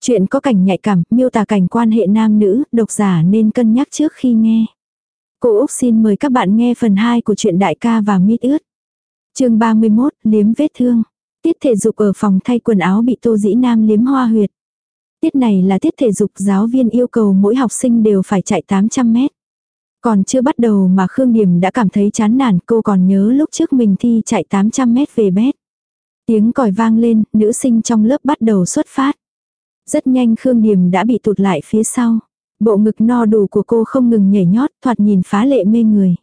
Chuyện có cảnh nhạy cảm, miêu tả cảnh quan hệ nam nữ, độc giả nên cân nhắc trước khi nghe. Cô Úc xin mời các bạn nghe phần 2 của truyện đại ca và mít ướt. chương 31, liếm vết thương. Tiết thể dục ở phòng thay quần áo bị tô dĩ nam liếm hoa huyệt. Tiết này là tiết thể dục giáo viên yêu cầu mỗi học sinh đều phải chạy 800 mét. Còn chưa bắt đầu mà Khương Điểm đã cảm thấy chán nản cô còn nhớ lúc trước mình thi chạy 800 mét về bét. Tiếng còi vang lên, nữ sinh trong lớp bắt đầu xuất phát. Rất nhanh Khương điềm đã bị tụt lại phía sau. Bộ ngực no đủ của cô không ngừng nhảy nhót, thoạt nhìn phá lệ mê người.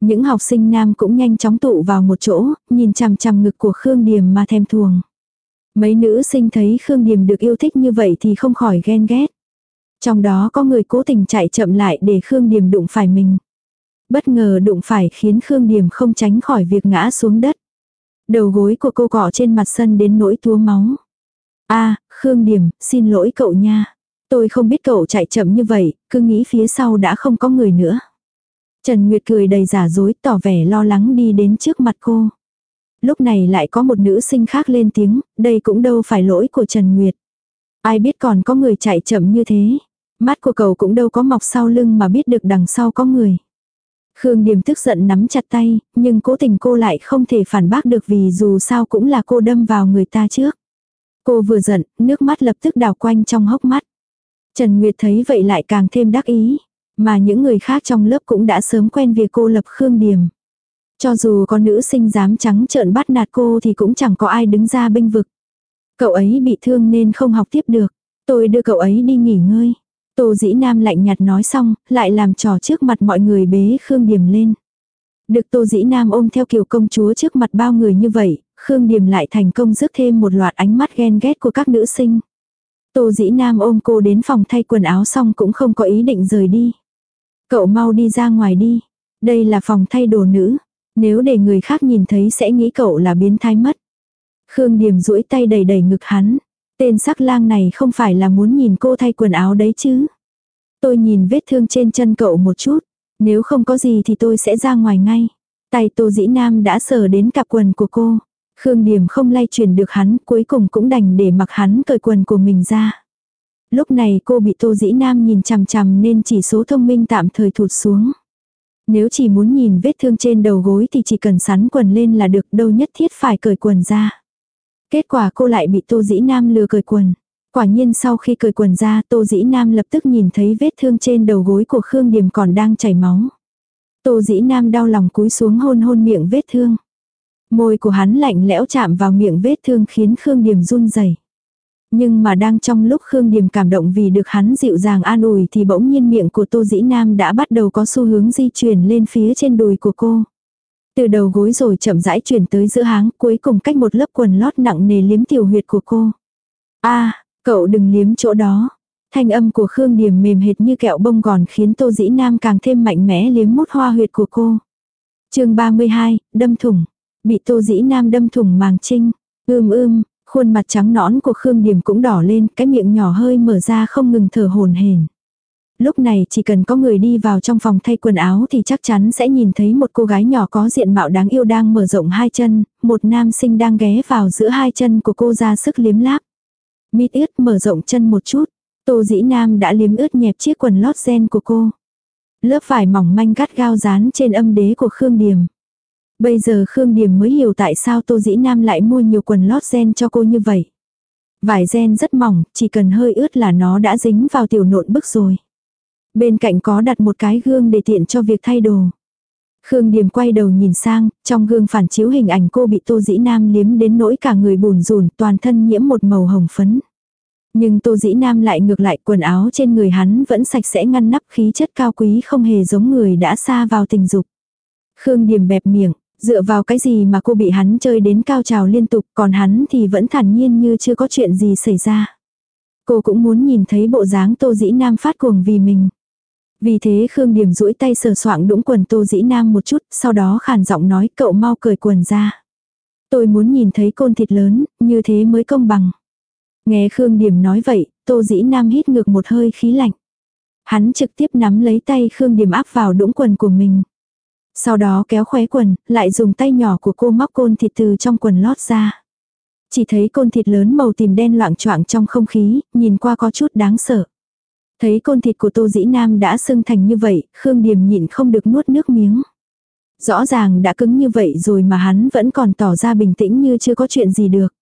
Những học sinh nam cũng nhanh chóng tụ vào một chỗ, nhìn chằm chằm ngực của Khương Điềm mà thèm thuồng. Mấy nữ sinh thấy Khương Điềm được yêu thích như vậy thì không khỏi ghen ghét. Trong đó có người cố tình chạy chậm lại để Khương Điềm đụng phải mình. Bất ngờ đụng phải khiến Khương Điềm không tránh khỏi việc ngã xuống đất. Đầu gối của cô cọ trên mặt sân đến nỗi túa máu a Khương Điềm, xin lỗi cậu nha. Tôi không biết cậu chạy chậm như vậy, cứ nghĩ phía sau đã không có người nữa. Trần Nguyệt cười đầy giả dối tỏ vẻ lo lắng đi đến trước mặt cô. Lúc này lại có một nữ sinh khác lên tiếng, đây cũng đâu phải lỗi của Trần Nguyệt. Ai biết còn có người chạy chậm như thế. Mắt của cậu cũng đâu có mọc sau lưng mà biết được đằng sau có người. Khương Điềm tức giận nắm chặt tay, nhưng cố tình cô lại không thể phản bác được vì dù sao cũng là cô đâm vào người ta trước. Cô vừa giận, nước mắt lập tức đào quanh trong hốc mắt. Trần Nguyệt thấy vậy lại càng thêm đắc ý. Mà những người khác trong lớp cũng đã sớm quen việc cô lập Khương Điềm. Cho dù có nữ sinh dám trắng trợn bắt nạt cô thì cũng chẳng có ai đứng ra bênh vực. Cậu ấy bị thương nên không học tiếp được. Tôi đưa cậu ấy đi nghỉ ngơi. Tô dĩ nam lạnh nhạt nói xong, lại làm trò trước mặt mọi người bế Khương Điềm lên. Được tô dĩ nam ôm theo kiểu công chúa trước mặt bao người như vậy, Khương Điềm lại thành công rước thêm một loạt ánh mắt ghen ghét của các nữ sinh. Tô dĩ nam ôm cô đến phòng thay quần áo xong cũng không có ý định rời đi. Cậu mau đi ra ngoài đi. Đây là phòng thay đồ nữ. Nếu để người khác nhìn thấy sẽ nghĩ cậu là biến thái mất. Khương Điềm duỗi tay đầy đầy ngực hắn. Tên sắc lang này không phải là muốn nhìn cô thay quần áo đấy chứ. Tôi nhìn vết thương trên chân cậu một chút. Nếu không có gì thì tôi sẽ ra ngoài ngay. Tay Tô Dĩ Nam đã sờ đến cặp quần của cô. Khương Điềm không lay chuyển được hắn, cuối cùng cũng đành để mặc hắn cởi quần của mình ra. Lúc này cô bị Tô Dĩ Nam nhìn chằm chằm nên chỉ số thông minh tạm thời thụt xuống. Nếu chỉ muốn nhìn vết thương trên đầu gối thì chỉ cần sắn quần lên là được đâu nhất thiết phải cởi quần ra. Kết quả cô lại bị Tô Dĩ Nam lừa cởi quần. Quả nhiên sau khi cởi quần ra Tô Dĩ Nam lập tức nhìn thấy vết thương trên đầu gối của Khương Điềm còn đang chảy máu. Tô Dĩ Nam đau lòng cúi xuống hôn hôn miệng vết thương. Môi của hắn lạnh lẽo chạm vào miệng vết thương khiến Khương Điềm run rẩy. Nhưng mà đang trong lúc Khương Điềm cảm động vì được hắn dịu dàng an ủi thì bỗng nhiên miệng của Tô Dĩ Nam đã bắt đầu có xu hướng di chuyển lên phía trên đùi của cô. Từ đầu gối rồi chậm rãi chuyển tới giữa háng cuối cùng cách một lớp quần lót nặng nề liếm tiểu huyệt của cô. a cậu đừng liếm chỗ đó. Thanh âm của Khương Điềm mềm hệt như kẹo bông gòn khiến Tô Dĩ Nam càng thêm mạnh mẽ liếm mút hoa huyệt của cô. chương 32, đâm thủng. Bị Tô Dĩ Nam đâm thủng màng trinh. Ưm ưm, Khuôn mặt trắng nõn của Khương Điềm cũng đỏ lên, cái miệng nhỏ hơi mở ra không ngừng thở hồn hển. Lúc này chỉ cần có người đi vào trong phòng thay quần áo thì chắc chắn sẽ nhìn thấy một cô gái nhỏ có diện mạo đáng yêu đang mở rộng hai chân, một nam sinh đang ghé vào giữa hai chân của cô ra sức liếm láp. Mít ướt mở rộng chân một chút, tô dĩ nam đã liếm ướt nhẹp chiếc quần lót gen của cô. Lớp vải mỏng manh gắt gao dán trên âm đế của Khương Điềm. Bây giờ Khương Điềm mới hiểu tại sao Tô Dĩ Nam lại mua nhiều quần lót gen cho cô như vậy. Vải gen rất mỏng, chỉ cần hơi ướt là nó đã dính vào tiểu nộn bức rồi. Bên cạnh có đặt một cái gương để tiện cho việc thay đồ. Khương Điềm quay đầu nhìn sang, trong gương phản chiếu hình ảnh cô bị Tô Dĩ Nam liếm đến nỗi cả người bùn rùn, toàn thân nhiễm một màu hồng phấn. Nhưng Tô Dĩ Nam lại ngược lại quần áo trên người hắn vẫn sạch sẽ ngăn nắp khí chất cao quý không hề giống người đã xa vào tình dục. Khương Điềm bẹp miệng, Dựa vào cái gì mà cô bị hắn chơi đến cao trào liên tục còn hắn thì vẫn thản nhiên như chưa có chuyện gì xảy ra. Cô cũng muốn nhìn thấy bộ dáng tô dĩ nam phát cuồng vì mình. Vì thế Khương Điểm duỗi tay sờ soạng đũng quần tô dĩ nam một chút, sau đó khàn giọng nói cậu mau cởi quần ra. Tôi muốn nhìn thấy côn thịt lớn, như thế mới công bằng. Nghe Khương Điểm nói vậy, tô dĩ nam hít ngược một hơi khí lạnh. Hắn trực tiếp nắm lấy tay Khương Điểm áp vào đũng quần của mình. Sau đó kéo khóe quần, lại dùng tay nhỏ của cô móc côn thịt từ trong quần lót ra. Chỉ thấy côn thịt lớn màu tím đen loạn choạng trong không khí, nhìn qua có chút đáng sợ. Thấy côn thịt của Tô Dĩ Nam đã sưng thành như vậy, Khương Điềm nhịn không được nuốt nước miếng. Rõ ràng đã cứng như vậy rồi mà hắn vẫn còn tỏ ra bình tĩnh như chưa có chuyện gì được.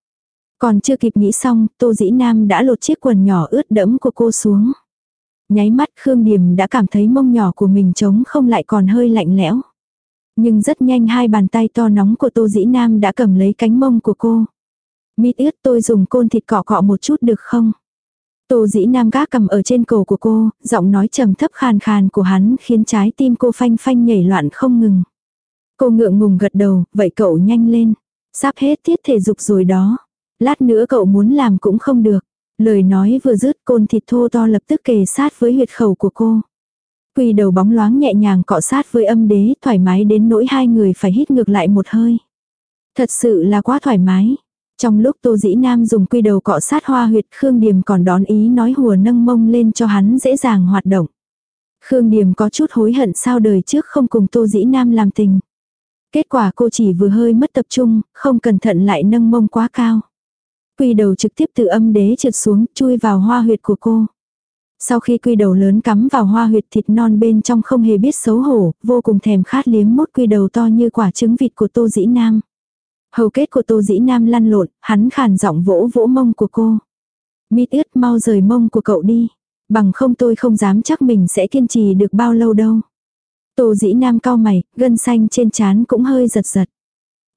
Còn chưa kịp nghĩ xong, Tô Dĩ Nam đã lột chiếc quần nhỏ ướt đẫm của cô xuống. Nháy mắt Khương Điềm đã cảm thấy mông nhỏ của mình trống không lại còn hơi lạnh lẽo. Nhưng rất nhanh hai bàn tay to nóng của Tô Dĩ Nam đã cầm lấy cánh mông của cô. Mít ướt tôi dùng côn thịt cọ cọ một chút được không? Tô dĩ nam gác cầm ở trên cổ của cô, giọng nói trầm thấp khàn khàn của hắn khiến trái tim cô phanh phanh nhảy loạn không ngừng. Cô ngượng ngùng gật đầu, vậy cậu nhanh lên. Sắp hết tiết thể dục rồi đó. Lát nữa cậu muốn làm cũng không được. Lời nói vừa dứt côn thịt thô to lập tức kề sát với huyệt khẩu của cô quy đầu bóng loáng nhẹ nhàng cọ sát với âm đế thoải mái đến nỗi hai người phải hít ngược lại một hơi. Thật sự là quá thoải mái. Trong lúc Tô Dĩ Nam dùng quy đầu cọ sát hoa huyệt Khương Điềm còn đón ý nói hùa nâng mông lên cho hắn dễ dàng hoạt động. Khương Điềm có chút hối hận sao đời trước không cùng Tô Dĩ Nam làm tình. Kết quả cô chỉ vừa hơi mất tập trung, không cẩn thận lại nâng mông quá cao. Quy đầu trực tiếp từ âm đế trượt xuống, chui vào hoa huyệt của cô. Sau khi quy đầu lớn cắm vào hoa huyệt thịt non bên trong không hề biết xấu hổ, vô cùng thèm khát liếm mốt quy đầu to như quả trứng vịt của Tô Dĩ Nam. Hầu kết của Tô Dĩ Nam lăn lộn, hắn khàn giọng vỗ vỗ mông của cô. Mít ướt mau rời mông của cậu đi. Bằng không tôi không dám chắc mình sẽ kiên trì được bao lâu đâu. Tô Dĩ Nam cao mày, gân xanh trên trán cũng hơi giật giật.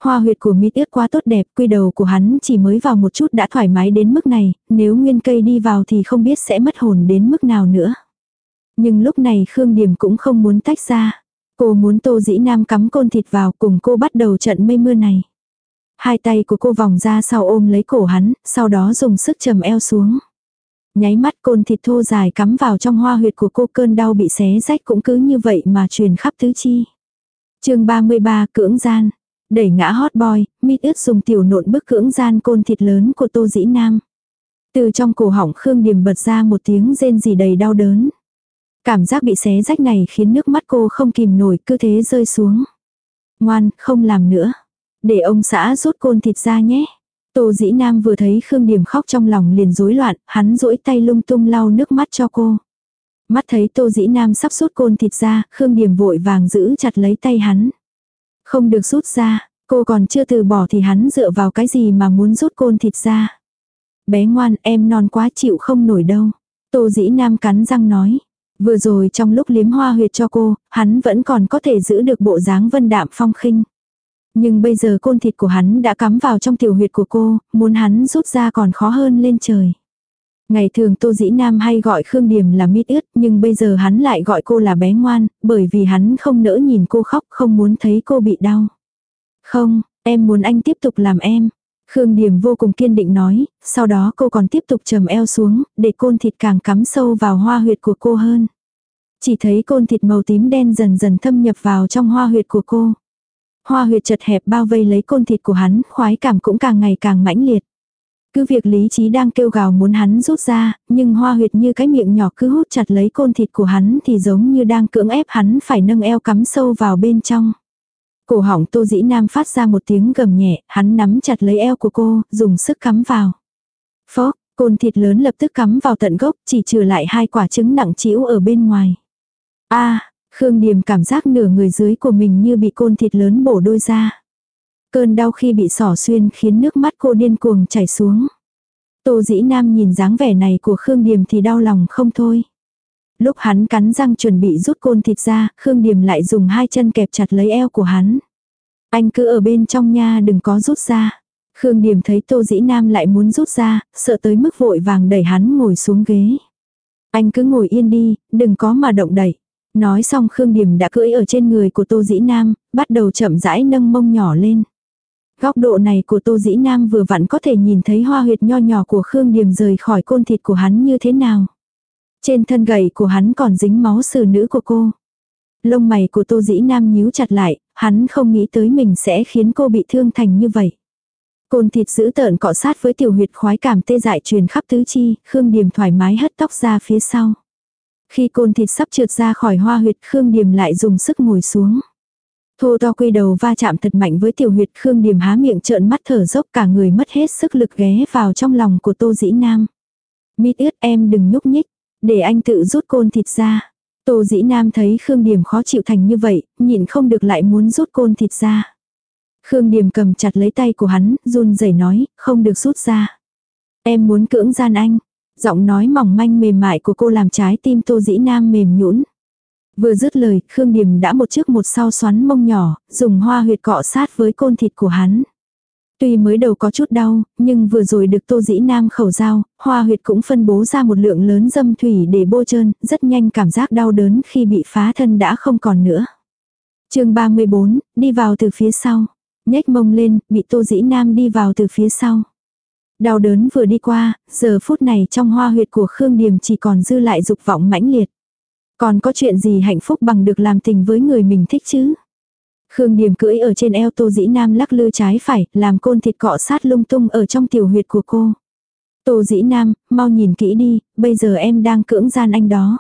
Hoa huyệt của mít ướt quá tốt đẹp, quy đầu của hắn chỉ mới vào một chút đã thoải mái đến mức này, nếu nguyên cây đi vào thì không biết sẽ mất hồn đến mức nào nữa. Nhưng lúc này Khương điểm cũng không muốn tách ra. Cô muốn Tô Dĩ Nam cắm côn thịt vào cùng cô bắt đầu trận mây mưa này. Hai tay của cô vòng ra sau ôm lấy cổ hắn, sau đó dùng sức trầm eo xuống. Nháy mắt côn thịt thô dài cắm vào trong hoa huyệt của cô cơn đau bị xé rách cũng cứ như vậy mà truyền khắp tứ chi. chương 33 cưỡng gian. Đẩy ngã hot boy, mít ướt dùng tiểu nộn bức cưỡng gian côn thịt lớn của tô dĩ nam. Từ trong cổ họng Khương Điềm bật ra một tiếng rên gì đầy đau đớn. Cảm giác bị xé rách này khiến nước mắt cô không kìm nổi cứ thế rơi xuống. Ngoan, không làm nữa. Để ông xã rút côn thịt ra nhé. Tô dĩ nam vừa thấy Khương Điểm khóc trong lòng liền rối loạn, hắn duỗi tay lung tung lau nước mắt cho cô. Mắt thấy tô dĩ nam sắp rút côn thịt ra, Khương Điểm vội vàng giữ chặt lấy tay hắn. Không được rút ra, cô còn chưa từ bỏ thì hắn dựa vào cái gì mà muốn rút côn thịt ra. Bé ngoan em non quá chịu không nổi đâu. Tô dĩ nam cắn răng nói. Vừa rồi trong lúc liếm hoa huyệt cho cô, hắn vẫn còn có thể giữ được bộ dáng vân đạm phong khinh. Nhưng bây giờ côn thịt của hắn đã cắm vào trong tiểu huyệt của cô, muốn hắn rút ra còn khó hơn lên trời. Ngày thường Tô Dĩ Nam hay gọi Khương Điềm là mít ướt, nhưng bây giờ hắn lại gọi cô là bé ngoan, bởi vì hắn không nỡ nhìn cô khóc, không muốn thấy cô bị đau. Không, em muốn anh tiếp tục làm em. Khương Điềm vô cùng kiên định nói, sau đó cô còn tiếp tục trầm eo xuống, để côn thịt càng cắm sâu vào hoa huyệt của cô hơn. Chỉ thấy côn thịt màu tím đen dần dần thâm nhập vào trong hoa huyệt của cô. Hoa huyệt chật hẹp bao vây lấy côn thịt của hắn, khoái cảm cũng càng ngày càng mãnh liệt. Cứ việc lý trí đang kêu gào muốn hắn rút ra, nhưng hoa huyệt như cái miệng nhỏ cứ hút chặt lấy côn thịt của hắn thì giống như đang cưỡng ép hắn phải nâng eo cắm sâu vào bên trong. Cổ họng tô dĩ nam phát ra một tiếng gầm nhẹ, hắn nắm chặt lấy eo của cô, dùng sức cắm vào. Phốc, côn thịt lớn lập tức cắm vào tận gốc, chỉ trừ lại hai quả trứng nặng trĩu ở bên ngoài. a Khương Điềm cảm giác nửa người dưới của mình như bị côn thịt lớn bổ đôi ra. Cơn đau khi bị sỏ xuyên khiến nước mắt cô điên cuồng chảy xuống. Tô dĩ nam nhìn dáng vẻ này của Khương Điềm thì đau lòng không thôi. Lúc hắn cắn răng chuẩn bị rút côn thịt ra, Khương Điềm lại dùng hai chân kẹp chặt lấy eo của hắn. Anh cứ ở bên trong nha đừng có rút ra. Khương Điềm thấy Tô Dĩ Nam lại muốn rút ra, sợ tới mức vội vàng đẩy hắn ngồi xuống ghế. Anh cứ ngồi yên đi, đừng có mà động đẩy. Nói xong Khương Điềm đã cưỡi ở trên người của Tô Dĩ Nam, bắt đầu chậm rãi nâng mông nhỏ lên. Góc độ này của Tô Dĩ Nam vừa vặn có thể nhìn thấy hoa huyệt nho nhỏ của Khương Điềm rời khỏi côn thịt của hắn như thế nào. Trên thân gầy của hắn còn dính máu xử nữ của cô. Lông mày của Tô Dĩ Nam nhíu chặt lại, hắn không nghĩ tới mình sẽ khiến cô bị thương thành như vậy. Côn thịt giữ tợn cọ sát với tiểu huyệt khoái cảm tê dại truyền khắp tứ chi, Khương Điềm thoải mái hất tóc ra phía sau. Khi côn thịt sắp trượt ra khỏi hoa huyệt Khương Điềm lại dùng sức ngồi xuống. Thô to quy đầu va chạm thật mạnh với tiểu huyệt Khương Điềm há miệng trợn mắt thở dốc cả người mất hết sức lực ghé vào trong lòng của Tô Dĩ Nam. Mít ướt em đừng nhúc nhích, để anh tự rút côn thịt ra. Tô Dĩ Nam thấy Khương Điềm khó chịu thành như vậy, nhịn không được lại muốn rút côn thịt ra. Khương Điềm cầm chặt lấy tay của hắn, run rẩy nói, không được rút ra. Em muốn cưỡng gian anh. Giọng nói mỏng manh mềm mại của cô làm trái tim Tô Dĩ Nam mềm nhũn. Vừa dứt lời, Khương Điềm đã một trước một sau xoắn mông nhỏ, dùng hoa huyệt cọ sát với côn thịt của hắn. Tuy mới đầu có chút đau, nhưng vừa rồi được Tô Dĩ Nam khẩu dao, hoa huyệt cũng phân bố ra một lượng lớn dâm thủy để bôi trơn, rất nhanh cảm giác đau đớn khi bị phá thân đã không còn nữa. chương 34, đi vào từ phía sau. Nhếch mông lên, bị Tô Dĩ Nam đi vào từ phía sau. Đau đớn vừa đi qua, giờ phút này trong hoa huyệt của Khương Điềm chỉ còn dư lại dục vọng mãnh liệt. Còn có chuyện gì hạnh phúc bằng được làm tình với người mình thích chứ? Khương Điềm cưỡi ở trên eo Tô Dĩ Nam lắc lư trái phải, làm côn thịt cọ sát lung tung ở trong tiểu huyệt của cô. Tô Dĩ Nam, mau nhìn kỹ đi, bây giờ em đang cưỡng gian anh đó.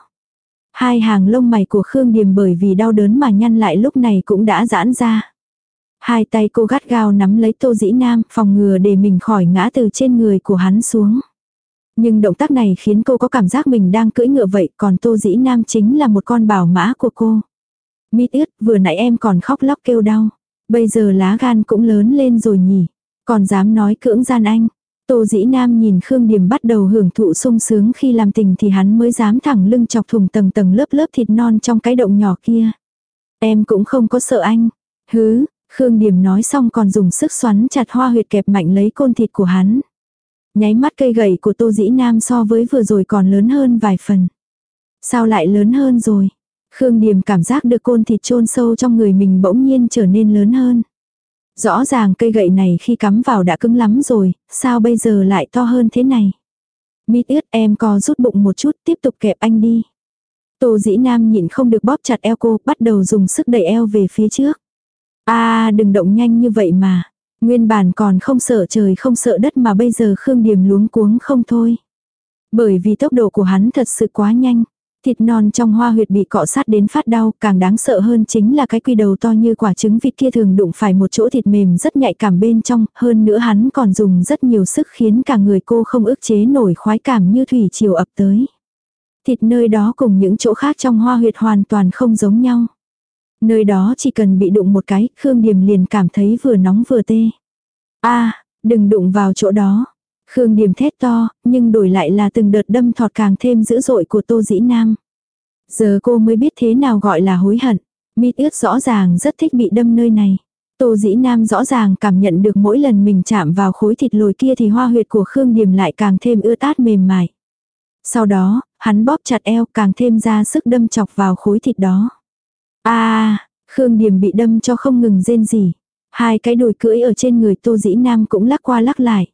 Hai hàng lông mày của Khương Điềm bởi vì đau đớn mà nhăn lại lúc này cũng đã giãn ra. Hai tay cô gắt gao nắm lấy Tô Dĩ Nam, phòng ngừa để mình khỏi ngã từ trên người của hắn xuống. Nhưng động tác này khiến cô có cảm giác mình đang cưỡi ngựa vậy, còn Tô Dĩ Nam chính là một con bảo mã của cô. Mít ướt, vừa nãy em còn khóc lóc kêu đau. Bây giờ lá gan cũng lớn lên rồi nhỉ. Còn dám nói cưỡng gian anh. Tô dĩ nam nhìn Khương Điềm bắt đầu hưởng thụ sung sướng khi làm tình thì hắn mới dám thẳng lưng chọc thùng tầng tầng lớp lớp thịt non trong cái động nhỏ kia. Em cũng không có sợ anh. Hứ, Khương Điềm nói xong còn dùng sức xoắn chặt hoa huyệt kẹp mạnh lấy côn thịt của hắn. Nháy mắt cây gậy của Tô Dĩ Nam so với vừa rồi còn lớn hơn vài phần. Sao lại lớn hơn rồi? Khương Điềm cảm giác được côn thịt chôn sâu trong người mình bỗng nhiên trở nên lớn hơn. Rõ ràng cây gậy này khi cắm vào đã cứng lắm rồi, sao bây giờ lại to hơn thế này? Mít ướt em có rút bụng một chút tiếp tục kẹp anh đi. Tô dĩ nam nhịn không được bóp chặt eo cô, bắt đầu dùng sức đẩy eo về phía trước. a đừng động nhanh như vậy mà. Nguyên bản còn không sợ trời không sợ đất mà bây giờ Khương Điềm luống cuống không thôi. Bởi vì tốc độ của hắn thật sự quá nhanh. Thịt non trong hoa huyệt bị cọ sát đến phát đau, càng đáng sợ hơn chính là cái quy đầu to như quả trứng vịt kia thường đụng phải một chỗ thịt mềm rất nhạy cảm bên trong, hơn nữa hắn còn dùng rất nhiều sức khiến cả người cô không ức chế nổi khoái cảm như thủy chiều ập tới. Thịt nơi đó cùng những chỗ khác trong hoa huyệt hoàn toàn không giống nhau. Nơi đó chỉ cần bị đụng một cái, Khương Điềm liền cảm thấy vừa nóng vừa tê. a đừng đụng vào chỗ đó. Khương Điềm thét to, nhưng đổi lại là từng đợt đâm thọt càng thêm dữ dội của Tô Dĩ Nam. Giờ cô mới biết thế nào gọi là hối hận. Mít ướt rõ ràng rất thích bị đâm nơi này. Tô Dĩ Nam rõ ràng cảm nhận được mỗi lần mình chạm vào khối thịt lồi kia thì hoa huyệt của Khương Điềm lại càng thêm ưa tát mềm mại. Sau đó, hắn bóp chặt eo càng thêm ra sức đâm chọc vào khối thịt đó a Khương Điềm bị đâm cho không ngừng rên gì. Hai cái đùi cưỡi ở trên người Tô Dĩ Nam cũng lắc qua lắc lại.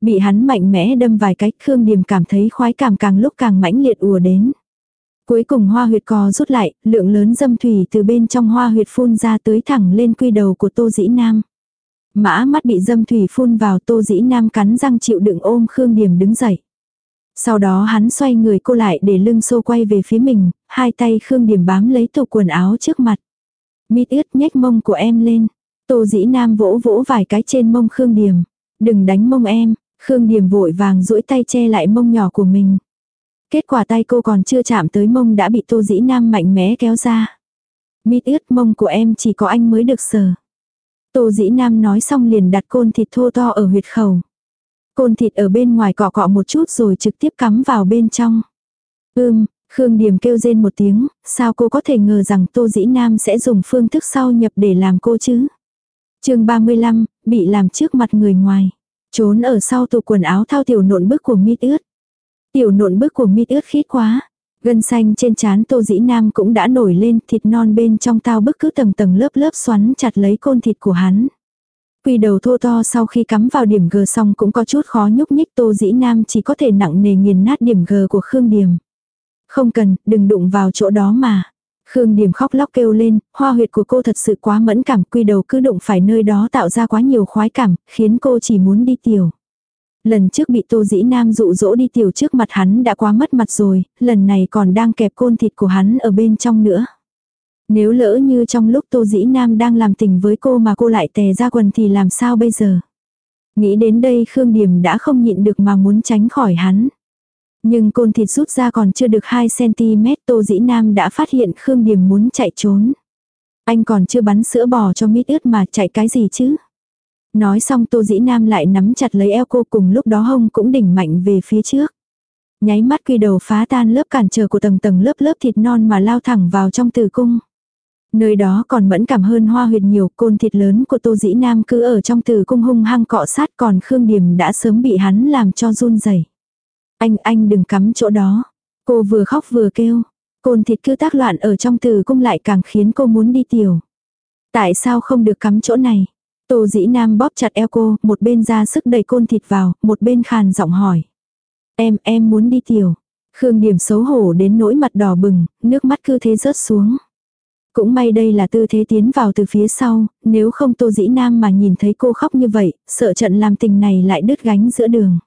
Bị hắn mạnh mẽ đâm vài cách Khương Điềm cảm thấy khoái cảm càng lúc càng mãnh liệt ùa đến. Cuối cùng hoa huyệt cò rút lại, lượng lớn dâm thủy từ bên trong hoa huyệt phun ra tới thẳng lên quy đầu của Tô Dĩ Nam. Mã mắt bị dâm thủy phun vào Tô Dĩ Nam cắn răng chịu đựng ôm Khương Điềm đứng dậy. Sau đó hắn xoay người cô lại để lưng xô quay về phía mình, hai tay Khương điểm bám lấy tủ quần áo trước mặt. Mít ướt nhếch mông của em lên. Tô Dĩ Nam vỗ vỗ vài cái trên mông Khương điểm Đừng đánh mông em, Khương điểm vội vàng duỗi tay che lại mông nhỏ của mình. Kết quả tay cô còn chưa chạm tới mông đã bị Tô Dĩ Nam mạnh mẽ kéo ra. Mít ướt mông của em chỉ có anh mới được sờ. Tô Dĩ Nam nói xong liền đặt côn thịt thô to ở huyệt khẩu. Côn thịt ở bên ngoài cọ cọ một chút rồi trực tiếp cắm vào bên trong. Ưm, Khương Điềm kêu rên một tiếng, sao cô có thể ngờ rằng Tô Dĩ Nam sẽ dùng phương thức sau nhập để làm cô chứ? chương 35, bị làm trước mặt người ngoài. Trốn ở sau tủ quần áo thao tiểu nộn bức của mít ướt. Tiểu nộn bức của mít ướt khít quá. Gân xanh trên trán tô dĩ nam cũng đã nổi lên thịt non bên trong tao bức cứ tầng tầng lớp lớp xoắn chặt lấy côn thịt của hắn. Quy đầu thô to sau khi cắm vào điểm G xong cũng có chút khó nhúc nhích tô dĩ nam chỉ có thể nặng nề nghiền nát điểm G của Khương Điểm. Không cần, đừng đụng vào chỗ đó mà. Khương Điểm khóc lóc kêu lên, hoa huyệt của cô thật sự quá mẫn cảm, quy đầu cứ đụng phải nơi đó tạo ra quá nhiều khoái cảm, khiến cô chỉ muốn đi tiểu. Lần trước bị Tô Dĩ Nam dụ dỗ đi tiểu trước mặt hắn đã quá mất mặt rồi, lần này còn đang kẹp côn thịt của hắn ở bên trong nữa. Nếu lỡ như trong lúc Tô Dĩ Nam đang làm tình với cô mà cô lại tè ra quần thì làm sao bây giờ? Nghĩ đến đây Khương Điềm đã không nhịn được mà muốn tránh khỏi hắn. Nhưng côn thịt rút ra còn chưa được 2cm Tô Dĩ Nam đã phát hiện Khương Điềm muốn chạy trốn. Anh còn chưa bắn sữa bò cho mít ướt mà chạy cái gì chứ? Nói xong Tô Dĩ Nam lại nắm chặt lấy eo cô cùng lúc đó hông cũng đỉnh mạnh về phía trước. Nháy mắt quy đầu phá tan lớp cản trở của tầng tầng lớp lớp thịt non mà lao thẳng vào trong tử cung. Nơi đó còn mẫn cảm hơn hoa huyệt nhiều côn thịt lớn của Tô Dĩ Nam cứ ở trong tử cung hung hăng cọ sát còn Khương Điềm đã sớm bị hắn làm cho run rẩy. Anh, anh đừng cắm chỗ đó. Cô vừa khóc vừa kêu. Côn thịt cứ tác loạn ở trong tử cung lại càng khiến cô muốn đi tiểu. Tại sao không được cắm chỗ này? Tô dĩ nam bóp chặt eo cô, một bên ra sức đẩy côn thịt vào, một bên khàn giọng hỏi. Em, em muốn đi tiểu. Khương điểm xấu hổ đến nỗi mặt đỏ bừng, nước mắt cứ thế rớt xuống. Cũng may đây là tư thế tiến vào từ phía sau, nếu không tô dĩ nam mà nhìn thấy cô khóc như vậy, sợ trận làm tình này lại đứt gánh giữa đường.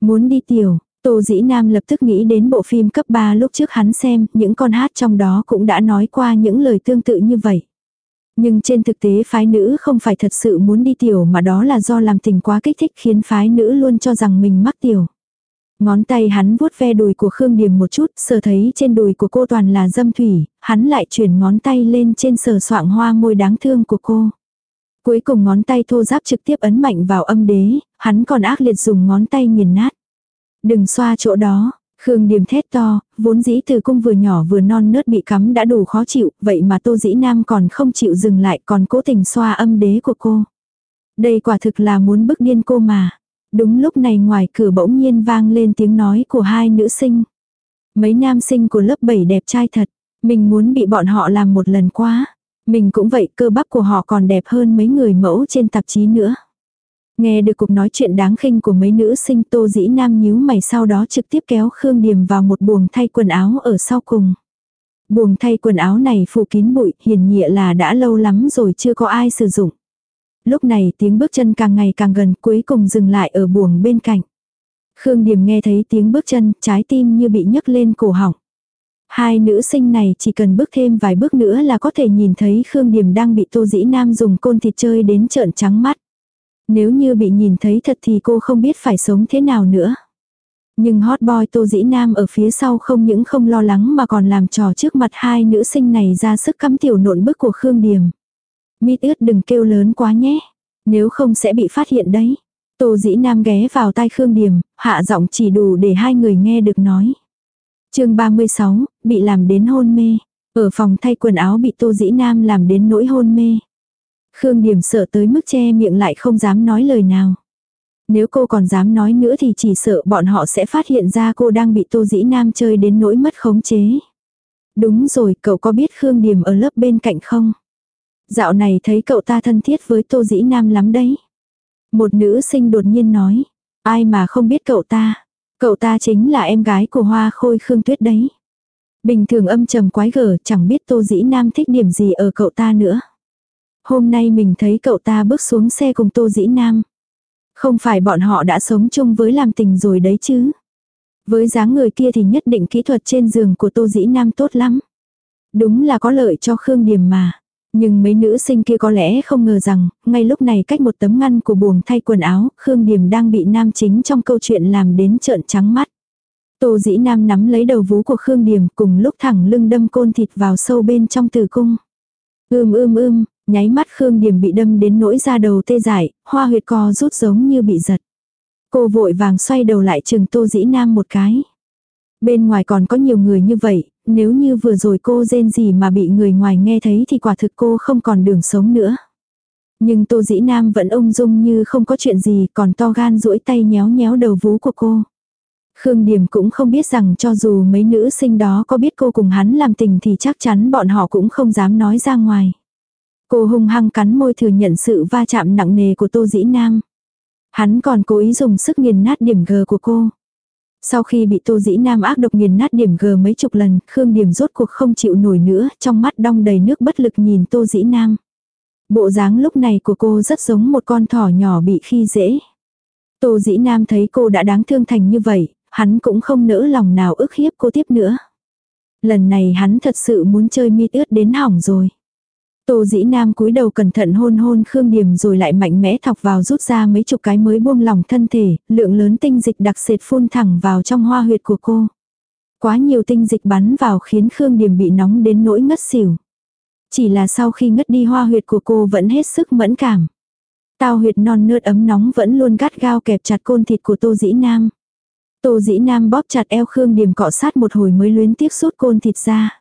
Muốn đi tiểu, tô dĩ nam lập tức nghĩ đến bộ phim cấp 3 lúc trước hắn xem, những con hát trong đó cũng đã nói qua những lời tương tự như vậy. Nhưng trên thực tế phái nữ không phải thật sự muốn đi tiểu mà đó là do làm tình quá kích thích khiến phái nữ luôn cho rằng mình mắc tiểu. Ngón tay hắn vuốt ve đùi của Khương Điềm một chút, sờ thấy trên đùi của cô toàn là dâm thủy, hắn lại chuyển ngón tay lên trên sờ soạng hoa môi đáng thương của cô. Cuối cùng ngón tay thô giáp trực tiếp ấn mạnh vào âm đế, hắn còn ác liệt dùng ngón tay nghiền nát. Đừng xoa chỗ đó, Khương Điềm thét to, vốn dĩ từ cung vừa nhỏ vừa non nớt bị cắm đã đủ khó chịu, vậy mà Tô Dĩ Nam còn không chịu dừng lại còn cố tình xoa âm đế của cô. Đây quả thực là muốn bức điên cô mà. Đúng lúc này ngoài cửa bỗng nhiên vang lên tiếng nói của hai nữ sinh. Mấy nam sinh của lớp 7 đẹp trai thật, mình muốn bị bọn họ làm một lần quá. Mình cũng vậy cơ bắp của họ còn đẹp hơn mấy người mẫu trên tạp chí nữa. Nghe được cuộc nói chuyện đáng khinh của mấy nữ sinh tô dĩ nam nhíu mày sau đó trực tiếp kéo Khương Điềm vào một buồng thay quần áo ở sau cùng. Buồng thay quần áo này phủ kín bụi, hiển nhịa là đã lâu lắm rồi chưa có ai sử dụng. Lúc này tiếng bước chân càng ngày càng gần cuối cùng dừng lại ở buồng bên cạnh. Khương Điềm nghe thấy tiếng bước chân, trái tim như bị nhấc lên cổ họng. Hai nữ sinh này chỉ cần bước thêm vài bước nữa là có thể nhìn thấy Khương Điềm đang bị Tô Dĩ Nam dùng côn thịt chơi đến trợn trắng mắt. Nếu như bị nhìn thấy thật thì cô không biết phải sống thế nào nữa. Nhưng hot boy Tô Dĩ Nam ở phía sau không những không lo lắng mà còn làm trò trước mặt hai nữ sinh này ra sức cắm tiểu nộn bức của Khương Điềm. Mít ướt đừng kêu lớn quá nhé. Nếu không sẽ bị phát hiện đấy. Tô Dĩ Nam ghé vào tai Khương Điềm, hạ giọng chỉ đủ để hai người nghe được nói. chương 36, bị làm đến hôn mê. Ở phòng thay quần áo bị Tô Dĩ Nam làm đến nỗi hôn mê. Khương Điểm sợ tới mức che miệng lại không dám nói lời nào. Nếu cô còn dám nói nữa thì chỉ sợ bọn họ sẽ phát hiện ra cô đang bị Tô Dĩ Nam chơi đến nỗi mất khống chế. Đúng rồi, cậu có biết Khương Điểm ở lớp bên cạnh không? Dạo này thấy cậu ta thân thiết với Tô Dĩ Nam lắm đấy. Một nữ sinh đột nhiên nói. Ai mà không biết cậu ta. Cậu ta chính là em gái của Hoa Khôi Khương Tuyết đấy. Bình thường âm trầm quái gở, chẳng biết Tô Dĩ Nam thích điểm gì ở cậu ta nữa. Hôm nay mình thấy cậu ta bước xuống xe cùng Tô Dĩ Nam. Không phải bọn họ đã sống chung với làm tình rồi đấy chứ. Với dáng người kia thì nhất định kỹ thuật trên giường của Tô Dĩ Nam tốt lắm. Đúng là có lợi cho Khương Điềm mà. Nhưng mấy nữ sinh kia có lẽ không ngờ rằng, ngay lúc này cách một tấm ngăn của buồng thay quần áo, Khương Điềm đang bị nam chính trong câu chuyện làm đến trợn trắng mắt. Tô dĩ nam nắm lấy đầu vú của Khương Điềm cùng lúc thẳng lưng đâm côn thịt vào sâu bên trong tử cung. Ưm ưm ưm, nháy mắt Khương Điềm bị đâm đến nỗi da đầu tê dại, hoa huyệt co rút giống như bị giật. Cô vội vàng xoay đầu lại chừng tô dĩ nam một cái. Bên ngoài còn có nhiều người như vậy, nếu như vừa rồi cô rên gì mà bị người ngoài nghe thấy thì quả thực cô không còn đường sống nữa. Nhưng Tô Dĩ Nam vẫn ung dung như không có chuyện gì còn to gan duỗi tay nhéo nhéo đầu vú của cô. Khương Điểm cũng không biết rằng cho dù mấy nữ sinh đó có biết cô cùng hắn làm tình thì chắc chắn bọn họ cũng không dám nói ra ngoài. Cô hung hăng cắn môi thừa nhận sự va chạm nặng nề của Tô Dĩ Nam. Hắn còn cố ý dùng sức nghiền nát điểm G của cô. Sau khi bị Tô Dĩ Nam ác độc nghiền nát điểm gờ mấy chục lần, Khương Điểm rốt cuộc không chịu nổi nữa, trong mắt đong đầy nước bất lực nhìn Tô Dĩ Nam. Bộ dáng lúc này của cô rất giống một con thỏ nhỏ bị khi dễ. Tô Dĩ Nam thấy cô đã đáng thương thành như vậy, hắn cũng không nỡ lòng nào ức hiếp cô tiếp nữa. Lần này hắn thật sự muốn chơi mi ướt đến hỏng rồi. Tô dĩ nam cúi đầu cẩn thận hôn hôn Khương Điềm rồi lại mạnh mẽ thọc vào rút ra mấy chục cái mới buông lỏng thân thể, lượng lớn tinh dịch đặc sệt phun thẳng vào trong hoa huyệt của cô. Quá nhiều tinh dịch bắn vào khiến Khương Điềm bị nóng đến nỗi ngất xỉu. Chỉ là sau khi ngất đi hoa huyệt của cô vẫn hết sức mẫn cảm. Tao huyệt non nớt ấm nóng vẫn luôn gắt gao kẹp chặt côn thịt của Tô Dĩ Nam. Tô Dĩ Nam bóp chặt eo Khương Điềm cọ sát một hồi mới luyến tiếc rút côn thịt ra.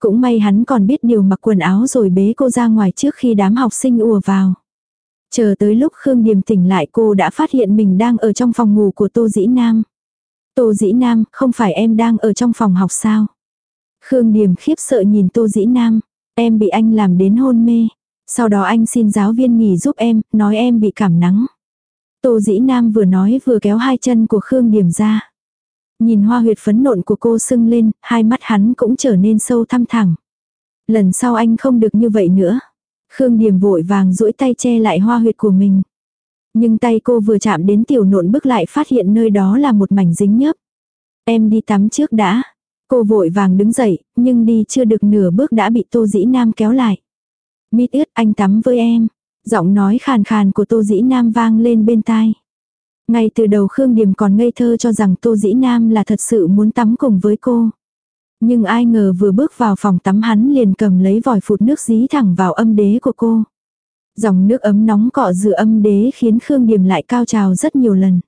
Cũng may hắn còn biết điều mặc quần áo rồi bế cô ra ngoài trước khi đám học sinh ùa vào. Chờ tới lúc Khương Điềm tỉnh lại cô đã phát hiện mình đang ở trong phòng ngủ của Tô Dĩ Nam. Tô Dĩ Nam, không phải em đang ở trong phòng học sao? Khương Điềm khiếp sợ nhìn Tô Dĩ Nam. Em bị anh làm đến hôn mê. Sau đó anh xin giáo viên nghỉ giúp em, nói em bị cảm nắng. Tô Dĩ Nam vừa nói vừa kéo hai chân của Khương Điềm ra. Nhìn hoa huyệt phấn nộn của cô sưng lên, hai mắt hắn cũng trở nên sâu thăm thẳng. Lần sau anh không được như vậy nữa. Khương Điềm vội vàng duỗi tay che lại hoa huyệt của mình. Nhưng tay cô vừa chạm đến tiểu nộn bước lại phát hiện nơi đó là một mảnh dính nhớp. Em đi tắm trước đã. Cô vội vàng đứng dậy, nhưng đi chưa được nửa bước đã bị Tô Dĩ Nam kéo lại. Mít ướt anh tắm với em. Giọng nói khàn khàn của Tô Dĩ Nam vang lên bên tai. Ngay từ đầu Khương Điềm còn ngây thơ cho rằng Tô Dĩ Nam là thật sự muốn tắm cùng với cô. Nhưng ai ngờ vừa bước vào phòng tắm hắn liền cầm lấy vòi phụt nước dí thẳng vào âm đế của cô. Dòng nước ấm nóng cọ rửa âm đế khiến Khương Điềm lại cao trào rất nhiều lần.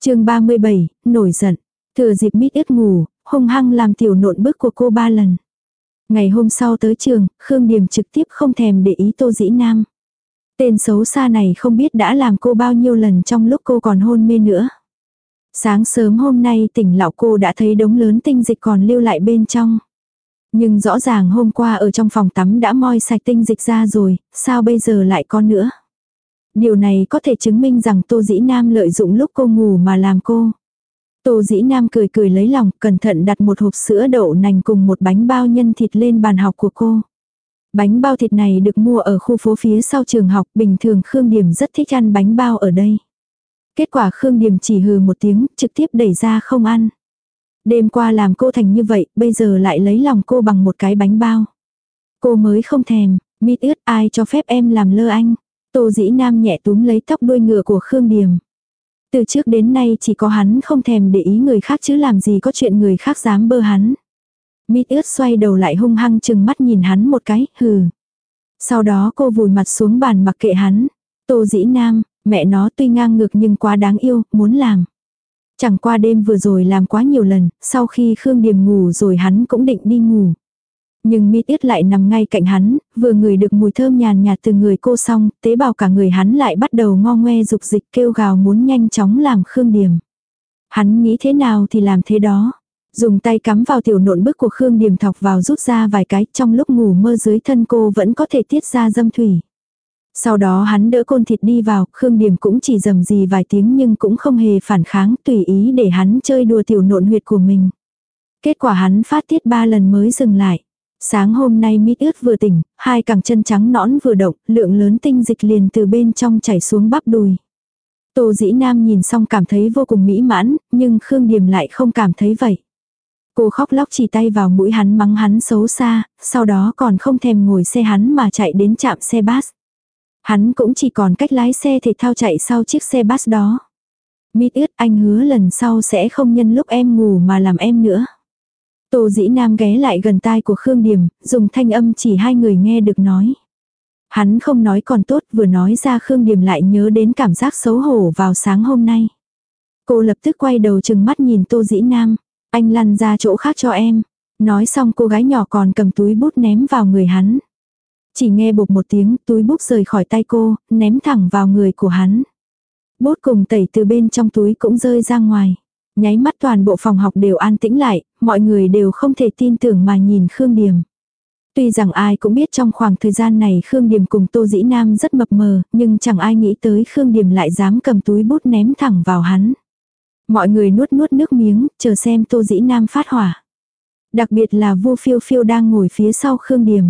chương 37, nổi giận. Thừa dịp mít ít ngủ, hung hăng làm tiểu nộn bức của cô ba lần. Ngày hôm sau tới trường, Khương Điềm trực tiếp không thèm để ý Tô Dĩ Nam. Tên xấu xa này không biết đã làm cô bao nhiêu lần trong lúc cô còn hôn mê nữa. Sáng sớm hôm nay tỉnh lão cô đã thấy đống lớn tinh dịch còn lưu lại bên trong. Nhưng rõ ràng hôm qua ở trong phòng tắm đã moi sạch tinh dịch ra rồi, sao bây giờ lại có nữa? Điều này có thể chứng minh rằng Tô Dĩ Nam lợi dụng lúc cô ngủ mà làm cô. Tô Dĩ Nam cười cười lấy lòng, cẩn thận đặt một hộp sữa đậu nành cùng một bánh bao nhân thịt lên bàn học của cô. Bánh bao thịt này được mua ở khu phố phía sau trường học, bình thường Khương Điềm rất thích ăn bánh bao ở đây. Kết quả Khương Điềm chỉ hừ một tiếng, trực tiếp đẩy ra không ăn. Đêm qua làm cô thành như vậy, bây giờ lại lấy lòng cô bằng một cái bánh bao. Cô mới không thèm, mít ướt ai cho phép em làm lơ anh. Tô dĩ nam nhẹ túm lấy tóc đuôi ngựa của Khương Điềm. Từ trước đến nay chỉ có hắn không thèm để ý người khác chứ làm gì có chuyện người khác dám bơ hắn. Mít ướt xoay đầu lại hung hăng chừng mắt nhìn hắn một cái, hừ. Sau đó cô vùi mặt xuống bàn mặc kệ hắn. Tô dĩ nam, mẹ nó tuy ngang ngược nhưng quá đáng yêu, muốn làm. Chẳng qua đêm vừa rồi làm quá nhiều lần, sau khi Khương Điềm ngủ rồi hắn cũng định đi ngủ. Nhưng mi tiết lại nằm ngay cạnh hắn, vừa ngửi được mùi thơm nhàn nhạt từ người cô xong, tế bào cả người hắn lại bắt đầu ngo ngoe dục dịch kêu gào muốn nhanh chóng làm Khương Điềm. Hắn nghĩ thế nào thì làm thế đó. Dùng tay cắm vào tiểu nộn bức của Khương Điềm thọc vào rút ra vài cái trong lúc ngủ mơ dưới thân cô vẫn có thể tiết ra dâm thủy. Sau đó hắn đỡ côn thịt đi vào, Khương Điềm cũng chỉ dầm gì vài tiếng nhưng cũng không hề phản kháng, tùy ý để hắn chơi đùa tiểu nộn huyệt của mình. Kết quả hắn phát tiết ba lần mới dừng lại. Sáng hôm nay mít ướt vừa tỉnh, hai cẳng chân trắng nõn vừa động, lượng lớn tinh dịch liền từ bên trong chảy xuống bắp đùi. Tô dĩ nam nhìn xong cảm thấy vô cùng mỹ mãn, nhưng Khương Điềm lại không cảm thấy vậy. Cô khóc lóc chỉ tay vào mũi hắn mắng hắn xấu xa, sau đó còn không thèm ngồi xe hắn mà chạy đến trạm xe bus. Hắn cũng chỉ còn cách lái xe thể thao chạy sau chiếc xe bus đó. Mít ướt anh hứa lần sau sẽ không nhân lúc em ngủ mà làm em nữa. Tô dĩ nam ghé lại gần tai của Khương Điềm, dùng thanh âm chỉ hai người nghe được nói. Hắn không nói còn tốt vừa nói ra Khương Điềm lại nhớ đến cảm giác xấu hổ vào sáng hôm nay. Cô lập tức quay đầu chừng mắt nhìn Tô Dĩ Nam. Anh lăn ra chỗ khác cho em. Nói xong cô gái nhỏ còn cầm túi bút ném vào người hắn. Chỉ nghe bột một tiếng túi bút rời khỏi tay cô, ném thẳng vào người của hắn. Bút cùng tẩy từ bên trong túi cũng rơi ra ngoài. Nháy mắt toàn bộ phòng học đều an tĩnh lại, mọi người đều không thể tin tưởng mà nhìn Khương Điềm. Tuy rằng ai cũng biết trong khoảng thời gian này Khương Điềm cùng Tô Dĩ Nam rất mập mờ, nhưng chẳng ai nghĩ tới Khương Điềm lại dám cầm túi bút ném thẳng vào hắn. Mọi người nuốt nuốt nước miếng, chờ xem Tô Dĩ Nam phát hỏa. Đặc biệt là Vu Phiêu Phiêu đang ngồi phía sau Khương Điềm.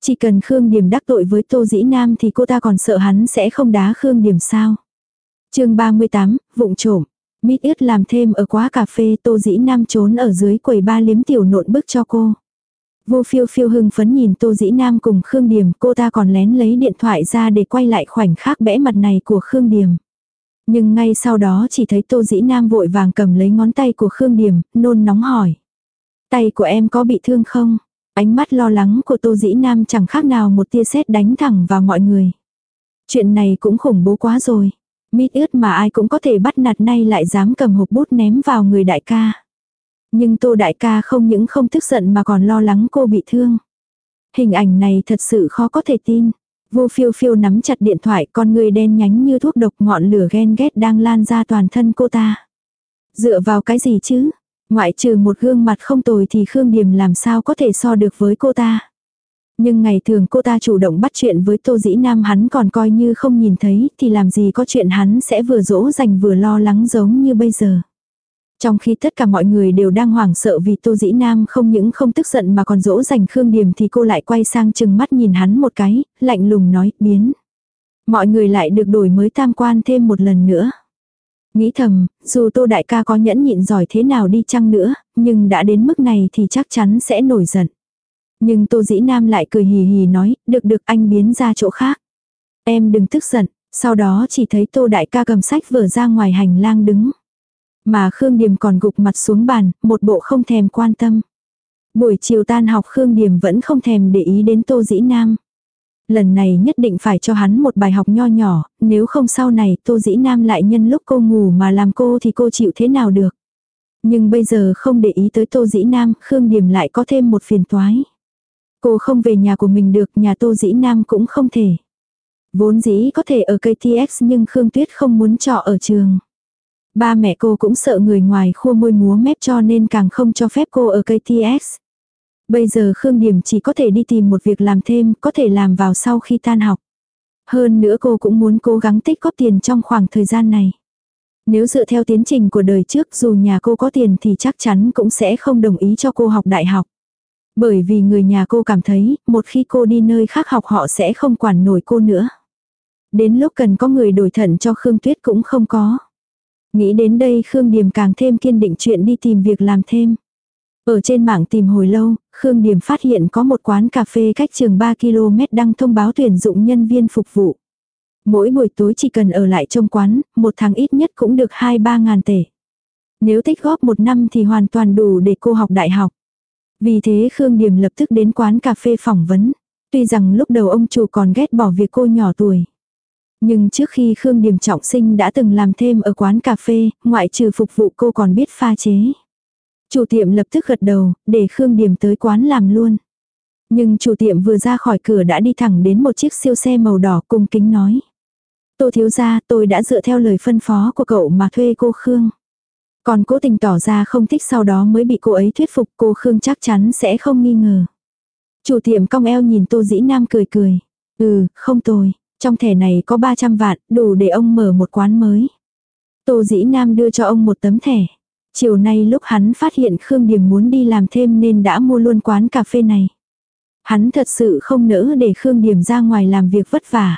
Chỉ cần Khương Điềm đắc tội với Tô Dĩ Nam thì cô ta còn sợ hắn sẽ không đá Khương Điềm sao. chương 38, vụng trộm. Mít ướt làm thêm ở quá cà phê tô dĩ nam trốn ở dưới quầy ba liếm tiểu nộn bức cho cô. Vô phiêu phiêu hưng phấn nhìn tô dĩ nam cùng Khương Điềm cô ta còn lén lấy điện thoại ra để quay lại khoảnh khắc bẽ mặt này của Khương Điềm. Nhưng ngay sau đó chỉ thấy tô dĩ nam vội vàng cầm lấy ngón tay của Khương Điềm, nôn nóng hỏi. Tay của em có bị thương không? Ánh mắt lo lắng của tô dĩ nam chẳng khác nào một tia sét đánh thẳng vào mọi người. Chuyện này cũng khủng bố quá rồi. Mít ướt mà ai cũng có thể bắt nạt nay lại dám cầm hộp bút ném vào người đại ca. Nhưng tô đại ca không những không tức giận mà còn lo lắng cô bị thương. Hình ảnh này thật sự khó có thể tin. Vô phiêu phiêu nắm chặt điện thoại, con người đen nhánh như thuốc độc ngọn lửa ghen ghét đang lan ra toàn thân cô ta. Dựa vào cái gì chứ? Ngoại trừ một gương mặt không tồi thì Khương Điềm làm sao có thể so được với cô ta. Nhưng ngày thường cô ta chủ động bắt chuyện với Tô Dĩ Nam hắn còn coi như không nhìn thấy, thì làm gì có chuyện hắn sẽ vừa dỗ dành vừa lo lắng giống như bây giờ. Trong khi tất cả mọi người đều đang hoảng sợ vì Tô Dĩ Nam không những không tức giận mà còn dỗ dành Khương Điềm thì cô lại quay sang chừng mắt nhìn hắn một cái, lạnh lùng nói, biến. Mọi người lại được đổi mới tam quan thêm một lần nữa. Nghĩ thầm, dù Tô Đại ca có nhẫn nhịn giỏi thế nào đi chăng nữa, nhưng đã đến mức này thì chắc chắn sẽ nổi giận. Nhưng Tô Dĩ Nam lại cười hì hì nói, được được anh biến ra chỗ khác. Em đừng tức giận, sau đó chỉ thấy Tô Đại ca cầm sách vở ra ngoài hành lang đứng. Mà Khương Điềm còn gục mặt xuống bàn, một bộ không thèm quan tâm. Buổi chiều tan học Khương Điềm vẫn không thèm để ý đến Tô Dĩ Nam. Lần này nhất định phải cho hắn một bài học nho nhỏ, nếu không sau này Tô Dĩ Nam lại nhân lúc cô ngủ mà làm cô thì cô chịu thế nào được. Nhưng bây giờ không để ý tới Tô Dĩ Nam, Khương Điềm lại có thêm một phiền toái. Cô không về nhà của mình được, nhà Tô Dĩ Nam cũng không thể. Vốn dĩ có thể ở KTX nhưng Khương Tuyết không muốn trọ ở trường. Ba mẹ cô cũng sợ người ngoài khua môi múa mép cho nên càng không cho phép cô ở KTS. Bây giờ Khương Điểm chỉ có thể đi tìm một việc làm thêm, có thể làm vào sau khi tan học. Hơn nữa cô cũng muốn cố gắng tích góp tiền trong khoảng thời gian này. Nếu dựa theo tiến trình của đời trước dù nhà cô có tiền thì chắc chắn cũng sẽ không đồng ý cho cô học đại học. Bởi vì người nhà cô cảm thấy, một khi cô đi nơi khác học họ sẽ không quản nổi cô nữa. Đến lúc cần có người đổi thận cho Khương Tuyết cũng không có. Nghĩ đến đây Khương Điềm càng thêm kiên định chuyện đi tìm việc làm thêm. Ở trên mạng tìm hồi lâu, Khương Điềm phát hiện có một quán cà phê cách trường 3 km đăng thông báo tuyển dụng nhân viên phục vụ. Mỗi buổi tối chỉ cần ở lại trong quán, một tháng ít nhất cũng được 2-3 ngàn tệ. Nếu tích góp một năm thì hoàn toàn đủ để cô học đại học. Vì thế Khương Điềm lập tức đến quán cà phê phỏng vấn. Tuy rằng lúc đầu ông chủ còn ghét bỏ việc cô nhỏ tuổi. Nhưng trước khi Khương Điềm trọng sinh đã từng làm thêm ở quán cà phê, ngoại trừ phục vụ cô còn biết pha chế. Chủ tiệm lập tức gật đầu, để Khương Điềm tới quán làm luôn. Nhưng chủ tiệm vừa ra khỏi cửa đã đi thẳng đến một chiếc siêu xe màu đỏ cung kính nói. Tô thiếu gia, tôi đã dựa theo lời phân phó của cậu mà thuê cô Khương. Còn cố tình tỏ ra không thích sau đó mới bị cô ấy thuyết phục cô Khương chắc chắn sẽ không nghi ngờ. Chủ tiệm cong eo nhìn Tô Dĩ Nam cười cười. Ừ, không tồi. Trong thẻ này có 300 vạn, đủ để ông mở một quán mới. Tô Dĩ Nam đưa cho ông một tấm thẻ. Chiều nay lúc hắn phát hiện Khương Điềm muốn đi làm thêm nên đã mua luôn quán cà phê này. Hắn thật sự không nỡ để Khương Điềm ra ngoài làm việc vất vả.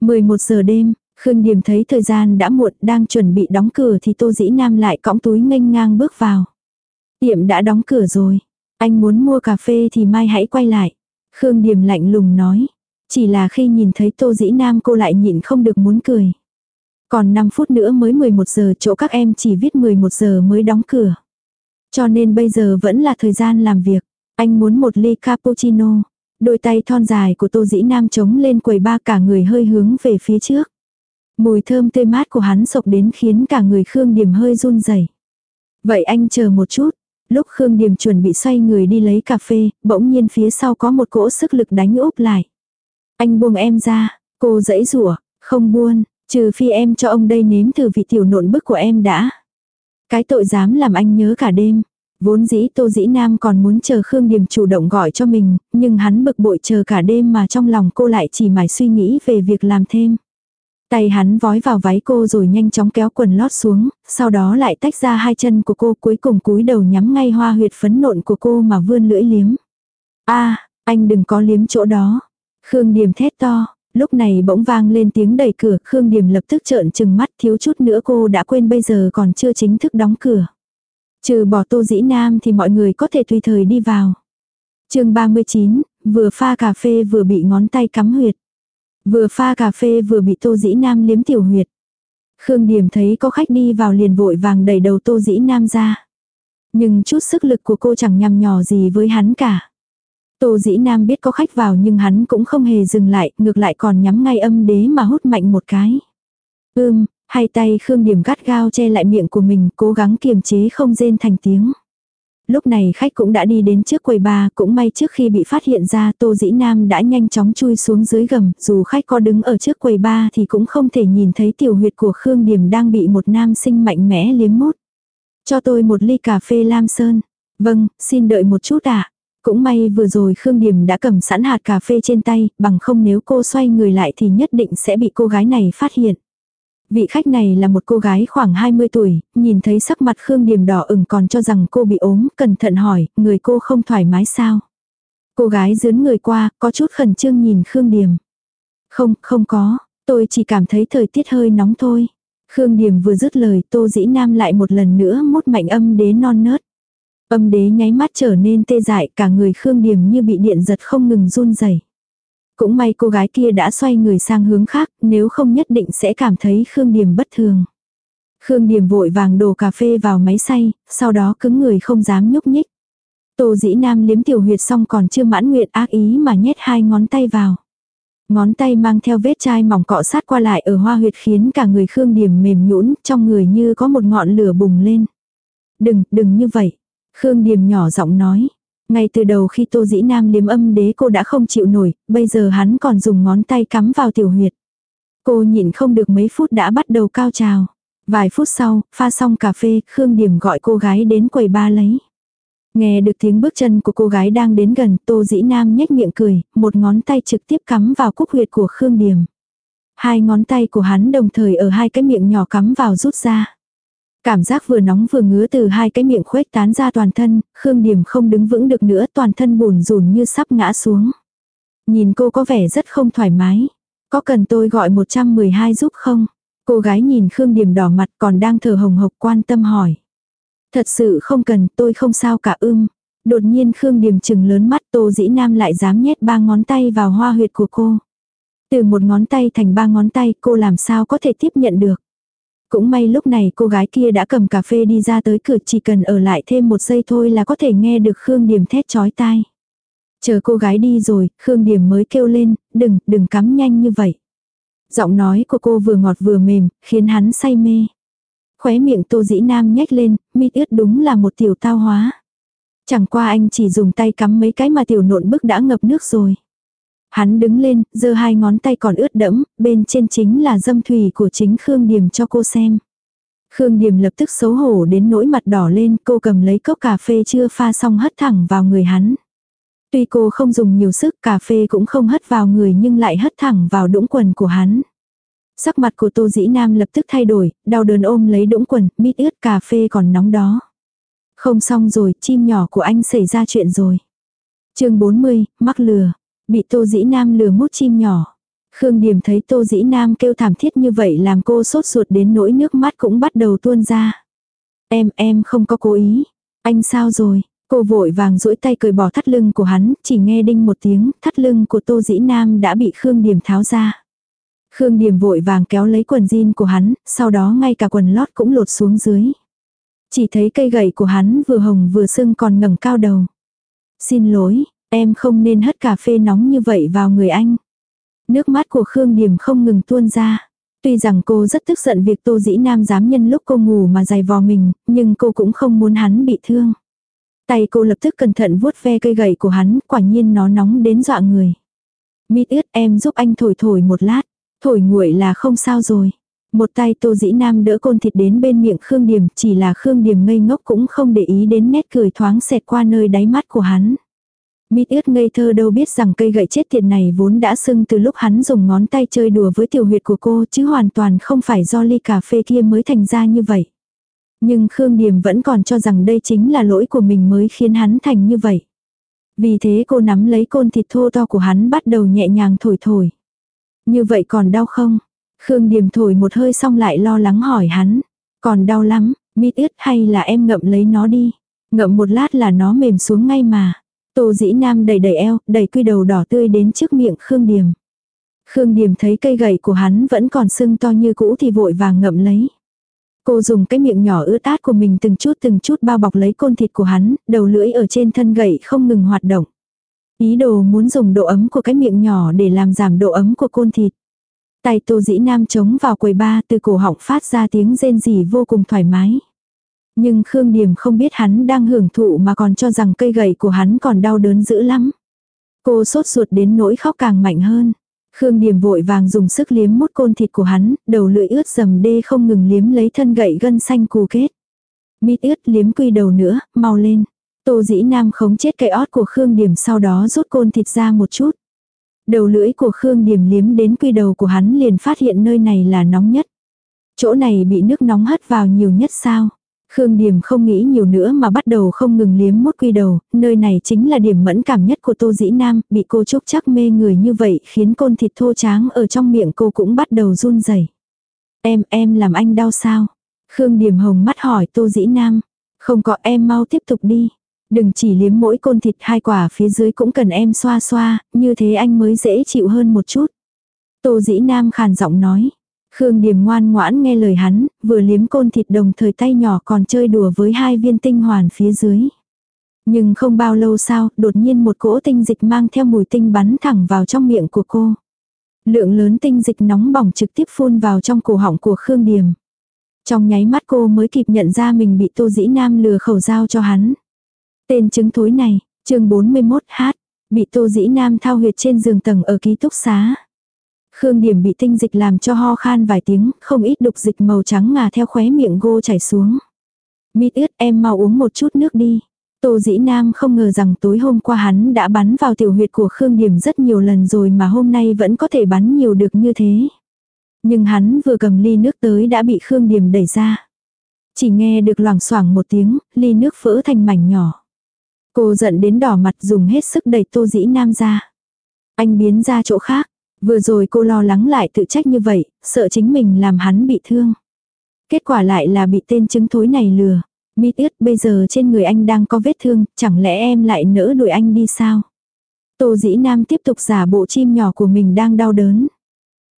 11 giờ đêm, Khương Điềm thấy thời gian đã muộn đang chuẩn bị đóng cửa thì Tô Dĩ Nam lại cõng túi nghênh ngang bước vào. Tiệm đã đóng cửa rồi. Anh muốn mua cà phê thì mai hãy quay lại. Khương Điềm lạnh lùng nói. Chỉ là khi nhìn thấy Tô Dĩ Nam cô lại nhịn không được muốn cười. Còn 5 phút nữa mới 11 giờ chỗ các em chỉ viết 11 giờ mới đóng cửa. Cho nên bây giờ vẫn là thời gian làm việc. Anh muốn một ly cappuccino. Đôi tay thon dài của Tô Dĩ Nam chống lên quầy ba cả người hơi hướng về phía trước. Mùi thơm tê mát của hắn sộc đến khiến cả người Khương Điềm hơi run rẩy. Vậy anh chờ một chút. Lúc Khương Điềm chuẩn bị xoay người đi lấy cà phê, bỗng nhiên phía sau có một cỗ sức lực đánh úp lại. Anh buông em ra, cô dãy rủa không buôn, trừ phi em cho ông đây nếm thử vị tiểu nộn bức của em đã. Cái tội dám làm anh nhớ cả đêm. Vốn dĩ Tô Dĩ Nam còn muốn chờ Khương Điềm chủ động gọi cho mình, nhưng hắn bực bội chờ cả đêm mà trong lòng cô lại chỉ mải suy nghĩ về việc làm thêm. Tay hắn vói vào váy cô rồi nhanh chóng kéo quần lót xuống, sau đó lại tách ra hai chân của cô cuối cùng cúi đầu nhắm ngay hoa huyệt phấn nộn của cô mà vươn lưỡi liếm. a anh đừng có liếm chỗ đó. Khương Điềm thét to, Lúc này bỗng vang lên tiếng đẩy cửa, Khương Điềm lập tức trợn trừng mắt thiếu chút nữa cô đã quên bây giờ còn chưa chính thức đóng cửa. Trừ bỏ tô dĩ nam thì mọi người có thể tùy thời đi vào. chương 39, vừa pha cà phê vừa bị ngón tay cắm huyệt. Vừa pha cà phê vừa bị tô dĩ nam liếm tiểu huyệt. Khương Điềm thấy có khách đi vào liền vội vàng đẩy đầu tô dĩ nam ra. Nhưng chút sức lực của cô chẳng nhằm nhỏ gì với hắn cả. Tô dĩ nam biết có khách vào nhưng hắn cũng không hề dừng lại, ngược lại còn nhắm ngay âm đế mà hút mạnh một cái. Ưm, hai tay Khương Điểm gắt gao che lại miệng của mình, cố gắng kiềm chế không rên thành tiếng. Lúc này khách cũng đã đi đến trước quầy ba, cũng may trước khi bị phát hiện ra Tô Dĩ Nam đã nhanh chóng chui xuống dưới gầm, dù khách có đứng ở trước quầy ba thì cũng không thể nhìn thấy tiểu huyệt của Khương Điểm đang bị một nam sinh mạnh mẽ liếm mút. Cho tôi một ly cà phê lam sơn. Vâng, xin đợi một chút ạ. À. Cũng may vừa rồi Khương Điềm đã cầm sẵn hạt cà phê trên tay, bằng không nếu cô xoay người lại thì nhất định sẽ bị cô gái này phát hiện. Vị khách này là một cô gái khoảng 20 tuổi, nhìn thấy sắc mặt Khương Điềm đỏ ửng còn cho rằng cô bị ốm, cẩn thận hỏi, người cô không thoải mái sao? Cô gái dướn người qua, có chút khẩn trương nhìn Khương Điềm. Không, không có, tôi chỉ cảm thấy thời tiết hơi nóng thôi. Khương Điềm vừa dứt lời, Tô Dĩ Nam lại một lần nữa mốt mạnh âm đế non nớt. Âm đế nháy mắt trở nên tê dại, cả người Khương Điềm như bị điện giật không ngừng run rẩy. Cũng may cô gái kia đã xoay người sang hướng khác, nếu không nhất định sẽ cảm thấy Khương Điềm bất thường. Khương Điềm vội vàng đổ cà phê vào máy xay, sau đó cứng người không dám nhúc nhích. Tô dĩ nam liếm tiểu huyệt xong còn chưa mãn nguyện ác ý mà nhét hai ngón tay vào. Ngón tay mang theo vết chai mỏng cọ sát qua lại ở hoa huyệt khiến cả người Khương Điềm mềm nhũn trong người như có một ngọn lửa bùng lên. Đừng, đừng như vậy. Khương Điềm nhỏ giọng nói. Ngay từ đầu khi Tô Dĩ Nam liếm âm đế cô đã không chịu nổi, bây giờ hắn còn dùng ngón tay cắm vào tiểu huyệt. Cô nhịn không được mấy phút đã bắt đầu cao trào. Vài phút sau, pha xong cà phê, Khương Điểm gọi cô gái đến quầy ba lấy. Nghe được tiếng bước chân của cô gái đang đến gần, Tô Dĩ Nam nhếch miệng cười, một ngón tay trực tiếp cắm vào cúc huyệt của Khương Điểm. Hai ngón tay của hắn đồng thời ở hai cái miệng nhỏ cắm vào rút ra. Cảm giác vừa nóng vừa ngứa từ hai cái miệng khuếch tán ra toàn thân, Khương Điểm không đứng vững được nữa toàn thân bùn rùn như sắp ngã xuống. Nhìn cô có vẻ rất không thoải mái. Có cần tôi gọi 112 giúp không? Cô gái nhìn Khương Điểm đỏ mặt còn đang thở hồng hộc quan tâm hỏi. Thật sự không cần, tôi không sao cả ưm. Đột nhiên Khương Điểm chừng lớn mắt Tô Dĩ Nam lại dám nhét ba ngón tay vào hoa huyệt của cô. Từ một ngón tay thành ba ngón tay cô làm sao có thể tiếp nhận được. Cũng may lúc này cô gái kia đã cầm cà phê đi ra tới cửa chỉ cần ở lại thêm một giây thôi là có thể nghe được Khương Điểm thét chói tai. Chờ cô gái đi rồi, Khương Điểm mới kêu lên, đừng, đừng cắm nhanh như vậy. Giọng nói của cô vừa ngọt vừa mềm, khiến hắn say mê. Khóe miệng tô dĩ nam nhếch lên, mít ướt đúng là một tiểu tao hóa. Chẳng qua anh chỉ dùng tay cắm mấy cái mà tiểu nộn bức đã ngập nước rồi. Hắn đứng lên, giơ hai ngón tay còn ướt đẫm, bên trên chính là dâm thủy của chính Khương Điềm cho cô xem. Khương Điềm lập tức xấu hổ đến nỗi mặt đỏ lên, cô cầm lấy cốc cà phê chưa pha xong hất thẳng vào người hắn. Tuy cô không dùng nhiều sức cà phê cũng không hất vào người nhưng lại hất thẳng vào đũng quần của hắn. Sắc mặt của Tô Dĩ Nam lập tức thay đổi, đau đớn ôm lấy đũng quần, mít ướt cà phê còn nóng đó. Không xong rồi, chim nhỏ của anh xảy ra chuyện rồi. chương 40, mắc lừa. Bị Tô Dĩ Nam lừa mút chim nhỏ. Khương Điềm thấy Tô Dĩ Nam kêu thảm thiết như vậy làm cô sốt ruột đến nỗi nước mắt cũng bắt đầu tuôn ra. Em, em không có cố ý. Anh sao rồi? Cô vội vàng duỗi tay cười bỏ thắt lưng của hắn, chỉ nghe đinh một tiếng, thắt lưng của Tô Dĩ Nam đã bị Khương Điềm tháo ra. Khương Điềm vội vàng kéo lấy quần jean của hắn, sau đó ngay cả quần lót cũng lột xuống dưới. Chỉ thấy cây gậy của hắn vừa hồng vừa sưng còn ngẩng cao đầu. Xin lỗi, Em không nên hất cà phê nóng như vậy vào người anh. Nước mắt của Khương điểm không ngừng tuôn ra. Tuy rằng cô rất tức giận việc Tô Dĩ Nam dám nhân lúc cô ngủ mà giày vò mình, nhưng cô cũng không muốn hắn bị thương. Tay cô lập tức cẩn thận vuốt ve cây gậy của hắn, quả nhiên nó nóng đến dọa người. Mít ướt em giúp anh thổi thổi một lát, thổi nguội là không sao rồi. Một tay Tô Dĩ Nam đỡ côn thịt đến bên miệng Khương điểm, chỉ là Khương điểm ngây ngốc cũng không để ý đến nét cười thoáng xẹt qua nơi đáy mắt của hắn. Mít ướt ngây thơ đâu biết rằng cây gậy chết tiệt này vốn đã sưng từ lúc hắn dùng ngón tay chơi đùa với tiểu huyệt của cô chứ hoàn toàn không phải do ly cà phê kia mới thành ra như vậy. Nhưng Khương Điềm vẫn còn cho rằng đây chính là lỗi của mình mới khiến hắn thành như vậy. Vì thế cô nắm lấy côn thịt thô to của hắn bắt đầu nhẹ nhàng thổi thổi. Như vậy còn đau không? Khương Điềm thổi một hơi xong lại lo lắng hỏi hắn. Còn đau lắm, mít ướt hay là em ngậm lấy nó đi. Ngậm một lát là nó mềm xuống ngay mà. Tô dĩ nam đầy đầy eo, đầy quy đầu đỏ tươi đến trước miệng Khương Điềm. Khương Điềm thấy cây gậy của hắn vẫn còn sưng to như cũ thì vội vàng ngậm lấy. Cô dùng cái miệng nhỏ ướt át của mình từng chút từng chút bao bọc lấy côn thịt của hắn, đầu lưỡi ở trên thân gậy không ngừng hoạt động. Ý đồ muốn dùng độ ấm của cái miệng nhỏ để làm giảm độ ấm của côn thịt. Tay tô dĩ nam chống vào quầy ba từ cổ họng phát ra tiếng rên rỉ vô cùng thoải mái. Nhưng Khương Điềm không biết hắn đang hưởng thụ mà còn cho rằng cây gậy của hắn còn đau đớn dữ lắm. Cô sốt ruột đến nỗi khóc càng mạnh hơn. Khương Điềm vội vàng dùng sức liếm mút côn thịt của hắn, đầu lưỡi ướt dầm đê không ngừng liếm lấy thân gậy gân xanh cù kết. Mít ướt liếm quy đầu nữa, mau lên. Tô dĩ nam khống chết cây ót của Khương Điềm sau đó rút côn thịt ra một chút. Đầu lưỡi của Khương Điềm liếm đến quy đầu của hắn liền phát hiện nơi này là nóng nhất. Chỗ này bị nước nóng hất vào nhiều nhất sao? Khương Điềm không nghĩ nhiều nữa mà bắt đầu không ngừng liếm mốt quy đầu, nơi này chính là điểm mẫn cảm nhất của Tô Dĩ Nam, bị cô chúc chắc mê người như vậy khiến côn thịt thô tráng ở trong miệng cô cũng bắt đầu run rẩy. Em, em làm anh đau sao? Khương Điềm hồng mắt hỏi Tô Dĩ Nam. Không có em mau tiếp tục đi. Đừng chỉ liếm mỗi côn thịt hai quả phía dưới cũng cần em xoa xoa, như thế anh mới dễ chịu hơn một chút. Tô Dĩ Nam khàn giọng nói. Khương Điềm ngoan ngoãn nghe lời hắn, vừa liếm côn thịt đồng thời tay nhỏ còn chơi đùa với hai viên tinh hoàn phía dưới. Nhưng không bao lâu sau, đột nhiên một cỗ tinh dịch mang theo mùi tinh bắn thẳng vào trong miệng của cô. Lượng lớn tinh dịch nóng bỏng trực tiếp phun vào trong cổ họng của Khương Điềm. Trong nháy mắt cô mới kịp nhận ra mình bị Tô Dĩ Nam lừa khẩu giao cho hắn. Tên chứng thối này, chương 41 hát, bị Tô Dĩ Nam thao huyệt trên giường tầng ở ký túc xá. Khương Điểm bị tinh dịch làm cho ho khan vài tiếng, không ít đục dịch màu trắng ngà theo khóe miệng gô chảy xuống. Mít ướt em mau uống một chút nước đi. Tô Dĩ Nam không ngờ rằng tối hôm qua hắn đã bắn vào tiểu huyệt của Khương Điểm rất nhiều lần rồi mà hôm nay vẫn có thể bắn nhiều được như thế. Nhưng hắn vừa cầm ly nước tới đã bị Khương Điểm đẩy ra. Chỉ nghe được loảng xoảng một tiếng, ly nước vỡ thành mảnh nhỏ. Cô giận đến đỏ mặt dùng hết sức đẩy Tô Dĩ Nam ra. Anh biến ra chỗ khác, Vừa rồi cô lo lắng lại tự trách như vậy, sợ chính mình làm hắn bị thương. Kết quả lại là bị tên chứng thối này lừa. Mít ướt bây giờ trên người anh đang có vết thương, chẳng lẽ em lại nỡ đuổi anh đi sao? Tô dĩ nam tiếp tục giả bộ chim nhỏ của mình đang đau đớn.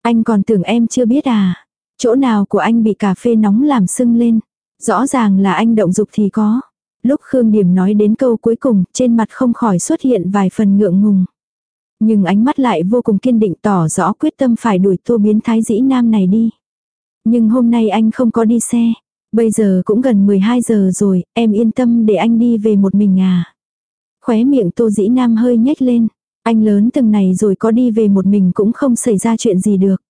Anh còn tưởng em chưa biết à? Chỗ nào của anh bị cà phê nóng làm sưng lên? Rõ ràng là anh động dục thì có. Lúc Khương Điểm nói đến câu cuối cùng, trên mặt không khỏi xuất hiện vài phần ngượng ngùng. Nhưng ánh mắt lại vô cùng kiên định tỏ rõ quyết tâm phải đuổi tô biến thái dĩ nam này đi. Nhưng hôm nay anh không có đi xe. Bây giờ cũng gần 12 giờ rồi, em yên tâm để anh đi về một mình à. Khóe miệng tô dĩ nam hơi nhếch lên. Anh lớn từng này rồi có đi về một mình cũng không xảy ra chuyện gì được.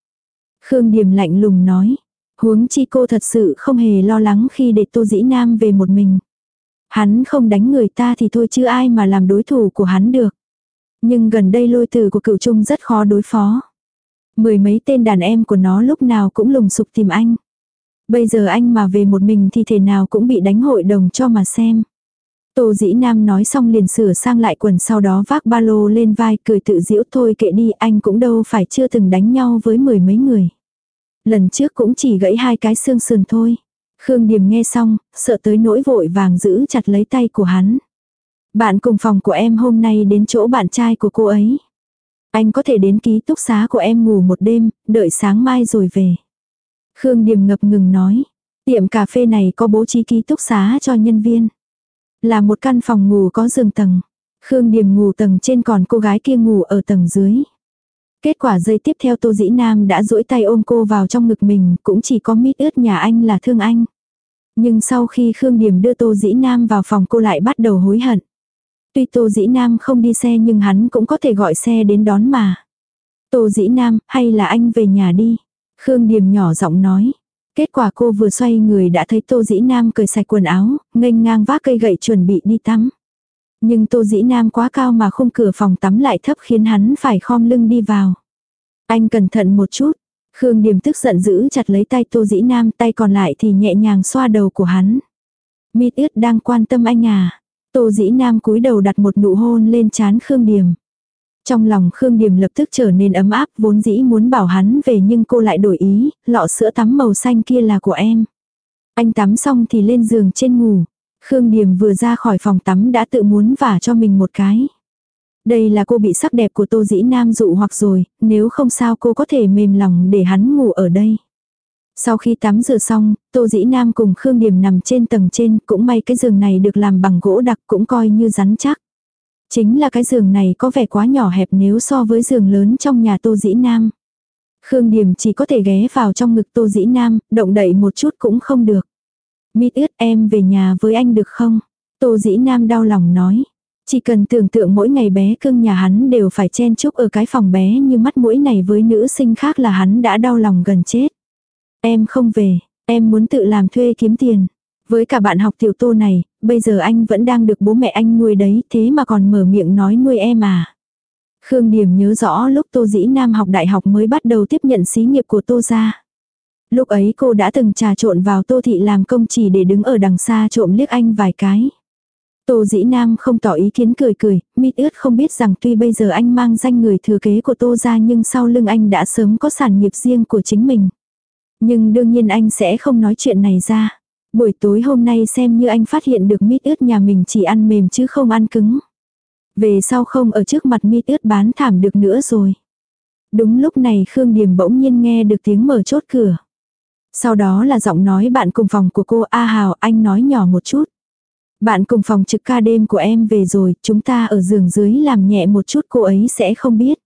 Khương Điềm lạnh lùng nói. Huống chi cô thật sự không hề lo lắng khi để tô dĩ nam về một mình. Hắn không đánh người ta thì thôi chứ ai mà làm đối thủ của hắn được. Nhưng gần đây lôi từ của cựu trung rất khó đối phó. Mười mấy tên đàn em của nó lúc nào cũng lùng sục tìm anh. Bây giờ anh mà về một mình thì thể nào cũng bị đánh hội đồng cho mà xem. Tô dĩ nam nói xong liền sửa sang lại quần sau đó vác ba lô lên vai cười tự diễu thôi kệ đi anh cũng đâu phải chưa từng đánh nhau với mười mấy người. Lần trước cũng chỉ gãy hai cái xương sườn thôi. Khương Điềm nghe xong, sợ tới nỗi vội vàng giữ chặt lấy tay của hắn. Bạn cùng phòng của em hôm nay đến chỗ bạn trai của cô ấy. Anh có thể đến ký túc xá của em ngủ một đêm, đợi sáng mai rồi về. Khương Điềm ngập ngừng nói. Tiệm cà phê này có bố trí ký túc xá cho nhân viên. Là một căn phòng ngủ có giường tầng. Khương Điềm ngủ tầng trên còn cô gái kia ngủ ở tầng dưới. Kết quả giây tiếp theo Tô Dĩ Nam đã duỗi tay ôm cô vào trong ngực mình, cũng chỉ có mít ướt nhà anh là thương anh. Nhưng sau khi Khương Điềm đưa Tô Dĩ Nam vào phòng cô lại bắt đầu hối hận. Tuy Tô Dĩ Nam không đi xe nhưng hắn cũng có thể gọi xe đến đón mà. Tô Dĩ Nam, hay là anh về nhà đi. Khương Điềm nhỏ giọng nói. Kết quả cô vừa xoay người đã thấy Tô Dĩ Nam cởi sạch quần áo, nghênh ngang vác cây gậy chuẩn bị đi tắm. Nhưng Tô Dĩ Nam quá cao mà khung cửa phòng tắm lại thấp khiến hắn phải khom lưng đi vào. Anh cẩn thận một chút. Khương Điềm tức giận giữ chặt lấy tay Tô Dĩ Nam tay còn lại thì nhẹ nhàng xoa đầu của hắn. Mít ướt đang quan tâm anh à. Tô dĩ nam cúi đầu đặt một nụ hôn lên chán Khương Điềm. Trong lòng Khương Điềm lập tức trở nên ấm áp, vốn dĩ muốn bảo hắn về nhưng cô lại đổi ý, lọ sữa tắm màu xanh kia là của em. Anh tắm xong thì lên giường trên ngủ. Khương Điềm vừa ra khỏi phòng tắm đã tự muốn vả cho mình một cái. Đây là cô bị sắc đẹp của Tô Dĩ Nam dụ hoặc rồi, nếu không sao cô có thể mềm lòng để hắn ngủ ở đây. Sau khi tắm rửa xong, Tô Dĩ Nam cùng Khương điểm nằm trên tầng trên, cũng may cái giường này được làm bằng gỗ đặc cũng coi như rắn chắc. Chính là cái giường này có vẻ quá nhỏ hẹp nếu so với giường lớn trong nhà Tô Dĩ Nam. Khương điểm chỉ có thể ghé vào trong ngực Tô Dĩ Nam, động đậy một chút cũng không được. Mít ướt em về nhà với anh được không? Tô Dĩ Nam đau lòng nói. Chỉ cần tưởng tượng mỗi ngày bé cưng nhà hắn đều phải chen chúc ở cái phòng bé như mắt mũi này với nữ sinh khác là hắn đã đau lòng gần chết. Em không về, em muốn tự làm thuê kiếm tiền. Với cả bạn học tiểu tô này, bây giờ anh vẫn đang được bố mẹ anh nuôi đấy, thế mà còn mở miệng nói nuôi em à. Khương Điểm nhớ rõ lúc Tô Dĩ Nam học đại học mới bắt đầu tiếp nhận xí nghiệp của Tô gia. Lúc ấy cô đã từng trà trộn vào Tô Thị làm công chỉ để đứng ở đằng xa trộm liếc anh vài cái. Tô Dĩ Nam không tỏ ý kiến cười cười, mít ướt không biết rằng tuy bây giờ anh mang danh người thừa kế của Tô gia nhưng sau lưng anh đã sớm có sản nghiệp riêng của chính mình. Nhưng đương nhiên anh sẽ không nói chuyện này ra. Buổi tối hôm nay xem như anh phát hiện được mít ướt nhà mình chỉ ăn mềm chứ không ăn cứng. Về sau không ở trước mặt mít ướt bán thảm được nữa rồi. Đúng lúc này Khương Điềm bỗng nhiên nghe được tiếng mở chốt cửa. Sau đó là giọng nói bạn cùng phòng của cô A Hào anh nói nhỏ một chút. Bạn cùng phòng trực ca đêm của em về rồi, chúng ta ở giường dưới làm nhẹ một chút cô ấy sẽ không biết.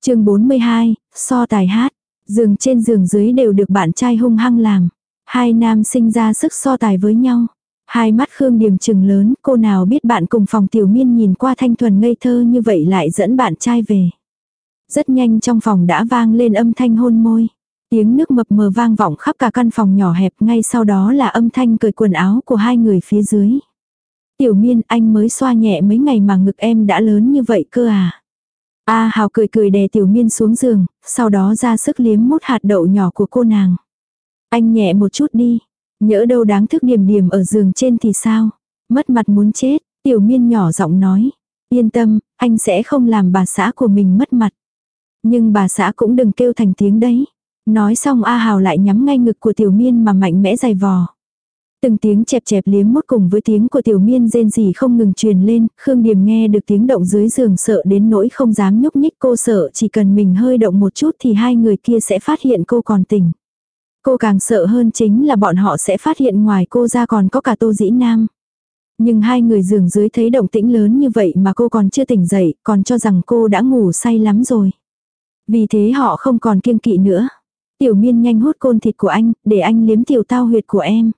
chương 42, so tài hát. Giường trên giường dưới đều được bạn trai hung hăng làm. Hai nam sinh ra sức so tài với nhau. Hai mắt Khương Điềm trừng lớn, cô nào biết bạn cùng phòng tiểu miên nhìn qua thanh thuần ngây thơ như vậy lại dẫn bạn trai về. Rất nhanh trong phòng đã vang lên âm thanh hôn môi. Tiếng nước mập mờ vang vọng khắp cả căn phòng nhỏ hẹp ngay sau đó là âm thanh cởi quần áo của hai người phía dưới. Tiểu miên anh mới xoa nhẹ mấy ngày mà ngực em đã lớn như vậy cơ à. A Hào cười cười đè tiểu miên xuống giường, sau đó ra sức liếm mút hạt đậu nhỏ của cô nàng. Anh nhẹ một chút đi, nhỡ đâu đáng thức điểm điểm ở giường trên thì sao? Mất mặt muốn chết, tiểu miên nhỏ giọng nói. Yên tâm, anh sẽ không làm bà xã của mình mất mặt. Nhưng bà xã cũng đừng kêu thành tiếng đấy. Nói xong A Hào lại nhắm ngay ngực của tiểu miên mà mạnh mẽ dày vò. Từng tiếng chẹp chẹp liếm mút cùng với tiếng của tiểu miên rên rỉ không ngừng truyền lên, Khương Điềm nghe được tiếng động dưới giường sợ đến nỗi không dám nhúc nhích cô sợ chỉ cần mình hơi động một chút thì hai người kia sẽ phát hiện cô còn tỉnh. Cô càng sợ hơn chính là bọn họ sẽ phát hiện ngoài cô ra còn có cả tô dĩ nam. Nhưng hai người giường dưới thấy động tĩnh lớn như vậy mà cô còn chưa tỉnh dậy, còn cho rằng cô đã ngủ say lắm rồi. Vì thế họ không còn kiêng kỵ nữa. Tiểu miên nhanh hút côn thịt của anh, để anh liếm tiểu tao huyệt của em.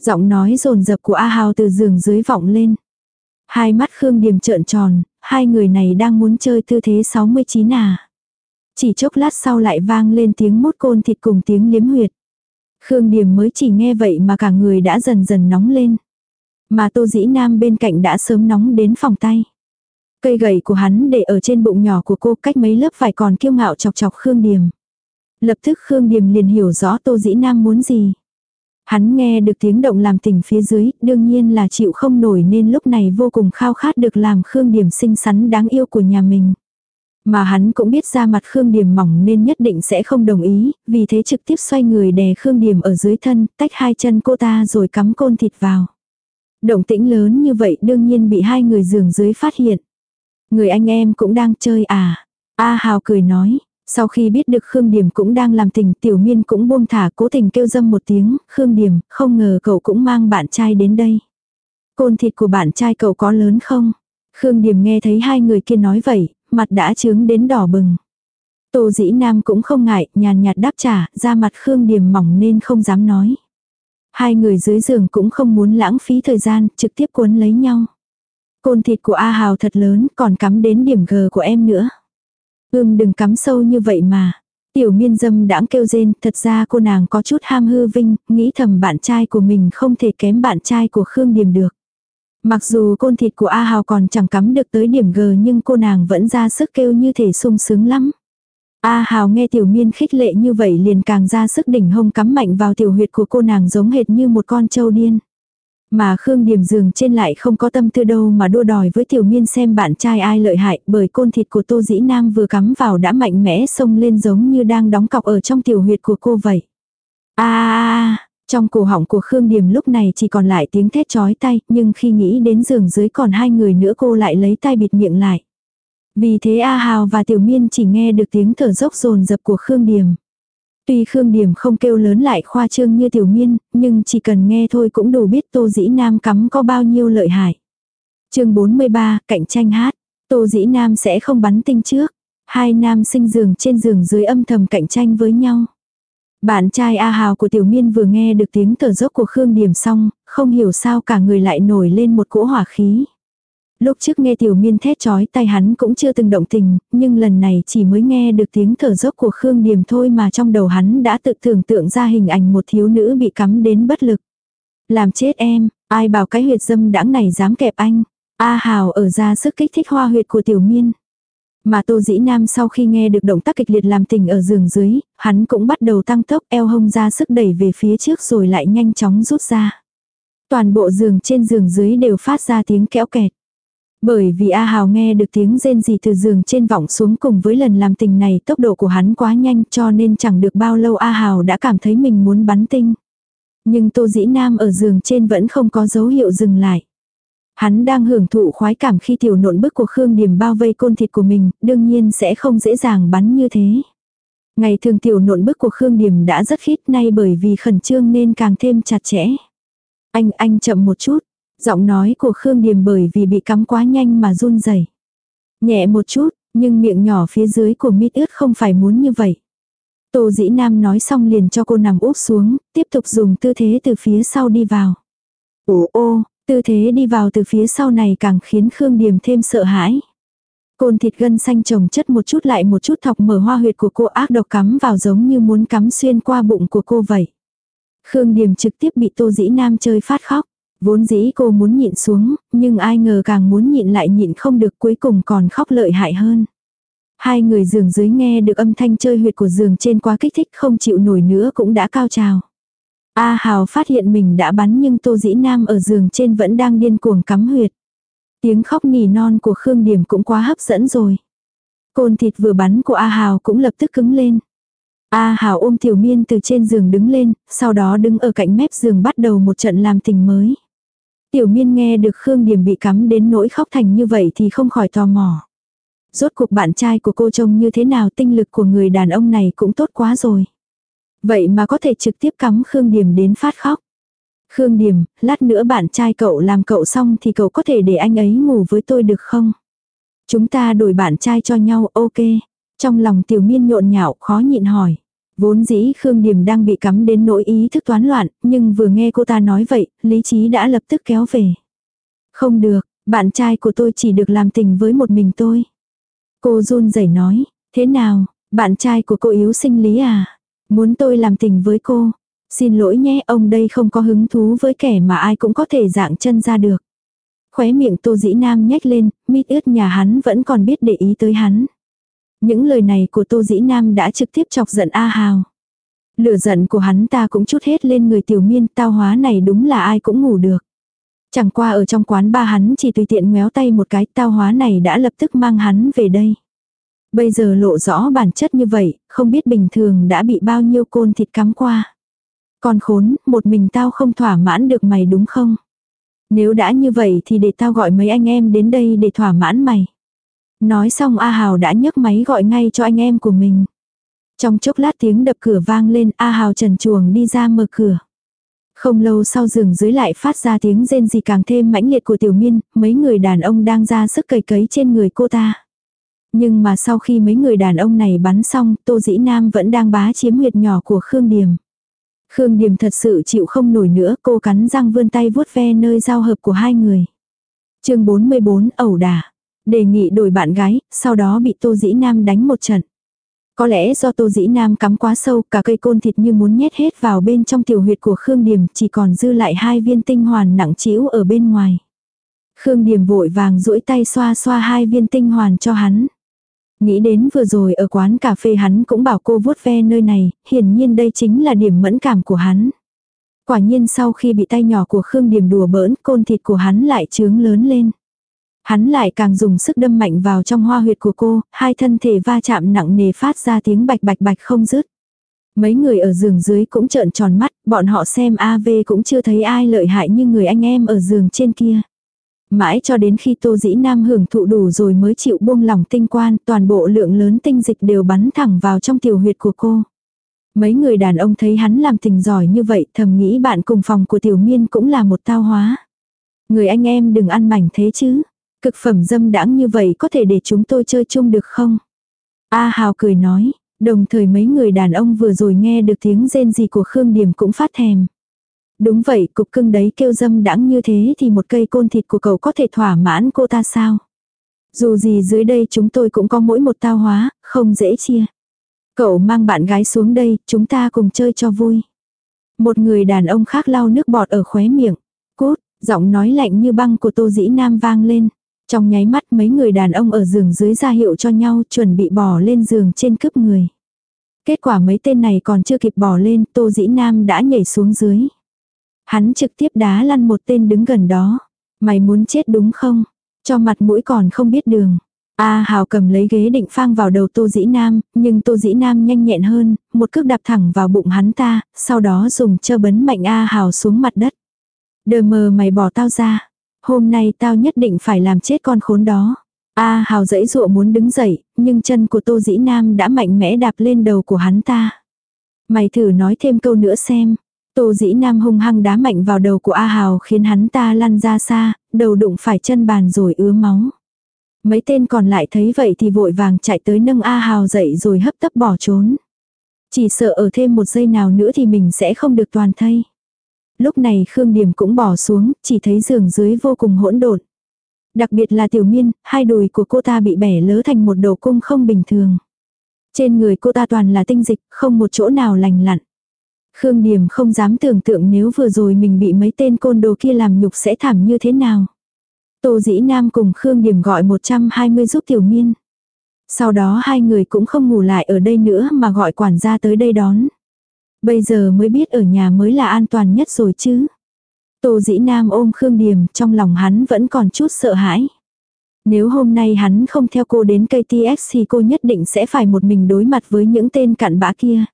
Giọng nói rồn rập của A Hào từ giường dưới vọng lên. Hai mắt Khương Điềm trợn tròn, hai người này đang muốn chơi tư thế 69 à. Chỉ chốc lát sau lại vang lên tiếng mút côn thịt cùng tiếng liếm huyệt. Khương Điềm mới chỉ nghe vậy mà cả người đã dần dần nóng lên. Mà Tô Dĩ Nam bên cạnh đã sớm nóng đến phòng tay. Cây gậy của hắn để ở trên bụng nhỏ của cô cách mấy lớp vải còn kiêu ngạo chọc chọc Khương Điềm. Lập tức Khương Điềm liền hiểu rõ Tô Dĩ Nam muốn gì. Hắn nghe được tiếng động làm tỉnh phía dưới, đương nhiên là chịu không nổi nên lúc này vô cùng khao khát được làm Khương điểm xinh xắn đáng yêu của nhà mình. Mà hắn cũng biết ra mặt Khương điểm mỏng nên nhất định sẽ không đồng ý, vì thế trực tiếp xoay người đè Khương điểm ở dưới thân, tách hai chân cô ta rồi cắm côn thịt vào. Động tĩnh lớn như vậy đương nhiên bị hai người giường dưới phát hiện. Người anh em cũng đang chơi à? A Hào cười nói, sau khi biết được Khương Điểm cũng đang làm tình tiểu miên cũng buông thả cố tình kêu dâm một tiếng, Khương Điểm, không ngờ cậu cũng mang bạn trai đến đây. Côn thịt của bạn trai cậu có lớn không? Khương Điểm nghe thấy hai người kia nói vậy, mặt đã trướng đến đỏ bừng. Tô dĩ nam cũng không ngại, nhàn nhạt đáp trả, ra mặt Khương Điểm mỏng nên không dám nói. Hai người dưới giường cũng không muốn lãng phí thời gian, trực tiếp cuốn lấy nhau. Côn thịt của A Hào thật lớn, còn cắm đến điểm G của em nữa. Ưm đừng cắm sâu như vậy mà. Tiểu miên dâm đãng kêu rên, thật ra cô nàng có chút ham hư vinh, nghĩ thầm bạn trai của mình không thể kém bạn trai của Khương Điềm được. Mặc dù côn thịt của A Hào còn chẳng cắm được tới điểm G nhưng cô nàng vẫn ra sức kêu như thể sung sướng lắm. A Hào nghe tiểu miên khích lệ như vậy liền càng ra sức đỉnh hông cắm mạnh vào tiểu huyệt của cô nàng giống hệt như một con trâu điên. Mà Khương điềm giường trên lại không có tâm tư đâu mà đua đòi với tiểu miên xem bạn trai ai lợi hại bởi côn thịt của Tô Dĩ Nam vừa cắm vào đã mạnh mẽ xông lên giống như đang đóng cọc ở trong tiểu huyệt của cô vậy. a trong cổ họng của Khương điềm lúc này chỉ còn lại tiếng thét chói tay, nhưng khi nghĩ đến giường dưới còn hai người nữa cô lại lấy tay bịt miệng lại. Vì thế A Hào và Tiểu Miên chỉ nghe được tiếng thở dốc rồn rập của Khương điềm. Tuy Khương Điểm không kêu lớn lại khoa trương như Tiểu Miên, nhưng chỉ cần nghe thôi cũng đủ biết Tô Dĩ Nam cắm có bao nhiêu lợi hại. chương 43, cạnh tranh hát. Tô Dĩ Nam sẽ không bắn tinh trước. Hai nam sinh giường trên giường dưới âm thầm cạnh tranh với nhau. Bạn trai A Hào của Tiểu Miên vừa nghe được tiếng thở dốc của Khương Điểm xong, không hiểu sao cả người lại nổi lên một cỗ hỏa khí. Lúc trước nghe Tiểu Miên thét chói tay hắn cũng chưa từng động tình, nhưng lần này chỉ mới nghe được tiếng thở dốc của Khương điềm thôi mà trong đầu hắn đã tự tưởng tượng ra hình ảnh một thiếu nữ bị cắm đến bất lực. Làm chết em, ai bảo cái huyệt dâm đãng này dám kẹp anh. A Hào ở ra sức kích thích hoa huyệt của Tiểu Miên. Mà Tô Dĩ Nam sau khi nghe được động tác kịch liệt làm tình ở giường dưới, hắn cũng bắt đầu tăng tốc eo hông ra sức đẩy về phía trước rồi lại nhanh chóng rút ra. Toàn bộ giường trên giường dưới đều phát ra tiếng kéo kẹt. Bởi vì A Hào nghe được tiếng rên gì từ giường trên vọng xuống cùng với lần làm tình này tốc độ của hắn quá nhanh cho nên chẳng được bao lâu A Hào đã cảm thấy mình muốn bắn tinh. Nhưng Tô Dĩ Nam ở giường trên vẫn không có dấu hiệu dừng lại. Hắn đang hưởng thụ khoái cảm khi tiểu nộn bức của Khương Điểm bao vây côn thịt của mình, đương nhiên sẽ không dễ dàng bắn như thế. Ngày thường tiểu nộn bức của Khương Điểm đã rất khít nay bởi vì khẩn trương nên càng thêm chặt chẽ. Anh, anh chậm một chút. Giọng nói của Khương Điềm bởi vì bị cắm quá nhanh mà run rẩy Nhẹ một chút, nhưng miệng nhỏ phía dưới của mít ướt không phải muốn như vậy. Tô dĩ nam nói xong liền cho cô nằm úp xuống, tiếp tục dùng tư thế từ phía sau đi vào. Ồ ô, tư thế đi vào từ phía sau này càng khiến Khương Điềm thêm sợ hãi. Côn thịt gân xanh trồng chất một chút lại một chút thọc mở hoa huyệt của cô ác độc cắm vào giống như muốn cắm xuyên qua bụng của cô vậy. Khương Điềm trực tiếp bị Tô Dĩ Nam chơi phát khóc. Vốn dĩ cô muốn nhịn xuống, nhưng ai ngờ càng muốn nhịn lại nhịn không được cuối cùng còn khóc lợi hại hơn. Hai người giường dưới nghe được âm thanh chơi huyệt của giường trên quá kích thích không chịu nổi nữa cũng đã cao trào. A Hào phát hiện mình đã bắn nhưng Tô Dĩ Nam ở giường trên vẫn đang điên cuồng cắm huyệt. Tiếng khóc nỉ non của Khương Điểm cũng quá hấp dẫn rồi. Côn thịt vừa bắn của A Hào cũng lập tức cứng lên. A Hào ôm Tiểu Miên từ trên giường đứng lên, sau đó đứng ở cạnh mép giường bắt đầu một trận làm tình mới. Tiểu miên nghe được Khương Điểm bị cắm đến nỗi khóc thành như vậy thì không khỏi tò mò. Rốt cuộc bạn trai của cô trông như thế nào tinh lực của người đàn ông này cũng tốt quá rồi. Vậy mà có thể trực tiếp cắm Khương Điểm đến phát khóc. Khương Điểm, lát nữa bạn trai cậu làm cậu xong thì cậu có thể để anh ấy ngủ với tôi được không? Chúng ta đổi bạn trai cho nhau, ok. Trong lòng tiểu miên nhộn nhạo khó nhịn hỏi. Vốn dĩ Khương Điềm đang bị cắm đến nỗi ý thức toán loạn, nhưng vừa nghe cô ta nói vậy, lý trí đã lập tức kéo về. Không được, bạn trai của tôi chỉ được làm tình với một mình tôi. Cô run rẩy nói, thế nào, bạn trai của cô yếu sinh lý à? Muốn tôi làm tình với cô? Xin lỗi nhé, ông đây không có hứng thú với kẻ mà ai cũng có thể dạng chân ra được. Khóe miệng tô dĩ nam nhếch lên, mít ướt nhà hắn vẫn còn biết để ý tới hắn. Những lời này của Tô Dĩ Nam đã trực tiếp chọc giận A Hào. Lửa giận của hắn ta cũng chút hết lên người tiểu miên tao hóa này đúng là ai cũng ngủ được. Chẳng qua ở trong quán ba hắn chỉ tùy tiện ngoéo tay một cái tao hóa này đã lập tức mang hắn về đây. Bây giờ lộ rõ bản chất như vậy, không biết bình thường đã bị bao nhiêu côn thịt cắm qua. Còn khốn, một mình tao không thỏa mãn được mày đúng không? Nếu đã như vậy thì để tao gọi mấy anh em đến đây để thỏa mãn mày. Nói xong A Hào đã nhấc máy gọi ngay cho anh em của mình. Trong chốc lát tiếng đập cửa vang lên A Hào trần chuồng đi ra mở cửa. Không lâu sau giường dưới lại phát ra tiếng rên gì càng thêm mãnh liệt của tiểu miên, mấy người đàn ông đang ra sức cầy cấy trên người cô ta. Nhưng mà sau khi mấy người đàn ông này bắn xong, Tô Dĩ Nam vẫn đang bá chiếm huyệt nhỏ của Khương Điềm. Khương Điềm thật sự chịu không nổi nữa, cô cắn răng vươn tay vuốt ve nơi giao hợp của hai người. chương 44 ẩu đả. Đề nghị đổi bạn gái, sau đó bị Tô Dĩ Nam đánh một trận. Có lẽ do Tô Dĩ Nam cắm quá sâu, cả cây côn thịt như muốn nhét hết vào bên trong tiểu huyệt của Khương Điềm, chỉ còn dư lại hai viên tinh hoàn nặng trĩu ở bên ngoài. Khương Điềm vội vàng duỗi tay xoa xoa hai viên tinh hoàn cho hắn. Nghĩ đến vừa rồi ở quán cà phê hắn cũng bảo cô vuốt ve nơi này, hiển nhiên đây chính là điểm mẫn cảm của hắn. Quả nhiên sau khi bị tay nhỏ của Khương Điềm đùa bỡn, côn thịt của hắn lại trướng lớn lên. Hắn lại càng dùng sức đâm mạnh vào trong hoa huyệt của cô, hai thân thể va chạm nặng nề phát ra tiếng bạch bạch bạch không dứt. Mấy người ở giường dưới cũng trợn tròn mắt, bọn họ xem AV cũng chưa thấy ai lợi hại như người anh em ở giường trên kia. Mãi cho đến khi Tô Dĩ Nam hưởng thụ đủ rồi mới chịu buông lỏng tinh quan, toàn bộ lượng lớn tinh dịch đều bắn thẳng vào trong tiểu huyệt của cô. Mấy người đàn ông thấy hắn làm tình giỏi như vậy thầm nghĩ bạn cùng phòng của tiểu miên cũng là một tao hóa. Người anh em đừng ăn mảnh thế chứ. Cực phẩm dâm đãng như vậy có thể để chúng tôi chơi chung được không? A Hào cười nói, đồng thời mấy người đàn ông vừa rồi nghe được tiếng rên gì của Khương Điểm cũng phát thèm. Đúng vậy, cục cưng đấy kêu dâm đãng như thế thì một cây côn thịt của cậu có thể thỏa mãn cô ta sao? Dù gì dưới đây chúng tôi cũng có mỗi một tao hóa, không dễ chia. Cậu mang bạn gái xuống đây, chúng ta cùng chơi cho vui. Một người đàn ông khác lau nước bọt ở khóe miệng. Cút, giọng nói lạnh như băng của Tô Dĩ Nam vang lên. Trong nháy mắt mấy người đàn ông ở giường dưới ra hiệu cho nhau chuẩn bị bỏ lên giường trên cướp người. Kết quả mấy tên này còn chưa kịp bỏ lên, Tô Dĩ Nam đã nhảy xuống dưới. Hắn trực tiếp đá lăn một tên đứng gần đó. Mày muốn chết đúng không? Cho mặt mũi còn không biết đường. A Hào cầm lấy ghế định phang vào đầu Tô Dĩ Nam, nhưng Tô Dĩ Nam nhanh nhẹn hơn, một cước đạp thẳng vào bụng hắn ta, sau đó dùng chơ bấn mạnh A Hào xuống mặt đất. Đờ mờ mày bỏ tao ra. Hôm nay tao nhất định phải làm chết con khốn đó. A Hào dãy dụa muốn đứng dậy, nhưng chân của Tô Dĩ Nam đã mạnh mẽ đạp lên đầu của hắn ta. Mày thử nói thêm câu nữa xem. Tô Dĩ Nam hung hăng đá mạnh vào đầu của A Hào khiến hắn ta lăn ra xa, đầu đụng phải chân bàn rồi ứa máu. Mấy tên còn lại thấy vậy thì vội vàng chạy tới nâng A Hào dậy rồi hấp tấp bỏ trốn. Chỉ sợ ở thêm một giây nào nữa thì mình sẽ không được toàn thây. Lúc này Khương Điểm cũng bỏ xuống, chỉ thấy giường dưới vô cùng hỗn độn. Đặc biệt là tiểu miên, hai đùi của cô ta bị bẻ lớ thành một đồ cung không bình thường. Trên người cô ta toàn là tinh dịch, không một chỗ nào lành lặn. Khương Điểm không dám tưởng tượng nếu vừa rồi mình bị mấy tên côn đồ kia làm nhục sẽ thảm như thế nào. Tô Dĩ Nam cùng Khương Điểm gọi 120 giúp Tiểu Miên. Sau đó hai người cũng không ngủ lại ở đây nữa mà gọi quản gia tới đây đón. Bây giờ mới biết ở nhà mới là an toàn nhất rồi chứ. Tô Dĩ Nam ôm Khương điềm trong lòng hắn vẫn còn chút sợ hãi. Nếu hôm nay hắn không theo cô đến KTX thì cô nhất định sẽ phải một mình đối mặt với những tên cặn bã kia.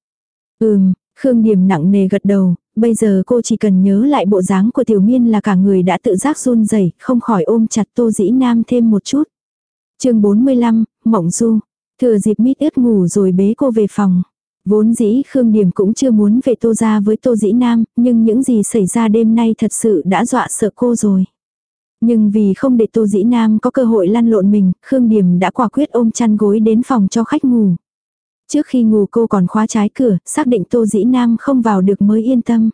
Ừm, Khương điềm nặng nề gật đầu, bây giờ cô chỉ cần nhớ lại bộ dáng của tiểu miên là cả người đã tự giác run rẩy không khỏi ôm chặt tô dĩ nam thêm một chút. chương 45, Mộng Du. Thừa dịp mít ướt ngủ rồi bế cô về phòng. Vốn dĩ Khương Điểm cũng chưa muốn về tô gia với tô dĩ nam, nhưng những gì xảy ra đêm nay thật sự đã dọa sợ cô rồi. Nhưng vì không để tô dĩ nam có cơ hội lăn lộn mình, Khương Điểm đã quả quyết ôm chăn gối đến phòng cho khách ngủ. Trước khi ngủ cô còn khóa trái cửa, xác định Tô Dĩ Nam không vào được mới yên tâm.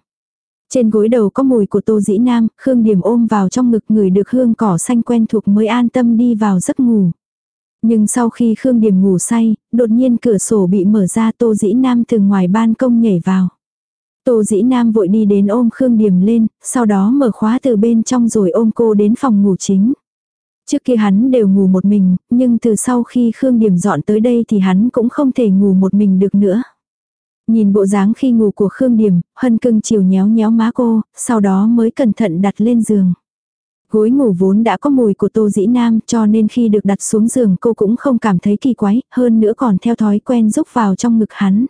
Trên gối đầu có mùi của Tô Dĩ Nam, Khương Điểm ôm vào trong ngực người được hương cỏ xanh quen thuộc mới an tâm đi vào giấc ngủ. Nhưng sau khi Khương Điểm ngủ say, đột nhiên cửa sổ bị mở ra Tô Dĩ Nam từ ngoài ban công nhảy vào. Tô Dĩ Nam vội đi đến ôm Khương Điểm lên, sau đó mở khóa từ bên trong rồi ôm cô đến phòng ngủ chính. Trước kia hắn đều ngủ một mình, nhưng từ sau khi Khương Điểm dọn tới đây thì hắn cũng không thể ngủ một mình được nữa. Nhìn bộ dáng khi ngủ của Khương Điểm, hân cưng chiều nhéo nhéo má cô, sau đó mới cẩn thận đặt lên giường. Gối ngủ vốn đã có mùi của tô dĩ nam cho nên khi được đặt xuống giường cô cũng không cảm thấy kỳ quái, hơn nữa còn theo thói quen rúc vào trong ngực hắn.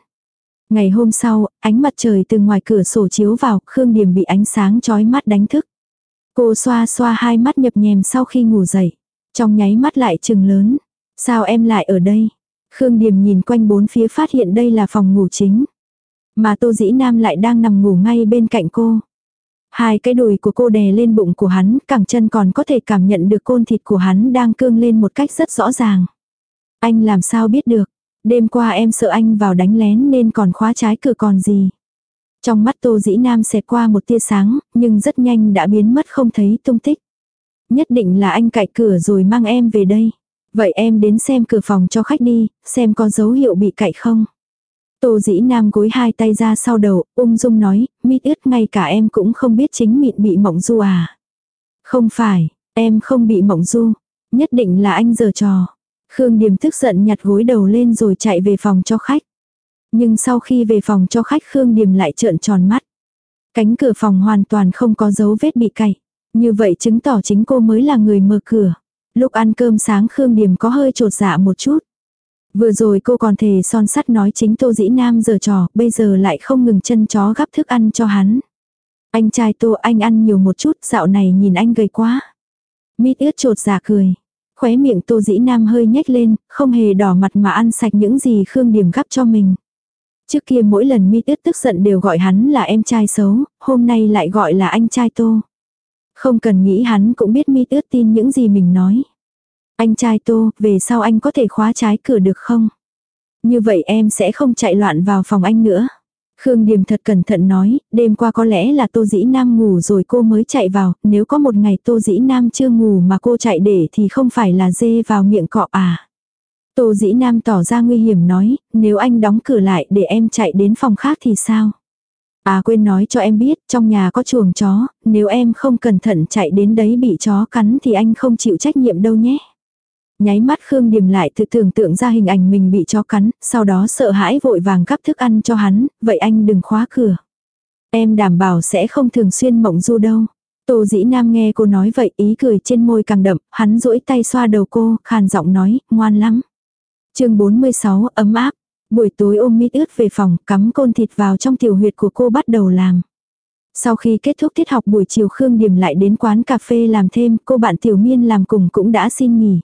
Ngày hôm sau, ánh mặt trời từ ngoài cửa sổ chiếu vào, Khương Điểm bị ánh sáng chói mắt đánh thức. Cô xoa xoa hai mắt nhập nhèm sau khi ngủ dậy. Trong nháy mắt lại trừng lớn. Sao em lại ở đây? Khương Điềm nhìn quanh bốn phía phát hiện đây là phòng ngủ chính. Mà Tô Dĩ Nam lại đang nằm ngủ ngay bên cạnh cô. Hai cái đùi của cô đè lên bụng của hắn, cẳng chân còn có thể cảm nhận được côn thịt của hắn đang cương lên một cách rất rõ ràng. Anh làm sao biết được, đêm qua em sợ anh vào đánh lén nên còn khóa trái cửa còn gì. Trong mắt Tô Dĩ Nam xẹt qua một tia sáng, nhưng rất nhanh đã biến mất không thấy tung tích. Nhất định là anh cạy cửa rồi mang em về đây. Vậy em đến xem cửa phòng cho khách đi, xem có dấu hiệu bị cạy không. Tô dĩ nam gối hai tay ra sau đầu, ung dung nói, mít ướt ngay cả em cũng không biết chính mịn bị mộng du à. Không phải, em không bị mộng du, nhất định là anh giờ trò. Khương Điềm tức giận nhặt gối đầu lên rồi chạy về phòng cho khách. Nhưng sau khi về phòng cho khách Khương Điềm lại trợn tròn mắt. Cánh cửa phòng hoàn toàn không có dấu vết bị cày. Như vậy chứng tỏ chính cô mới là người mở cửa. Lúc ăn cơm sáng Khương Điềm có hơi trột dạ một chút. Vừa rồi cô còn thề son sắt nói chính Tô Dĩ Nam giờ trò, bây giờ lại không ngừng chân chó gắp thức ăn cho hắn. Anh trai Tô anh ăn nhiều một chút, dạo này nhìn anh gầy quá. Mít ướt trột giả cười. Khóe miệng Tô Dĩ Nam hơi nhếch lên, không hề đỏ mặt mà ăn sạch những gì Khương Điểm gắp cho mình. Trước kia mỗi lần Mít ướt tức giận đều gọi hắn là em trai xấu, hôm nay lại gọi là anh trai Tô. Không cần nghĩ hắn cũng biết Mít ướt tin những gì mình nói. Anh trai Tô, về sau anh có thể khóa trái cửa được không? Như vậy em sẽ không chạy loạn vào phòng anh nữa. Khương Điềm thật cẩn thận nói, đêm qua có lẽ là Tô Dĩ Nam ngủ rồi cô mới chạy vào, nếu có một ngày Tô Dĩ Nam chưa ngủ mà cô chạy để thì không phải là dê vào miệng cọ à. Tô Dĩ Nam tỏ ra nguy hiểm nói, nếu anh đóng cửa lại để em chạy đến phòng khác thì sao? À quên nói cho em biết, trong nhà có chuồng chó, nếu em không cẩn thận chạy đến đấy bị chó cắn thì anh không chịu trách nhiệm đâu nhé. Nháy mắt Khương Điềm lại tự tưởng tượng ra hình ảnh mình bị chó cắn, sau đó sợ hãi vội vàng gắp thức ăn cho hắn, vậy anh đừng khóa cửa. Em đảm bảo sẽ không thường xuyên mộng du đâu. Tô dĩ nam nghe cô nói vậy ý cười trên môi càng đậm, hắn duỗi tay xoa đầu cô, khàn giọng nói, ngoan lắm. chương 46 ấm áp, buổi tối ôm mít ướt về phòng, cắm côn thịt vào trong tiểu huyệt của cô bắt đầu làm. Sau khi kết thúc tiết học buổi chiều Khương Điềm lại đến quán cà phê làm thêm, cô bạn Tiểu Miên làm cùng cũng đã xin nghỉ.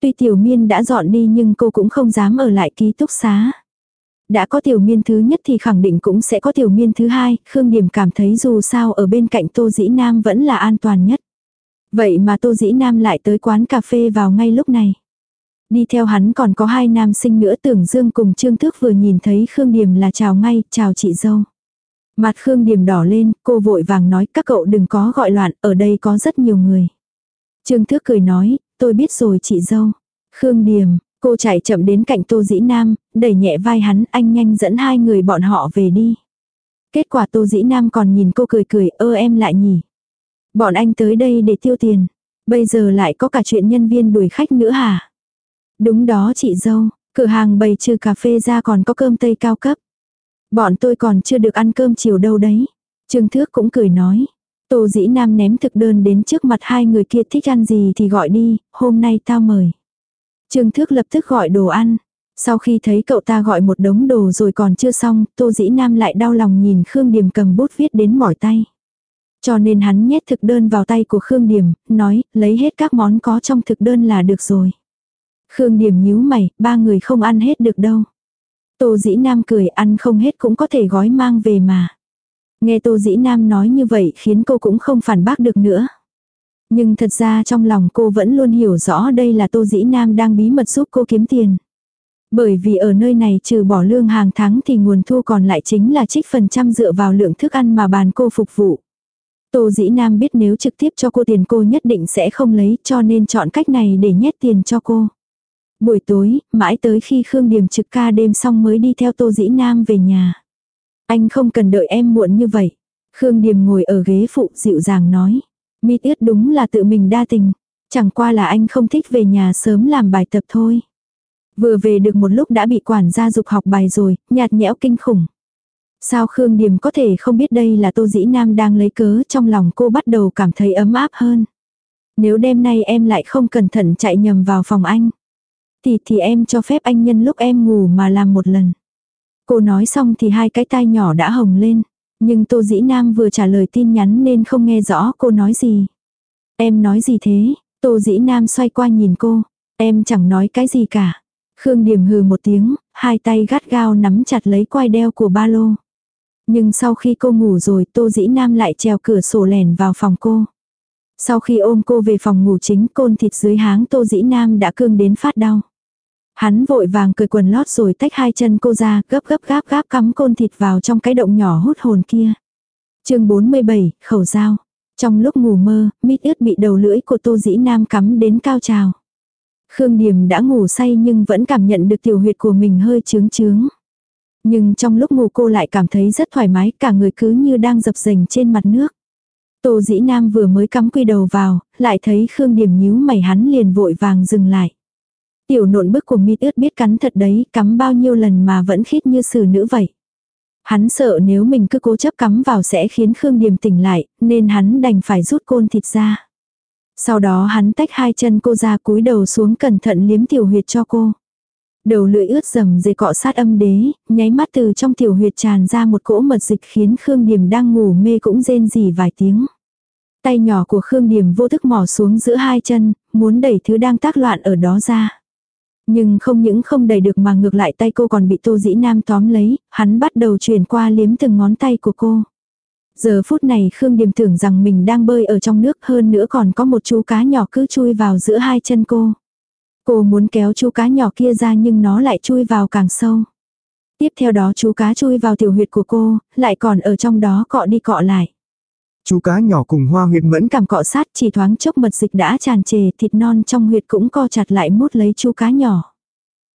Tuy tiểu miên đã dọn đi nhưng cô cũng không dám ở lại ký túc xá. Đã có tiểu miên thứ nhất thì khẳng định cũng sẽ có tiểu miên thứ hai, Khương Điểm cảm thấy dù sao ở bên cạnh Tô Dĩ Nam vẫn là an toàn nhất. Vậy mà Tô Dĩ Nam lại tới quán cà phê vào ngay lúc này. Đi theo hắn còn có hai nam sinh nữa tưởng Dương cùng Trương Thức vừa nhìn thấy Khương Điểm là chào ngay, chào chị dâu. Mặt Khương Điểm đỏ lên, cô vội vàng nói các cậu đừng có gọi loạn, ở đây có rất nhiều người. Trương Thước cười nói, tôi biết rồi chị dâu. Khương Điềm, cô chạy chậm đến cạnh Tô Dĩ Nam, đẩy nhẹ vai hắn, anh nhanh dẫn hai người bọn họ về đi. Kết quả Tô Dĩ Nam còn nhìn cô cười cười, ơ em lại nhỉ. Bọn anh tới đây để tiêu tiền. Bây giờ lại có cả chuyện nhân viên đuổi khách nữa hả? Đúng đó chị dâu, cửa hàng bày trừ cà phê ra còn có cơm tây cao cấp. Bọn tôi còn chưa được ăn cơm chiều đâu đấy. Trương Thước cũng cười nói. Tô dĩ nam ném thực đơn đến trước mặt hai người kia thích ăn gì thì gọi đi, hôm nay tao mời. Trương Thước lập tức gọi đồ ăn. Sau khi thấy cậu ta gọi một đống đồ rồi còn chưa xong, Tô Dĩ Nam lại đau lòng nhìn Khương Điềm cầm bút viết đến mỏi tay. Cho nên hắn nhét thực đơn vào tay của Khương Điềm, nói, lấy hết các món có trong thực đơn là được rồi. Khương Điềm nhíu mày, ba người không ăn hết được đâu. Tô Dĩ Nam cười ăn không hết cũng có thể gói mang về mà. Nghe Tô Dĩ Nam nói như vậy khiến cô cũng không phản bác được nữa. Nhưng thật ra trong lòng cô vẫn luôn hiểu rõ đây là Tô Dĩ Nam đang bí mật giúp cô kiếm tiền. Bởi vì ở nơi này trừ bỏ lương hàng tháng thì nguồn thu còn lại chính là trích phần trăm dựa vào lượng thức ăn mà bàn cô phục vụ. Tô Dĩ Nam biết nếu trực tiếp cho cô tiền cô nhất định sẽ không lấy cho nên chọn cách này để nhét tiền cho cô. Buổi tối, mãi tới khi Khương Điềm trực ca đêm xong mới đi theo Tô Dĩ Nam về nhà. Anh không cần đợi em muộn như vậy. Khương Điềm ngồi ở ghế phụ dịu dàng nói. Mi tiết đúng là tự mình đa tình. Chẳng qua là anh không thích về nhà sớm làm bài tập thôi. Vừa về được một lúc đã bị quản gia dục học bài rồi, nhạt nhẽo kinh khủng. Sao Khương Điềm có thể không biết đây là Tô Dĩ Nam đang lấy cớ trong lòng cô bắt đầu cảm thấy ấm áp hơn. Nếu đêm nay em lại không cẩn thận chạy nhầm vào phòng anh. Thì thì em cho phép anh nhân lúc em ngủ mà làm một lần. Cô nói xong thì hai cái tai nhỏ đã hồng lên. Nhưng Tô Dĩ Nam vừa trả lời tin nhắn nên không nghe rõ cô nói gì. Em nói gì thế? Tô Dĩ Nam xoay qua nhìn cô. Em chẳng nói cái gì cả. Khương Điểm hừ một tiếng, hai tay gắt gao nắm chặt lấy quai đeo của ba lô. Nhưng sau khi cô ngủ rồi Tô Dĩ Nam lại treo cửa sổ lèn vào phòng cô. Sau khi ôm cô về phòng ngủ chính côn thịt dưới háng Tô Dĩ Nam đã cương đến phát đau. Hắn vội vàng cười quần lót rồi tách hai chân cô ra, gấp gấp gáp gáp cắm côn thịt vào trong cái động nhỏ hút hồn kia. chương 47, khẩu dao. Trong lúc ngủ mơ, mít ướt bị đầu lưỡi của tô dĩ nam cắm đến cao trào. Khương Điềm đã ngủ say nhưng vẫn cảm nhận được tiểu huyệt của mình hơi trướng trướng. Nhưng trong lúc ngủ cô lại cảm thấy rất thoải mái, cả người cứ như đang dập dềnh trên mặt nước. Tô dĩ nam vừa mới cắm quy đầu vào, lại thấy Khương Điềm nhíu mày hắn liền vội vàng dừng lại. Tiểu nộn bức của mít ướt biết cắn thật đấy, cắm bao nhiêu lần mà vẫn khít như xử nữ vậy. Hắn sợ nếu mình cứ cố chấp cắm vào sẽ khiến Khương Điềm tỉnh lại, nên hắn đành phải rút côn thịt ra. Sau đó hắn tách hai chân cô ra cúi đầu xuống cẩn thận liếm tiểu huyệt cho cô. Đầu lưỡi ướt dầm dề cọ sát âm đế, nháy mắt từ trong tiểu huyệt tràn ra một cỗ mật dịch khiến Khương Điềm đang ngủ mê cũng rên rỉ vài tiếng. Tay nhỏ của Khương Điềm vô thức mò xuống giữa hai chân, muốn đẩy thứ đang tác loạn ở đó ra. Nhưng không những không đẩy được mà ngược lại tay cô còn bị Tô Dĩ Nam tóm lấy, hắn bắt đầu chuyển qua liếm từng ngón tay của cô. Giờ phút này Khương Điềm tưởng rằng mình đang bơi ở trong nước hơn nữa còn có một chú cá nhỏ cứ chui vào giữa hai chân cô. Cô muốn kéo chú cá nhỏ kia ra nhưng nó lại chui vào càng sâu. Tiếp theo đó chú cá chui vào tiểu huyệt của cô, lại còn ở trong đó cọ đi cọ lại. Chú cá nhỏ cùng hoa huyệt mẫn cảm cọ sát chỉ thoáng chốc mật dịch đã tràn trề thịt non trong huyệt cũng co chặt lại mút lấy chú cá nhỏ.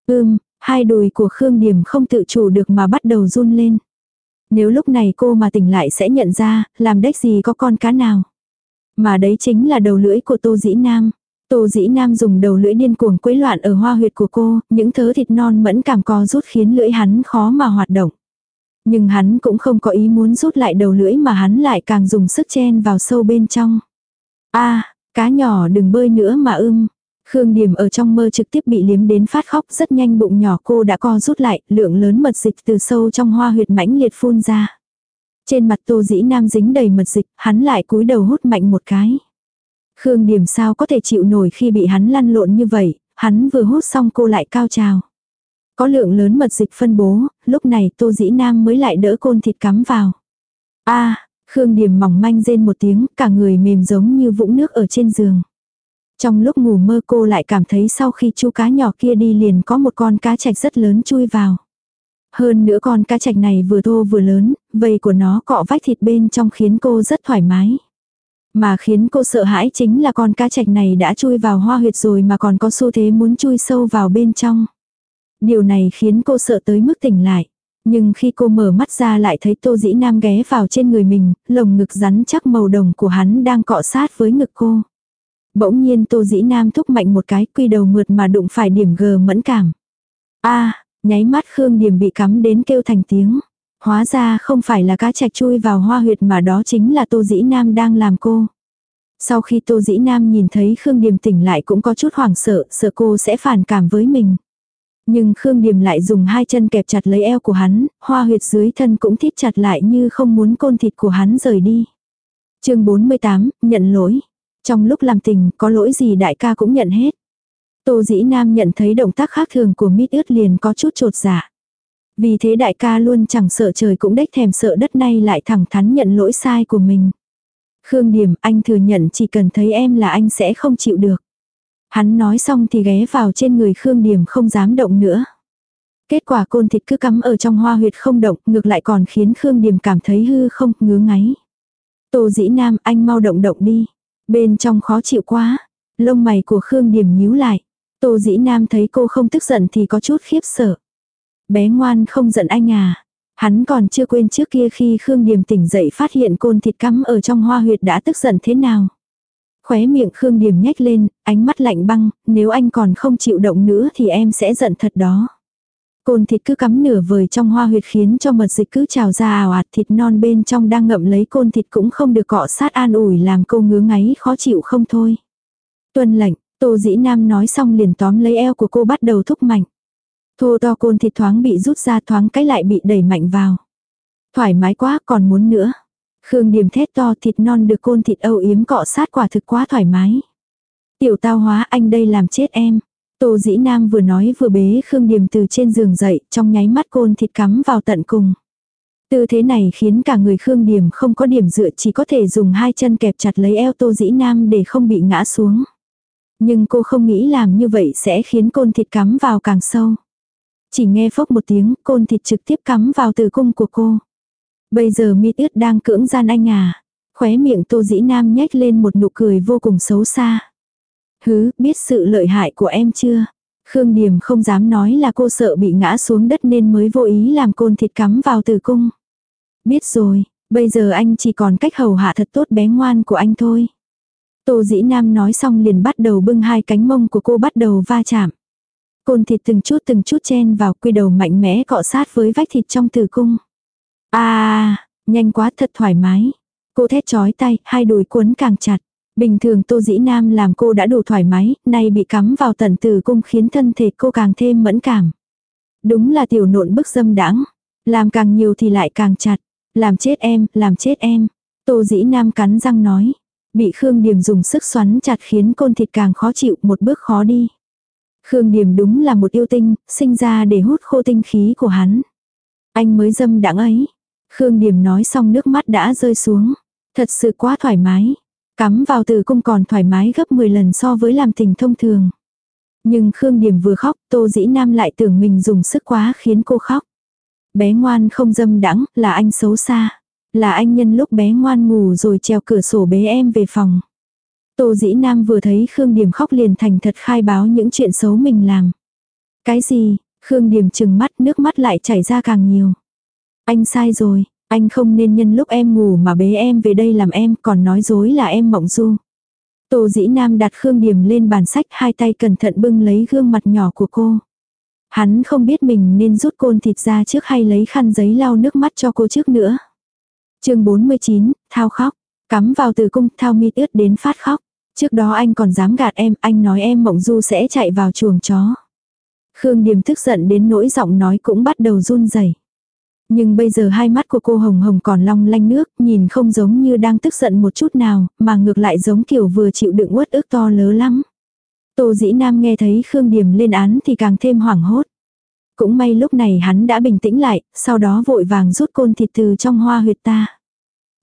Ưm, hai đùi của Khương Điểm không tự chủ được mà bắt đầu run lên. Nếu lúc này cô mà tỉnh lại sẽ nhận ra, làm đếch gì có con cá nào. Mà đấy chính là đầu lưỡi của Tô Dĩ Nam. Tô Dĩ Nam dùng đầu lưỡi điên cuồng quấy loạn ở hoa huyệt của cô, những thớ thịt non mẫn cảm co rút khiến lưỡi hắn khó mà hoạt động. Nhưng hắn cũng không có ý muốn rút lại đầu lưỡi mà hắn lại càng dùng sức chen vào sâu bên trong. a cá nhỏ đừng bơi nữa mà ưm. Khương Điểm ở trong mơ trực tiếp bị liếm đến phát khóc rất nhanh bụng nhỏ cô đã co rút lại, lượng lớn mật dịch từ sâu trong hoa huyệt mãnh liệt phun ra. Trên mặt tô dĩ nam dính đầy mật dịch, hắn lại cúi đầu hút mạnh một cái. Khương Điểm sao có thể chịu nổi khi bị hắn lăn lộn như vậy, hắn vừa hút xong cô lại cao trào. Có lượng lớn mật dịch phân bố, lúc này Tô Dĩ Nam mới lại đỡ côn thịt cắm vào. a Khương Điềm mỏng manh rên một tiếng, cả người mềm giống như vũng nước ở trên giường. Trong lúc ngủ mơ cô lại cảm thấy sau khi chú cá nhỏ kia đi liền có một con cá trạch rất lớn chui vào. Hơn nữa con cá trạch này vừa thô vừa lớn, vầy của nó cọ vách thịt bên trong khiến cô rất thoải mái. Mà khiến cô sợ hãi chính là con cá trạch này đã chui vào hoa huyệt rồi mà còn có xu thế muốn chui sâu vào bên trong. Điều này khiến cô sợ tới mức tỉnh lại. Nhưng khi cô mở mắt ra lại thấy Tô Dĩ Nam ghé vào trên người mình, lồng ngực rắn chắc màu đồng của hắn đang cọ sát với ngực cô. Bỗng nhiên Tô Dĩ Nam thúc mạnh một cái quy đầu mượt mà đụng phải điểm gờ mẫn cảm. a nháy mắt Khương Điểm bị cắm đến kêu thành tiếng. Hóa ra không phải là cá trạch chui vào hoa huyệt mà đó chính là Tô Dĩ Nam đang làm cô. Sau khi Tô Dĩ Nam nhìn thấy Khương Điềm tỉnh lại cũng có chút hoảng sợ, sợ cô sẽ phản cảm với mình. Nhưng Khương Điềm lại dùng hai chân kẹp chặt lấy eo của hắn, hoa huyệt dưới thân cũng thít chặt lại như không muốn côn thịt của hắn rời đi. chương 48, nhận lỗi. Trong lúc làm tình, có lỗi gì đại ca cũng nhận hết. Tô dĩ nam nhận thấy động tác khác thường của mít ướt liền có chút trột dạ. Vì thế đại ca luôn chẳng sợ trời cũng đếch thèm sợ đất nay lại thẳng thắn nhận lỗi sai của mình. Khương Điềm anh thừa nhận chỉ cần thấy em là anh sẽ không chịu được. Hắn nói xong thì ghé vào trên người Khương Điểm không dám động nữa. Kết quả côn thịt cứ cắm ở trong hoa huyệt không động, ngược lại còn khiến Khương Điểm cảm thấy hư không, ngứa ngáy. Tô dĩ nam, anh mau động động đi. Bên trong khó chịu quá. Lông mày của Khương Điểm nhíu lại. Tô dĩ nam thấy cô không tức giận thì có chút khiếp sợ. Bé ngoan không giận anh à. Hắn còn chưa quên trước kia khi Khương Điềm tỉnh dậy phát hiện côn thịt cắm ở trong hoa huyệt đã tức giận thế nào. Khóe miệng Khương Điềm nhếch lên, ánh mắt lạnh băng, nếu anh còn không chịu động nữa thì em sẽ giận thật đó. Côn thịt cứ cắm nửa vời trong hoa huyệt khiến cho mật dịch cứ trào ra ảo ạt thịt non bên trong đang ngậm lấy côn thịt cũng không được cọ sát an ủi làm cô ngứa ngáy khó chịu không thôi. Tuân lệnh, Tô Dĩ Nam nói xong liền tóm lấy eo của cô bắt đầu thúc mạnh. Thô to côn thịt thoáng bị rút ra thoáng cái lại bị đẩy mạnh vào. Thoải mái quá còn muốn nữa. Khương Điềm thét to thịt non được côn thịt âu yếm cọ sát quả thực quá thoải mái. Tiểu tao hóa anh đây làm chết em. Tô dĩ nam vừa nói vừa bế Khương Điềm từ trên giường dậy, trong nháy mắt côn thịt cắm vào tận cùng. Tư thế này khiến cả người Khương Điềm không có điểm dựa chỉ có thể dùng hai chân kẹp chặt lấy eo Tô Dĩ Nam để không bị ngã xuống. Nhưng cô không nghĩ làm như vậy sẽ khiến côn thịt cắm vào càng sâu. Chỉ nghe phốc một tiếng, côn thịt trực tiếp cắm vào tử cung của cô. Bây giờ miết ướt đang cưỡng gian anh à. Khóe miệng tô dĩ nam nhếch lên một nụ cười vô cùng xấu xa. Hứ, biết sự lợi hại của em chưa? Khương Điềm không dám nói là cô sợ bị ngã xuống đất nên mới vô ý làm côn thịt cắm vào tử cung. Biết rồi, bây giờ anh chỉ còn cách hầu hạ thật tốt bé ngoan của anh thôi. Tô dĩ nam nói xong liền bắt đầu bưng hai cánh mông của cô bắt đầu va chạm. Côn thịt từng chút từng chút chen vào quy đầu mạnh mẽ cọ sát với vách thịt trong tử cung. À, nhanh quá thật thoải mái. Cô thét chói tay, hai đùi cuốn càng chặt. Bình thường Tô Dĩ Nam làm cô đã đủ thoải mái, nay bị cắm vào tận tử cung khiến thân thể cô càng thêm mẫn cảm. Đúng là tiểu nộn bức dâm đãng Làm càng nhiều thì lại càng chặt. Làm chết em, làm chết em. Tô Dĩ Nam cắn răng nói. Bị Khương Điềm dùng sức xoắn chặt khiến côn thịt càng khó chịu một bước khó đi. Khương Điềm đúng là một yêu tinh, sinh ra để hút khô tinh khí của hắn. Anh mới dâm đãng ấy. Khương Điềm nói xong nước mắt đã rơi xuống. Thật sự quá thoải mái. Cắm vào từ cung còn thoải mái gấp 10 lần so với làm tình thông thường. Nhưng Khương Điềm vừa khóc, Tô Dĩ Nam lại tưởng mình dùng sức quá khiến cô khóc. Bé ngoan không dâm đắng, là anh xấu xa. Là anh nhân lúc bé ngoan ngủ rồi treo cửa sổ bế em về phòng. Tô Dĩ Nam vừa thấy Khương Điềm khóc liền thành thật khai báo những chuyện xấu mình làm. Cái gì? Khương Điềm chừng mắt nước mắt lại chảy ra càng nhiều. Anh sai rồi, anh không nên nhân lúc em ngủ mà bế em về đây làm em còn nói dối là em mộng du. Tô dĩ nam đặt Khương Điềm lên bàn sách hai tay cẩn thận bưng lấy gương mặt nhỏ của cô. Hắn không biết mình nên rút côn thịt ra trước hay lấy khăn giấy lau nước mắt cho cô trước nữa. chương 49, Thao khóc. Cắm vào từ cung, Thao mi ướt đến phát khóc. Trước đó anh còn dám gạt em, anh nói em mộng du sẽ chạy vào chuồng chó. Khương Điềm tức giận đến nỗi giọng nói cũng bắt đầu run rẩy. Nhưng bây giờ hai mắt của cô hồng hồng còn long lanh nước, nhìn không giống như đang tức giận một chút nào, mà ngược lại giống kiểu vừa chịu đựng uất ức to lớn lắm. Tô dĩ nam nghe thấy Khương Điềm lên án thì càng thêm hoảng hốt. Cũng may lúc này hắn đã bình tĩnh lại, sau đó vội vàng rút côn thịt từ trong hoa huyệt ta.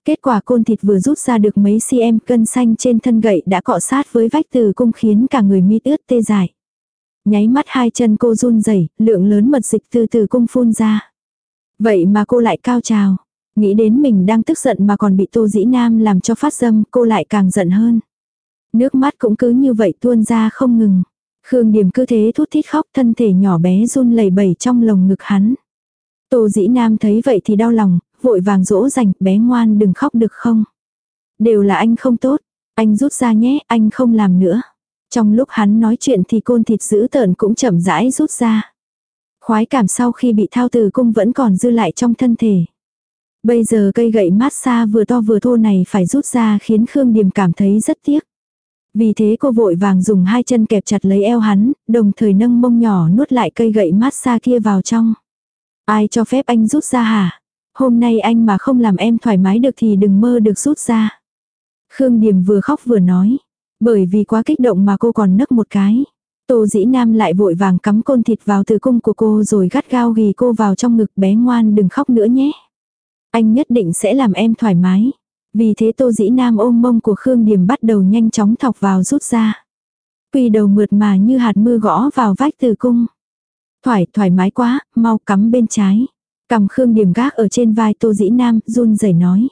Kết quả côn thịt vừa rút ra được mấy cm cân xanh trên thân gậy đã cọ sát với vách từ cung khiến cả người mít ướt tê dại. Nháy mắt hai chân cô run rẩy lượng lớn mật dịch từ từ cung phun ra. Vậy mà cô lại cao trào. Nghĩ đến mình đang tức giận mà còn bị Tô Dĩ Nam làm cho phát dâm, cô lại càng giận hơn. Nước mắt cũng cứ như vậy tuôn ra không ngừng. Khương Điểm cứ thế thút thít khóc thân thể nhỏ bé run lẩy bẩy trong lồng ngực hắn. Tô Dĩ Nam thấy vậy thì đau lòng, vội vàng dỗ dành, bé ngoan đừng khóc được không. Đều là anh không tốt, anh rút ra nhé, anh không làm nữa. Trong lúc hắn nói chuyện thì côn thịt giữ tợn cũng chậm rãi rút ra. Khoái cảm sau khi bị thao từ cung vẫn còn dư lại trong thân thể. Bây giờ cây gậy mát xa vừa to vừa thô này phải rút ra khiến Khương Điềm cảm thấy rất tiếc. Vì thế cô vội vàng dùng hai chân kẹp chặt lấy eo hắn, đồng thời nâng mông nhỏ nuốt lại cây gậy mát xa kia vào trong. Ai cho phép anh rút ra hả? Hôm nay anh mà không làm em thoải mái được thì đừng mơ được rút ra. Khương Điềm vừa khóc vừa nói. Bởi vì quá kích động mà cô còn nấc một cái. Tô dĩ nam lại vội vàng cắm côn thịt vào từ cung của cô rồi gắt gao ghi cô vào trong ngực bé ngoan đừng khóc nữa nhé. Anh nhất định sẽ làm em thoải mái. Vì thế tô dĩ nam ôm mông của Khương Điềm bắt đầu nhanh chóng thọc vào rút ra. Quỳ đầu mượt mà như hạt mưa gõ vào vách từ cung. Thoải, thoải mái quá, mau cắm bên trái. Cầm Khương Điềm gác ở trên vai tô dĩ nam, run rẩy nói.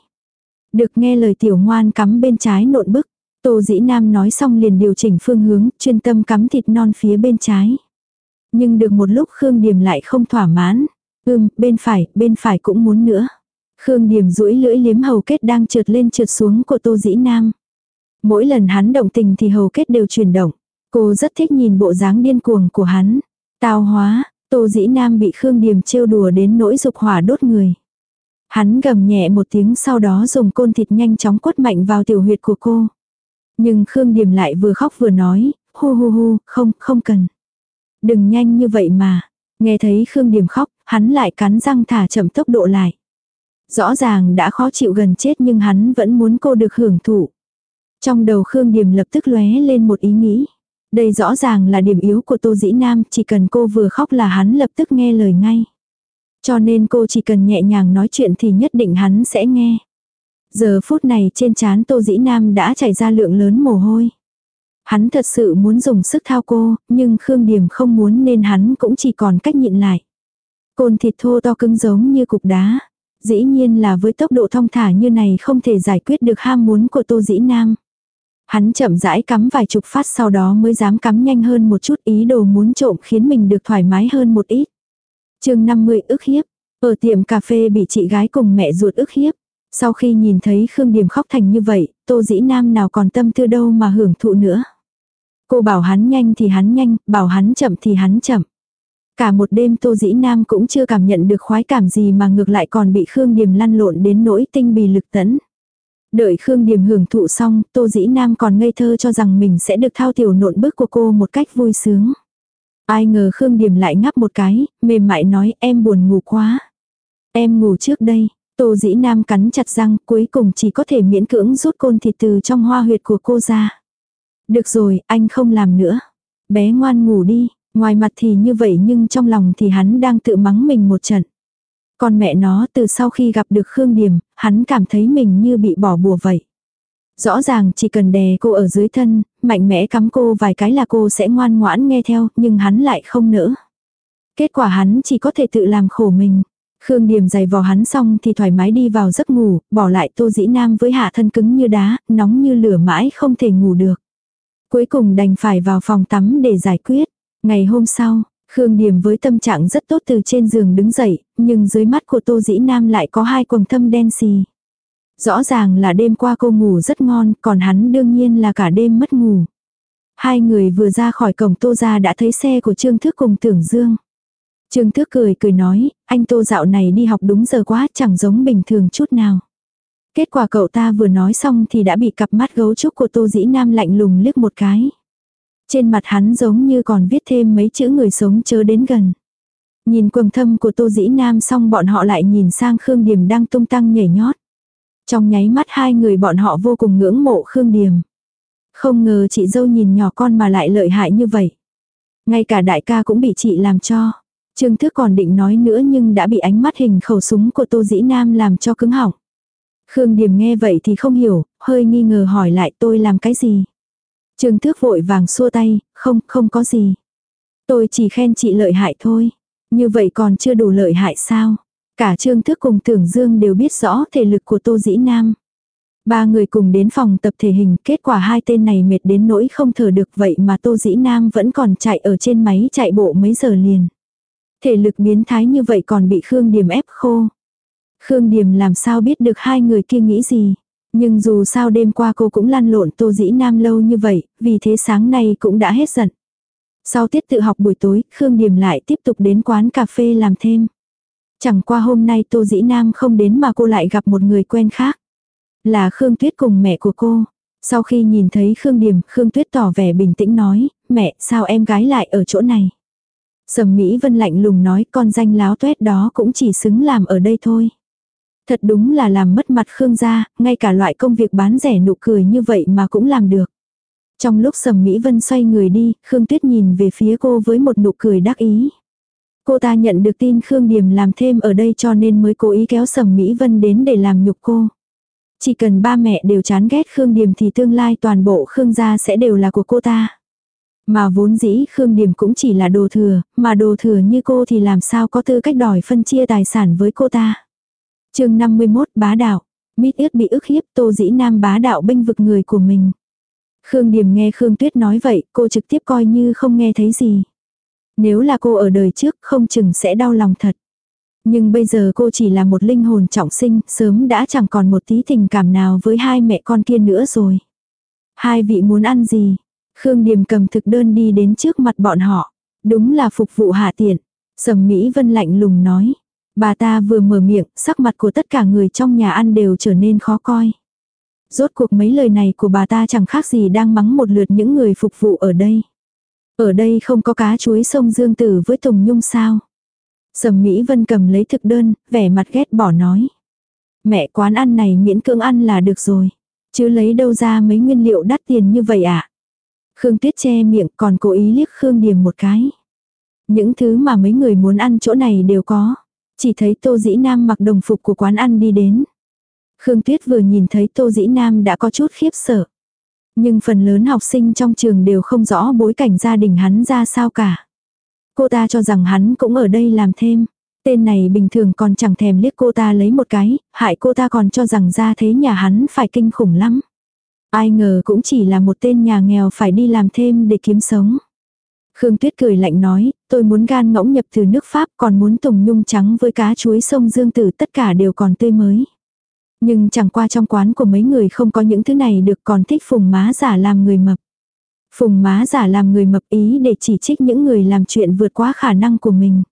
Được nghe lời tiểu ngoan cắm bên trái nộn bức. Tô dĩ nam nói xong liền điều chỉnh phương hướng, chuyên tâm cắm thịt non phía bên trái. Nhưng được một lúc Khương Điềm lại không thỏa mãn. Ưm, bên phải, bên phải cũng muốn nữa. Khương Điềm duỗi lưỡi liếm hầu kết đang trượt lên trượt xuống của Tô Dĩ Nam. Mỗi lần hắn động tình thì hầu kết đều chuyển động. Cô rất thích nhìn bộ dáng điên cuồng của hắn. Tào hóa, Tô Dĩ Nam bị Khương Điềm trêu đùa đến nỗi dục hỏa đốt người. Hắn gầm nhẹ một tiếng sau đó dùng côn thịt nhanh chóng quất mạnh vào tiểu huyệt của cô. Nhưng Khương Điềm lại vừa khóc vừa nói, hu hu hu, không, không cần. Đừng nhanh như vậy mà. Nghe thấy Khương Điềm khóc, hắn lại cắn răng thả chậm tốc độ lại. Rõ ràng đã khó chịu gần chết nhưng hắn vẫn muốn cô được hưởng thụ. Trong đầu Khương Điềm lập tức lóe lên một ý nghĩ. Đây rõ ràng là điểm yếu của Tô Dĩ Nam, chỉ cần cô vừa khóc là hắn lập tức nghe lời ngay. Cho nên cô chỉ cần nhẹ nhàng nói chuyện thì nhất định hắn sẽ nghe. Giờ phút này trên trán Tô Dĩ Nam đã chảy ra lượng lớn mồ hôi. Hắn thật sự muốn dùng sức thao cô, nhưng Khương điểm không muốn nên hắn cũng chỉ còn cách nhịn lại. Côn thịt thô to cứng giống như cục đá. Dĩ nhiên là với tốc độ thong thả như này không thể giải quyết được ham muốn của Tô Dĩ Nam. Hắn chậm rãi cắm vài chục phát sau đó mới dám cắm nhanh hơn một chút ý đồ muốn trộm khiến mình được thoải mái hơn một ít. chương 50 ức hiếp. Ở tiệm cà phê bị chị gái cùng mẹ ruột ức hiếp. Sau khi nhìn thấy Khương Điềm khóc thành như vậy, Tô Dĩ Nam nào còn tâm tư đâu mà hưởng thụ nữa. Cô bảo hắn nhanh thì hắn nhanh, bảo hắn chậm thì hắn chậm. Cả một đêm Tô Dĩ Nam cũng chưa cảm nhận được khoái cảm gì mà ngược lại còn bị Khương Điềm lăn lộn đến nỗi tinh bì lực tấn. Đợi Khương Điềm hưởng thụ xong, Tô Dĩ Nam còn ngây thơ cho rằng mình sẽ được thao tiểu nộn bước của cô một cách vui sướng. Ai ngờ Khương Điềm lại ngắp một cái, mềm mại nói em buồn ngủ quá. Em ngủ trước đây, Tô Dĩ Nam cắn chặt răng cuối cùng chỉ có thể miễn cưỡng rút côn thịt từ trong hoa huyệt của cô ra. Được rồi, anh không làm nữa. Bé ngoan ngủ đi, ngoài mặt thì như vậy nhưng trong lòng thì hắn đang tự mắng mình một trận. Còn mẹ nó từ sau khi gặp được Khương Điềm, hắn cảm thấy mình như bị bỏ bùa vậy. Rõ ràng chỉ cần đè cô ở dưới thân, mạnh mẽ cắm cô vài cái là cô sẽ ngoan ngoãn nghe theo, nhưng hắn lại không nỡ. Kết quả hắn chỉ có thể tự làm khổ mình. Khương Điềm giày vò hắn xong thì thoải mái đi vào giấc ngủ, bỏ lại Tô Dĩ Nam với hạ thân cứng như đá, nóng như lửa mãi không thể ngủ được. Cuối cùng đành phải vào phòng tắm để giải quyết. Ngày hôm sau, Khương Điềm với tâm trạng rất tốt từ trên giường đứng dậy, nhưng dưới mắt của Tô Dĩ Nam lại có hai quầng thâm đen xì. Rõ ràng là đêm qua cô ngủ rất ngon, còn hắn đương nhiên là cả đêm mất ngủ. Hai người vừa ra khỏi cổng Tô ra đã thấy xe của Trương Thức cùng Tưởng Dương. Trương Thước cười cười nói, anh Tô dạo này đi học đúng giờ quá chẳng giống bình thường chút nào. Kết quả cậu ta vừa nói xong thì đã bị cặp mắt gấu trúc của Tô Dĩ Nam lạnh lùng liếc một cái. Trên mặt hắn giống như còn viết thêm mấy chữ người sống chớ đến gần. Nhìn quầng thâm của Tô Dĩ Nam xong bọn họ lại nhìn sang Khương Điềm đang tung tăng nhảy nhót. Trong nháy mắt hai người bọn họ vô cùng ngưỡng mộ Khương Điềm. Không ngờ chị dâu nhìn nhỏ con mà lại lợi hại như vậy. Ngay cả đại ca cũng bị chị làm cho. Trương Thức còn định nói nữa nhưng đã bị ánh mắt hình khẩu súng của Tô Dĩ Nam làm cho cứng họng. Khương Điềm nghe vậy thì không hiểu, hơi nghi ngờ hỏi lại tôi làm cái gì. Trương Thước vội vàng xua tay, không, không có gì. Tôi chỉ khen chị lợi hại thôi. Như vậy còn chưa đủ lợi hại sao? Cả Trương Thước cùng Tưởng Dương đều biết rõ thể lực của Tô Dĩ Nam. Ba người cùng đến phòng tập thể hình, kết quả hai tên này mệt đến nỗi không thở được vậy mà Tô Dĩ Nam vẫn còn chạy ở trên máy chạy bộ mấy giờ liền. Thể lực biến thái như vậy còn bị Khương Điềm ép khô. Khương Điềm làm sao biết được hai người kia nghĩ gì. Nhưng dù sao đêm qua cô cũng lăn lộn Tô Dĩ Nam lâu như vậy, vì thế sáng nay cũng đã hết giận. Sau tiết tự học buổi tối, Khương Điềm lại tiếp tục đến quán cà phê làm thêm. Chẳng qua hôm nay Tô Dĩ Nam không đến mà cô lại gặp một người quen khác. Là Khương Tuyết cùng mẹ của cô. Sau khi nhìn thấy Khương Điềm, Khương Tuyết tỏ vẻ bình tĩnh nói, mẹ, sao em gái lại ở chỗ này? Sầm Mỹ Vân lạnh lùng nói con danh láo tuét đó cũng chỉ xứng làm ở đây thôi. Thật đúng là làm mất mặt Khương gia, ngay cả loại công việc bán rẻ nụ cười như vậy mà cũng làm được. Trong lúc Sầm Mỹ Vân xoay người đi, Khương Tuyết nhìn về phía cô với một nụ cười đắc ý. Cô ta nhận được tin Khương Điềm làm thêm ở đây cho nên mới cố ý kéo Sầm Mỹ Vân đến để làm nhục cô. Chỉ cần ba mẹ đều chán ghét Khương Điềm thì tương lai toàn bộ Khương gia sẽ đều là của cô ta. Mà vốn dĩ Khương Điềm cũng chỉ là đồ thừa, mà đồ thừa như cô thì làm sao có tư cách đòi phân chia tài sản với cô ta. chương 51 bá đạo, mít ướt bị ức hiếp tô dĩ nam bá đạo bênh vực người của mình. Khương Điềm nghe Khương Tuyết nói vậy, cô trực tiếp coi như không nghe thấy gì. Nếu là cô ở đời trước không chừng sẽ đau lòng thật. Nhưng bây giờ cô chỉ là một linh hồn trọng sinh, sớm đã chẳng còn một tí tình cảm nào với hai mẹ con kia nữa rồi. Hai vị muốn ăn gì? Khương Điềm cầm thực đơn đi đến trước mặt bọn họ. Đúng là phục vụ hạ tiện. Sầm Mỹ Vân lạnh lùng nói. Bà ta vừa mở miệng, sắc mặt của tất cả người trong nhà ăn đều trở nên khó coi. Rốt cuộc mấy lời này của bà ta chẳng khác gì đang mắng một lượt những người phục vụ ở đây. Ở đây không có cá chuối sông Dương Tử với Tùng Nhung sao? Sầm Mỹ Vân cầm lấy thực đơn, vẻ mặt ghét bỏ nói. Mẹ quán ăn này miễn cưỡng ăn là được rồi. Chứ lấy đâu ra mấy nguyên liệu đắt tiền như vậy ạ? À? Khương Tuyết che miệng còn cố ý liếc Khương Điềm một cái. Những thứ mà mấy người muốn ăn chỗ này đều có. Chỉ thấy Tô Dĩ Nam mặc đồng phục của quán ăn đi đến. Khương Tuyết vừa nhìn thấy Tô Dĩ Nam đã có chút khiếp sợ. Nhưng phần lớn học sinh trong trường đều không rõ bối cảnh gia đình hắn ra sao cả. Cô ta cho rằng hắn cũng ở đây làm thêm. Tên này bình thường còn chẳng thèm liếc cô ta lấy một cái, hại cô ta còn cho rằng ra thế nhà hắn phải kinh khủng lắm. Ai ngờ cũng chỉ là một tên nhà nghèo phải đi làm thêm để kiếm sống. Khương Tuyết cười lạnh nói, tôi muốn gan ngỗng nhập từ nước Pháp còn muốn tùng nhung trắng với cá chuối sông Dương Tử tất cả đều còn tươi mới. Nhưng chẳng qua trong quán của mấy người không có những thứ này được còn thích phùng má giả làm người mập. Phùng má giả làm người mập ý để chỉ trích những người làm chuyện vượt quá khả năng của mình.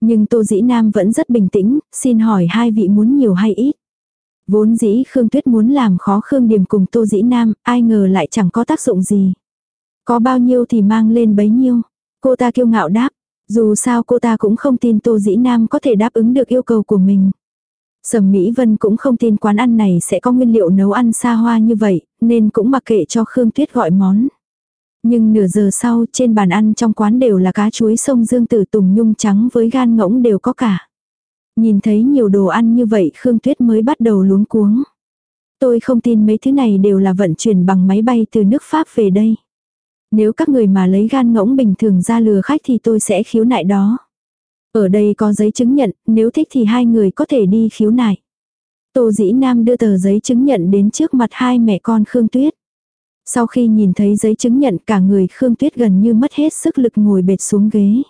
Nhưng Tô Dĩ Nam vẫn rất bình tĩnh, xin hỏi hai vị muốn nhiều hay ít. Vốn dĩ Khương Tuyết muốn làm khó Khương Điềm cùng Tô Dĩ Nam, ai ngờ lại chẳng có tác dụng gì. Có bao nhiêu thì mang lên bấy nhiêu. Cô ta kiêu ngạo đáp, dù sao cô ta cũng không tin Tô Dĩ Nam có thể đáp ứng được yêu cầu của mình. Sầm Mỹ Vân cũng không tin quán ăn này sẽ có nguyên liệu nấu ăn xa hoa như vậy, nên cũng mặc kệ cho Khương Tuyết gọi món. Nhưng nửa giờ sau trên bàn ăn trong quán đều là cá chuối sông dương tử tùng nhung trắng với gan ngỗng đều có cả. Nhìn thấy nhiều đồ ăn như vậy Khương Tuyết mới bắt đầu luống cuống. Tôi không tin mấy thứ này đều là vận chuyển bằng máy bay từ nước Pháp về đây. Nếu các người mà lấy gan ngỗng bình thường ra lừa khách thì tôi sẽ khiếu nại đó. Ở đây có giấy chứng nhận, nếu thích thì hai người có thể đi khiếu nại. Tô Dĩ Nam đưa tờ giấy chứng nhận đến trước mặt hai mẹ con Khương Tuyết. Sau khi nhìn thấy giấy chứng nhận cả người Khương Tuyết gần như mất hết sức lực ngồi bệt xuống ghế.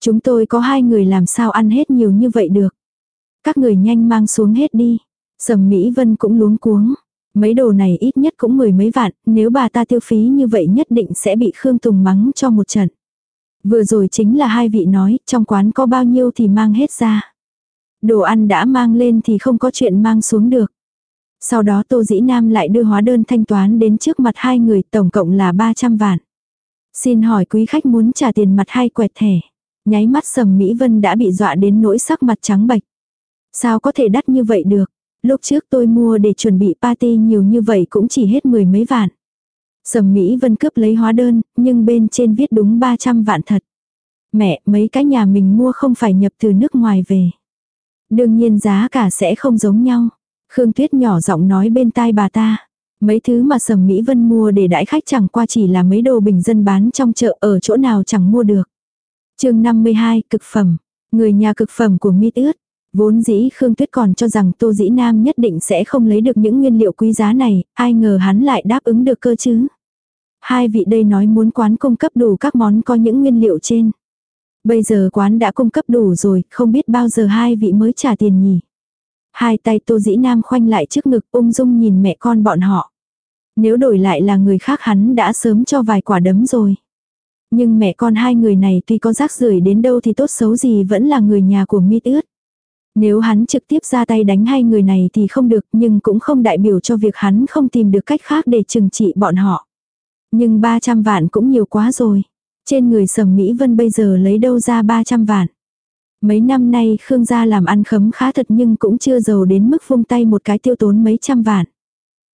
Chúng tôi có hai người làm sao ăn hết nhiều như vậy được. Các người nhanh mang xuống hết đi. Sầm Mỹ Vân cũng luống cuống. Mấy đồ này ít nhất cũng mười mấy vạn, nếu bà ta tiêu phí như vậy nhất định sẽ bị Khương Tùng mắng cho một trận. Vừa rồi chính là hai vị nói, trong quán có bao nhiêu thì mang hết ra. Đồ ăn đã mang lên thì không có chuyện mang xuống được. Sau đó Tô Dĩ Nam lại đưa hóa đơn thanh toán đến trước mặt hai người tổng cộng là 300 vạn. Xin hỏi quý khách muốn trả tiền mặt hay quẹt thẻ. Nháy mắt sầm Mỹ Vân đã bị dọa đến nỗi sắc mặt trắng bệch. Sao có thể đắt như vậy được? Lúc trước tôi mua để chuẩn bị party nhiều như vậy cũng chỉ hết mười mấy vạn. Sầm Mỹ Vân cướp lấy hóa đơn, nhưng bên trên viết đúng 300 vạn thật. Mẹ, mấy cái nhà mình mua không phải nhập từ nước ngoài về. Đương nhiên giá cả sẽ không giống nhau. Khương Tuyết nhỏ giọng nói bên tai bà ta. Mấy thứ mà Sầm Mỹ Vân mua để đãi khách chẳng qua chỉ là mấy đồ bình dân bán trong chợ ở chỗ nào chẳng mua được chương 52, cực phẩm. Người nhà cực phẩm của Mít ướt. Vốn dĩ Khương Tuyết còn cho rằng Tô Dĩ Nam nhất định sẽ không lấy được những nguyên liệu quý giá này, ai ngờ hắn lại đáp ứng được cơ chứ. Hai vị đây nói muốn quán cung cấp đủ các món có những nguyên liệu trên. Bây giờ quán đã cung cấp đủ rồi, không biết bao giờ hai vị mới trả tiền nhỉ. Hai tay Tô Dĩ Nam khoanh lại trước ngực ung dung nhìn mẹ con bọn họ. Nếu đổi lại là người khác hắn đã sớm cho vài quả đấm rồi. Nhưng mẹ con hai người này tuy có rác rưởi đến đâu thì tốt xấu gì vẫn là người nhà của Mít ướt. Nếu hắn trực tiếp ra tay đánh hai người này thì không được, nhưng cũng không đại biểu cho việc hắn không tìm được cách khác để trừng trị bọn họ. Nhưng 300 vạn cũng nhiều quá rồi. Trên người sầm Mỹ Vân bây giờ lấy đâu ra 300 vạn. Mấy năm nay Khương gia làm ăn khấm khá thật nhưng cũng chưa giàu đến mức vung tay một cái tiêu tốn mấy trăm vạn.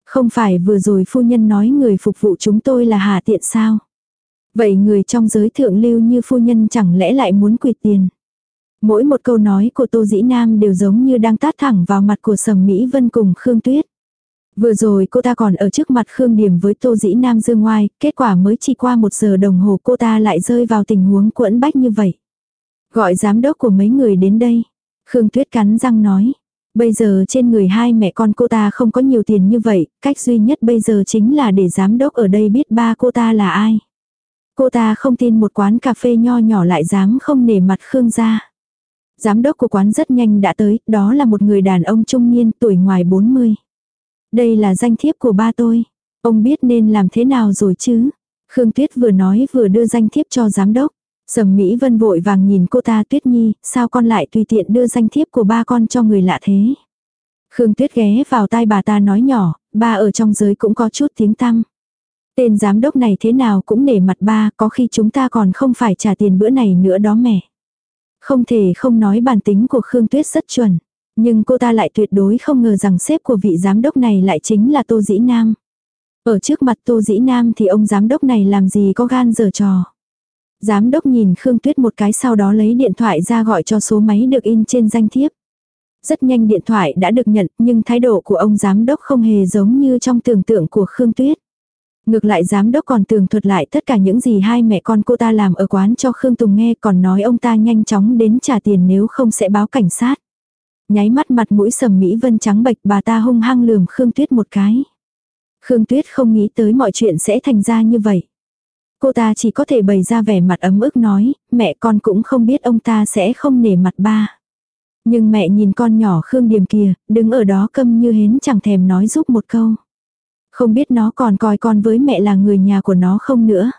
Không phải vừa rồi phu nhân nói người phục vụ chúng tôi là hà tiện sao? Vậy người trong giới thượng lưu như phu nhân chẳng lẽ lại muốn quỳ tiền? Mỗi một câu nói của Tô Dĩ Nam đều giống như đang tát thẳng vào mặt của Sầm Mỹ Vân cùng Khương Tuyết. Vừa rồi cô ta còn ở trước mặt Khương Điểm với Tô Dĩ Nam dương ngoài kết quả mới chỉ qua một giờ đồng hồ cô ta lại rơi vào tình huống quẫn bách như vậy. Gọi giám đốc của mấy người đến đây. Khương Tuyết cắn răng nói. Bây giờ trên người hai mẹ con cô ta không có nhiều tiền như vậy, cách duy nhất bây giờ chính là để giám đốc ở đây biết ba cô ta là ai. Cô ta không tin một quán cà phê nho nhỏ lại dám không nể mặt Khương ra. Giám đốc của quán rất nhanh đã tới, đó là một người đàn ông trung niên tuổi ngoài 40. Đây là danh thiếp của ba tôi. Ông biết nên làm thế nào rồi chứ? Khương Tuyết vừa nói vừa đưa danh thiếp cho giám đốc. Sầm Mỹ Vân vội vàng nhìn cô ta Tuyết Nhi, sao con lại tùy tiện đưa danh thiếp của ba con cho người lạ thế? Khương Tuyết ghé vào tai bà ta nói nhỏ, ba ở trong giới cũng có chút tiếng tăm. Tên giám đốc này thế nào cũng nể mặt ba, có khi chúng ta còn không phải trả tiền bữa này nữa đó mẹ. Không thể không nói bản tính của Khương Tuyết rất chuẩn. Nhưng cô ta lại tuyệt đối không ngờ rằng sếp của vị giám đốc này lại chính là Tô Dĩ Nam. Ở trước mặt Tô Dĩ Nam thì ông giám đốc này làm gì có gan giở trò. Giám đốc nhìn Khương Tuyết một cái sau đó lấy điện thoại ra gọi cho số máy được in trên danh thiếp. Rất nhanh điện thoại đã được nhận nhưng thái độ của ông giám đốc không hề giống như trong tưởng tượng của Khương Tuyết. Ngược lại giám đốc còn tường thuật lại tất cả những gì hai mẹ con cô ta làm ở quán cho Khương Tùng nghe còn nói ông ta nhanh chóng đến trả tiền nếu không sẽ báo cảnh sát. Nháy mắt mặt mũi sầm Mỹ Vân trắng bệch bà ta hung hăng lườm Khương Tuyết một cái. Khương Tuyết không nghĩ tới mọi chuyện sẽ thành ra như vậy. Cô ta chỉ có thể bày ra vẻ mặt ấm ức nói, mẹ con cũng không biết ông ta sẽ không nể mặt ba. Nhưng mẹ nhìn con nhỏ Khương Điềm kia, đứng ở đó câm như hến chẳng thèm nói giúp một câu. Không biết nó còn coi con với mẹ là người nhà của nó không nữa.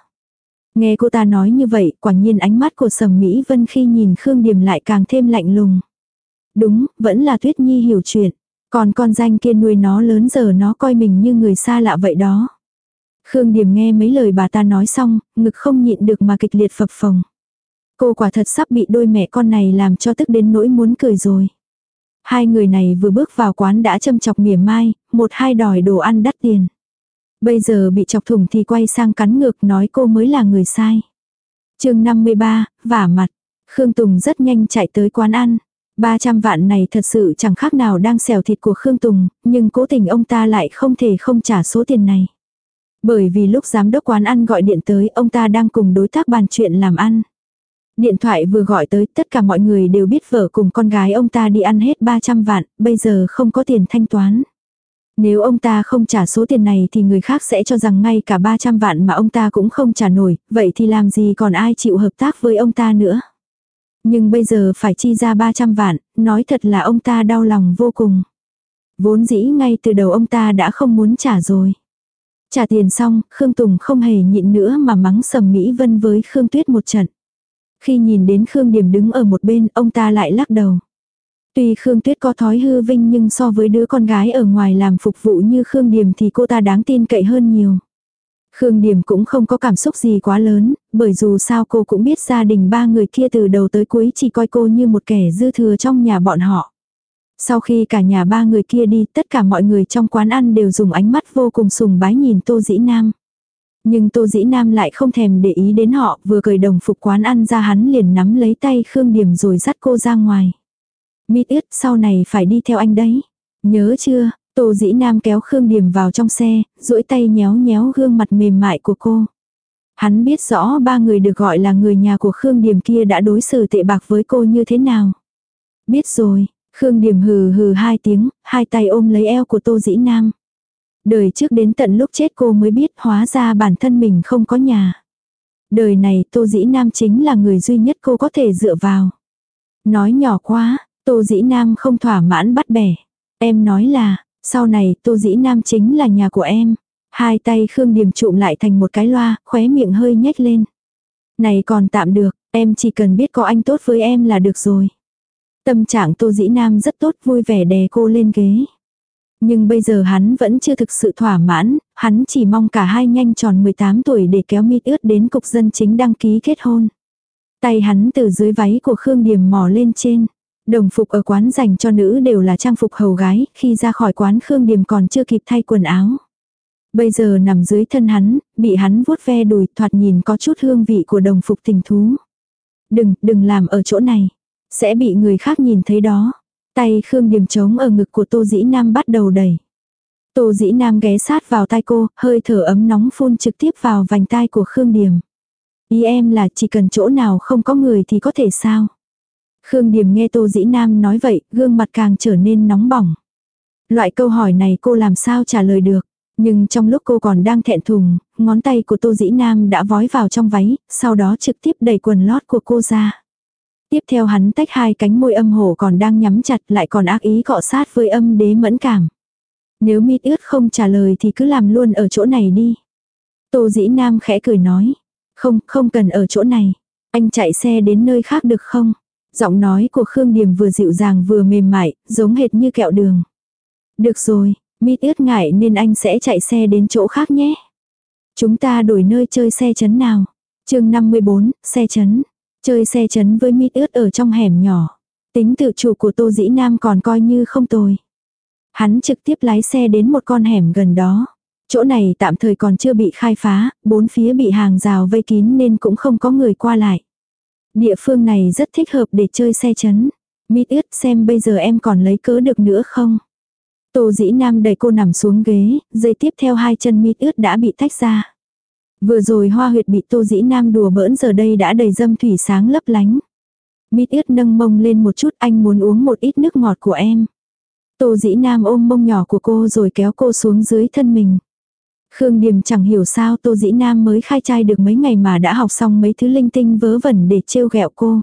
Nghe cô ta nói như vậy, quả nhiên ánh mắt của Sầm Mỹ Vân khi nhìn Khương Điềm lại càng thêm lạnh lùng. Đúng, vẫn là Tuyết Nhi hiểu chuyện. Còn con danh kia nuôi nó lớn giờ nó coi mình như người xa lạ vậy đó. Khương Điềm nghe mấy lời bà ta nói xong, ngực không nhịn được mà kịch liệt phập phồng. Cô quả thật sắp bị đôi mẹ con này làm cho tức đến nỗi muốn cười rồi. Hai người này vừa bước vào quán đã châm chọc mỉa mai, một hai đòi đồ ăn đắt tiền. Bây giờ bị chọc thủng thì quay sang cắn ngược nói cô mới là người sai. chương 53, vả mặt. Khương Tùng rất nhanh chạy tới quán ăn. 300 vạn này thật sự chẳng khác nào đang xèo thịt của Khương Tùng, nhưng cố tình ông ta lại không thể không trả số tiền này. Bởi vì lúc giám đốc quán ăn gọi điện tới, ông ta đang cùng đối tác bàn chuyện làm ăn. Điện thoại vừa gọi tới, tất cả mọi người đều biết vợ cùng con gái ông ta đi ăn hết 300 vạn, bây giờ không có tiền thanh toán. Nếu ông ta không trả số tiền này thì người khác sẽ cho rằng ngay cả 300 vạn mà ông ta cũng không trả nổi, vậy thì làm gì còn ai chịu hợp tác với ông ta nữa. Nhưng bây giờ phải chi ra 300 vạn, nói thật là ông ta đau lòng vô cùng. Vốn dĩ ngay từ đầu ông ta đã không muốn trả rồi. Trả tiền xong, Khương Tùng không hề nhịn nữa mà mắng sầm Mỹ Vân với Khương Tuyết một trận. Khi nhìn đến Khương Điểm đứng ở một bên, ông ta lại lắc đầu. Tuy Khương Tuyết có thói hư vinh nhưng so với đứa con gái ở ngoài làm phục vụ như Khương Điểm thì cô ta đáng tin cậy hơn nhiều. Khương Điểm cũng không có cảm xúc gì quá lớn, bởi dù sao cô cũng biết gia đình ba người kia từ đầu tới cuối chỉ coi cô như một kẻ dư thừa trong nhà bọn họ. Sau khi cả nhà ba người kia đi, tất cả mọi người trong quán ăn đều dùng ánh mắt vô cùng sùng bái nhìn Tô Dĩ Nam. Nhưng Tô Dĩ Nam lại không thèm để ý đến họ, vừa cởi đồng phục quán ăn ra hắn liền nắm lấy tay Khương Điểm rồi dắt cô ra ngoài. Mít ướt sau này phải đi theo anh đấy. Nhớ chưa, Tô Dĩ Nam kéo Khương Điểm vào trong xe, duỗi tay nhéo nhéo gương mặt mềm mại của cô. Hắn biết rõ ba người được gọi là người nhà của Khương Điểm kia đã đối xử tệ bạc với cô như thế nào. Biết rồi, Khương Điểm hừ hừ hai tiếng, hai tay ôm lấy eo của Tô Dĩ Nam. Đời trước đến tận lúc chết cô mới biết hóa ra bản thân mình không có nhà. Đời này Tô Dĩ Nam chính là người duy nhất cô có thể dựa vào. Nói nhỏ quá, Tô Dĩ Nam không thỏa mãn bắt bẻ. Em nói là, sau này Tô Dĩ Nam chính là nhà của em. Hai tay Khương Điềm trụm lại thành một cái loa, khóe miệng hơi nhếch lên. Này còn tạm được, em chỉ cần biết có anh tốt với em là được rồi. Tâm trạng Tô Dĩ Nam rất tốt vui vẻ đè cô lên ghế. Nhưng bây giờ hắn vẫn chưa thực sự thỏa mãn, hắn chỉ mong cả hai nhanh tròn 18 tuổi để kéo mít ướt đến cục dân chính đăng ký kết hôn. Tay hắn từ dưới váy của Khương Điềm mò lên trên. Đồng phục ở quán dành cho nữ đều là trang phục hầu gái, khi ra khỏi quán Khương Điềm còn chưa kịp thay quần áo. Bây giờ nằm dưới thân hắn, bị hắn vuốt ve đùi thoạt nhìn có chút hương vị của đồng phục tình thú. Đừng, đừng làm ở chỗ này. Sẽ bị người khác nhìn thấy đó. Tay Khương Điềm trống ở ngực của Tô Dĩ Nam bắt đầu đẩy. Tô Dĩ Nam ghé sát vào tai cô, hơi thở ấm nóng phun trực tiếp vào vành tai của Khương Điềm. Ý em là chỉ cần chỗ nào không có người thì có thể sao? Khương Điềm nghe Tô Dĩ Nam nói vậy, gương mặt càng trở nên nóng bỏng. Loại câu hỏi này cô làm sao trả lời được. Nhưng trong lúc cô còn đang thẹn thùng, ngón tay của Tô Dĩ Nam đã vói vào trong váy, sau đó trực tiếp đẩy quần lót của cô ra. Tiếp theo hắn tách hai cánh môi âm hổ còn đang nhắm chặt lại còn ác ý cọ sát với âm đế mẫn cảm. Nếu mít ướt không trả lời thì cứ làm luôn ở chỗ này đi. Tô dĩ nam khẽ cười nói. Không, không cần ở chỗ này. Anh chạy xe đến nơi khác được không? Giọng nói của Khương Điềm vừa dịu dàng vừa mềm mại, giống hệt như kẹo đường. Được rồi, mít ướt ngại nên anh sẽ chạy xe đến chỗ khác nhé. Chúng ta đổi nơi chơi xe chấn nào. chương 54, xe chấn. Chơi xe chấn với mít ướt ở trong hẻm nhỏ. Tính tự chủ của Tô Dĩ Nam còn coi như không tồi. Hắn trực tiếp lái xe đến một con hẻm gần đó. Chỗ này tạm thời còn chưa bị khai phá, bốn phía bị hàng rào vây kín nên cũng không có người qua lại. Địa phương này rất thích hợp để chơi xe chấn. Mít ướt xem bây giờ em còn lấy cớ được nữa không. Tô dĩ nam đẩy cô nằm xuống ghế, dây tiếp theo hai chân mít ướt đã bị tách ra. Vừa rồi hoa huyệt bị tô dĩ nam đùa bỡn giờ đây đã đầy dâm thủy sáng lấp lánh. Mít ướt nâng mông lên một chút, anh muốn uống một ít nước ngọt của em. Tô dĩ nam ôm mông nhỏ của cô rồi kéo cô xuống dưới thân mình. Khương Điềm chẳng hiểu sao Tô Dĩ Nam mới khai trai được mấy ngày mà đã học xong mấy thứ linh tinh vớ vẩn để trêu ghẹo cô.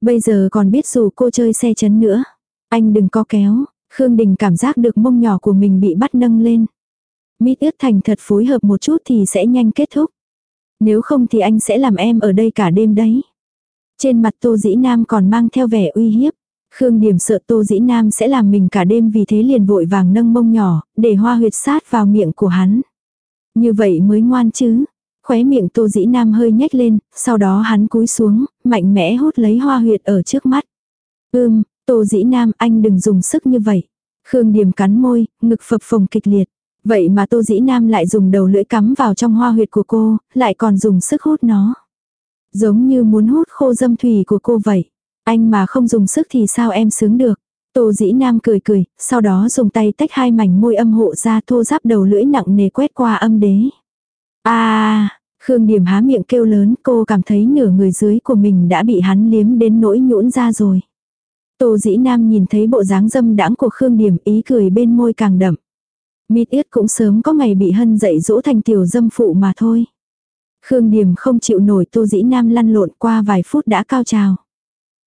Bây giờ còn biết dù cô chơi xe chấn nữa. Anh đừng có kéo. Khương Đình cảm giác được mông nhỏ của mình bị bắt nâng lên. Mít ướt thành thật phối hợp một chút thì sẽ nhanh kết thúc. Nếu không thì anh sẽ làm em ở đây cả đêm đấy. Trên mặt Tô Dĩ Nam còn mang theo vẻ uy hiếp. Khương Điểm sợ Tô Dĩ Nam sẽ làm mình cả đêm vì thế liền vội vàng nâng mông nhỏ, để hoa huyệt sát vào miệng của hắn. Như vậy mới ngoan chứ. Khóe miệng Tô Dĩ Nam hơi nhếch lên, sau đó hắn cúi xuống, mạnh mẽ hút lấy hoa huyệt ở trước mắt. Ưm, Tô Dĩ Nam anh đừng dùng sức như vậy. Khương Điểm cắn môi, ngực phập phồng kịch liệt. Vậy mà Tô Dĩ Nam lại dùng đầu lưỡi cắm vào trong hoa huyệt của cô, lại còn dùng sức hút nó. Giống như muốn hút khô dâm thủy của cô vậy. Anh mà không dùng sức thì sao em sướng được. Tô dĩ nam cười cười, sau đó dùng tay tách hai mảnh môi âm hộ ra thô giáp đầu lưỡi nặng nề quét qua âm đế. À, Khương Điểm há miệng kêu lớn cô cảm thấy nửa người dưới của mình đã bị hắn liếm đến nỗi nhũn ra rồi. Tô dĩ nam nhìn thấy bộ dáng dâm đãng của Khương Điểm ý cười bên môi càng đậm. Mít yết cũng sớm có ngày bị hân dạy dỗ thành tiểu dâm phụ mà thôi. Khương Điểm không chịu nổi Tô Dĩ Nam lăn lộn qua vài phút đã cao trào.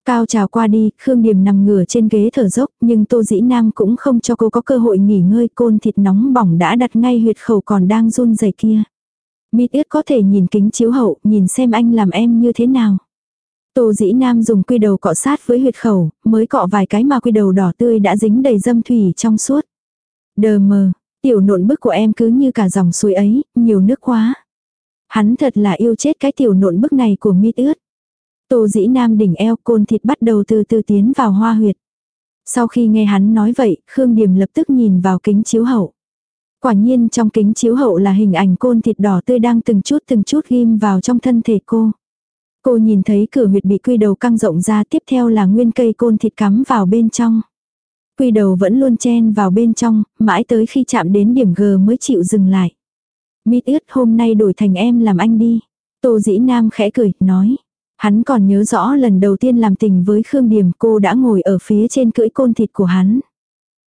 Cao trào qua đi, Khương Điểm nằm ngửa trên ghế thở dốc, nhưng Tô Dĩ Nam cũng không cho cô có cơ hội nghỉ ngơi côn thịt nóng bỏng đã đặt ngay huyệt khẩu còn đang run rẩy kia. Mít ướt có thể nhìn kính chiếu hậu, nhìn xem anh làm em như thế nào. Tô dĩ nam dùng quy đầu cọ sát với huyệt khẩu, mới cọ vài cái mà quy đầu đỏ tươi đã dính đầy dâm thủy trong suốt. Đờ mờ, tiểu nộn bức của em cứ như cả dòng suối ấy, nhiều nước quá. Hắn thật là yêu chết cái tiểu nộn bức này của mít ướt. Tô dĩ nam đỉnh eo côn thịt bắt đầu từ từ tiến vào hoa huyệt. Sau khi nghe hắn nói vậy, Khương Điềm lập tức nhìn vào kính chiếu hậu. Quả nhiên trong kính chiếu hậu là hình ảnh côn thịt đỏ tươi đang từng chút từng chút ghim vào trong thân thể cô. Cô nhìn thấy cửa huyệt bị quy đầu căng rộng ra tiếp theo là nguyên cây côn thịt cắm vào bên trong. Quy đầu vẫn luôn chen vào bên trong, mãi tới khi chạm đến điểm G mới chịu dừng lại. Mít ướt hôm nay đổi thành em làm anh đi. Tô dĩ nam khẽ cười, nói. Hắn còn nhớ rõ lần đầu tiên làm tình với Khương Điềm cô đã ngồi ở phía trên cưỡi côn thịt của hắn.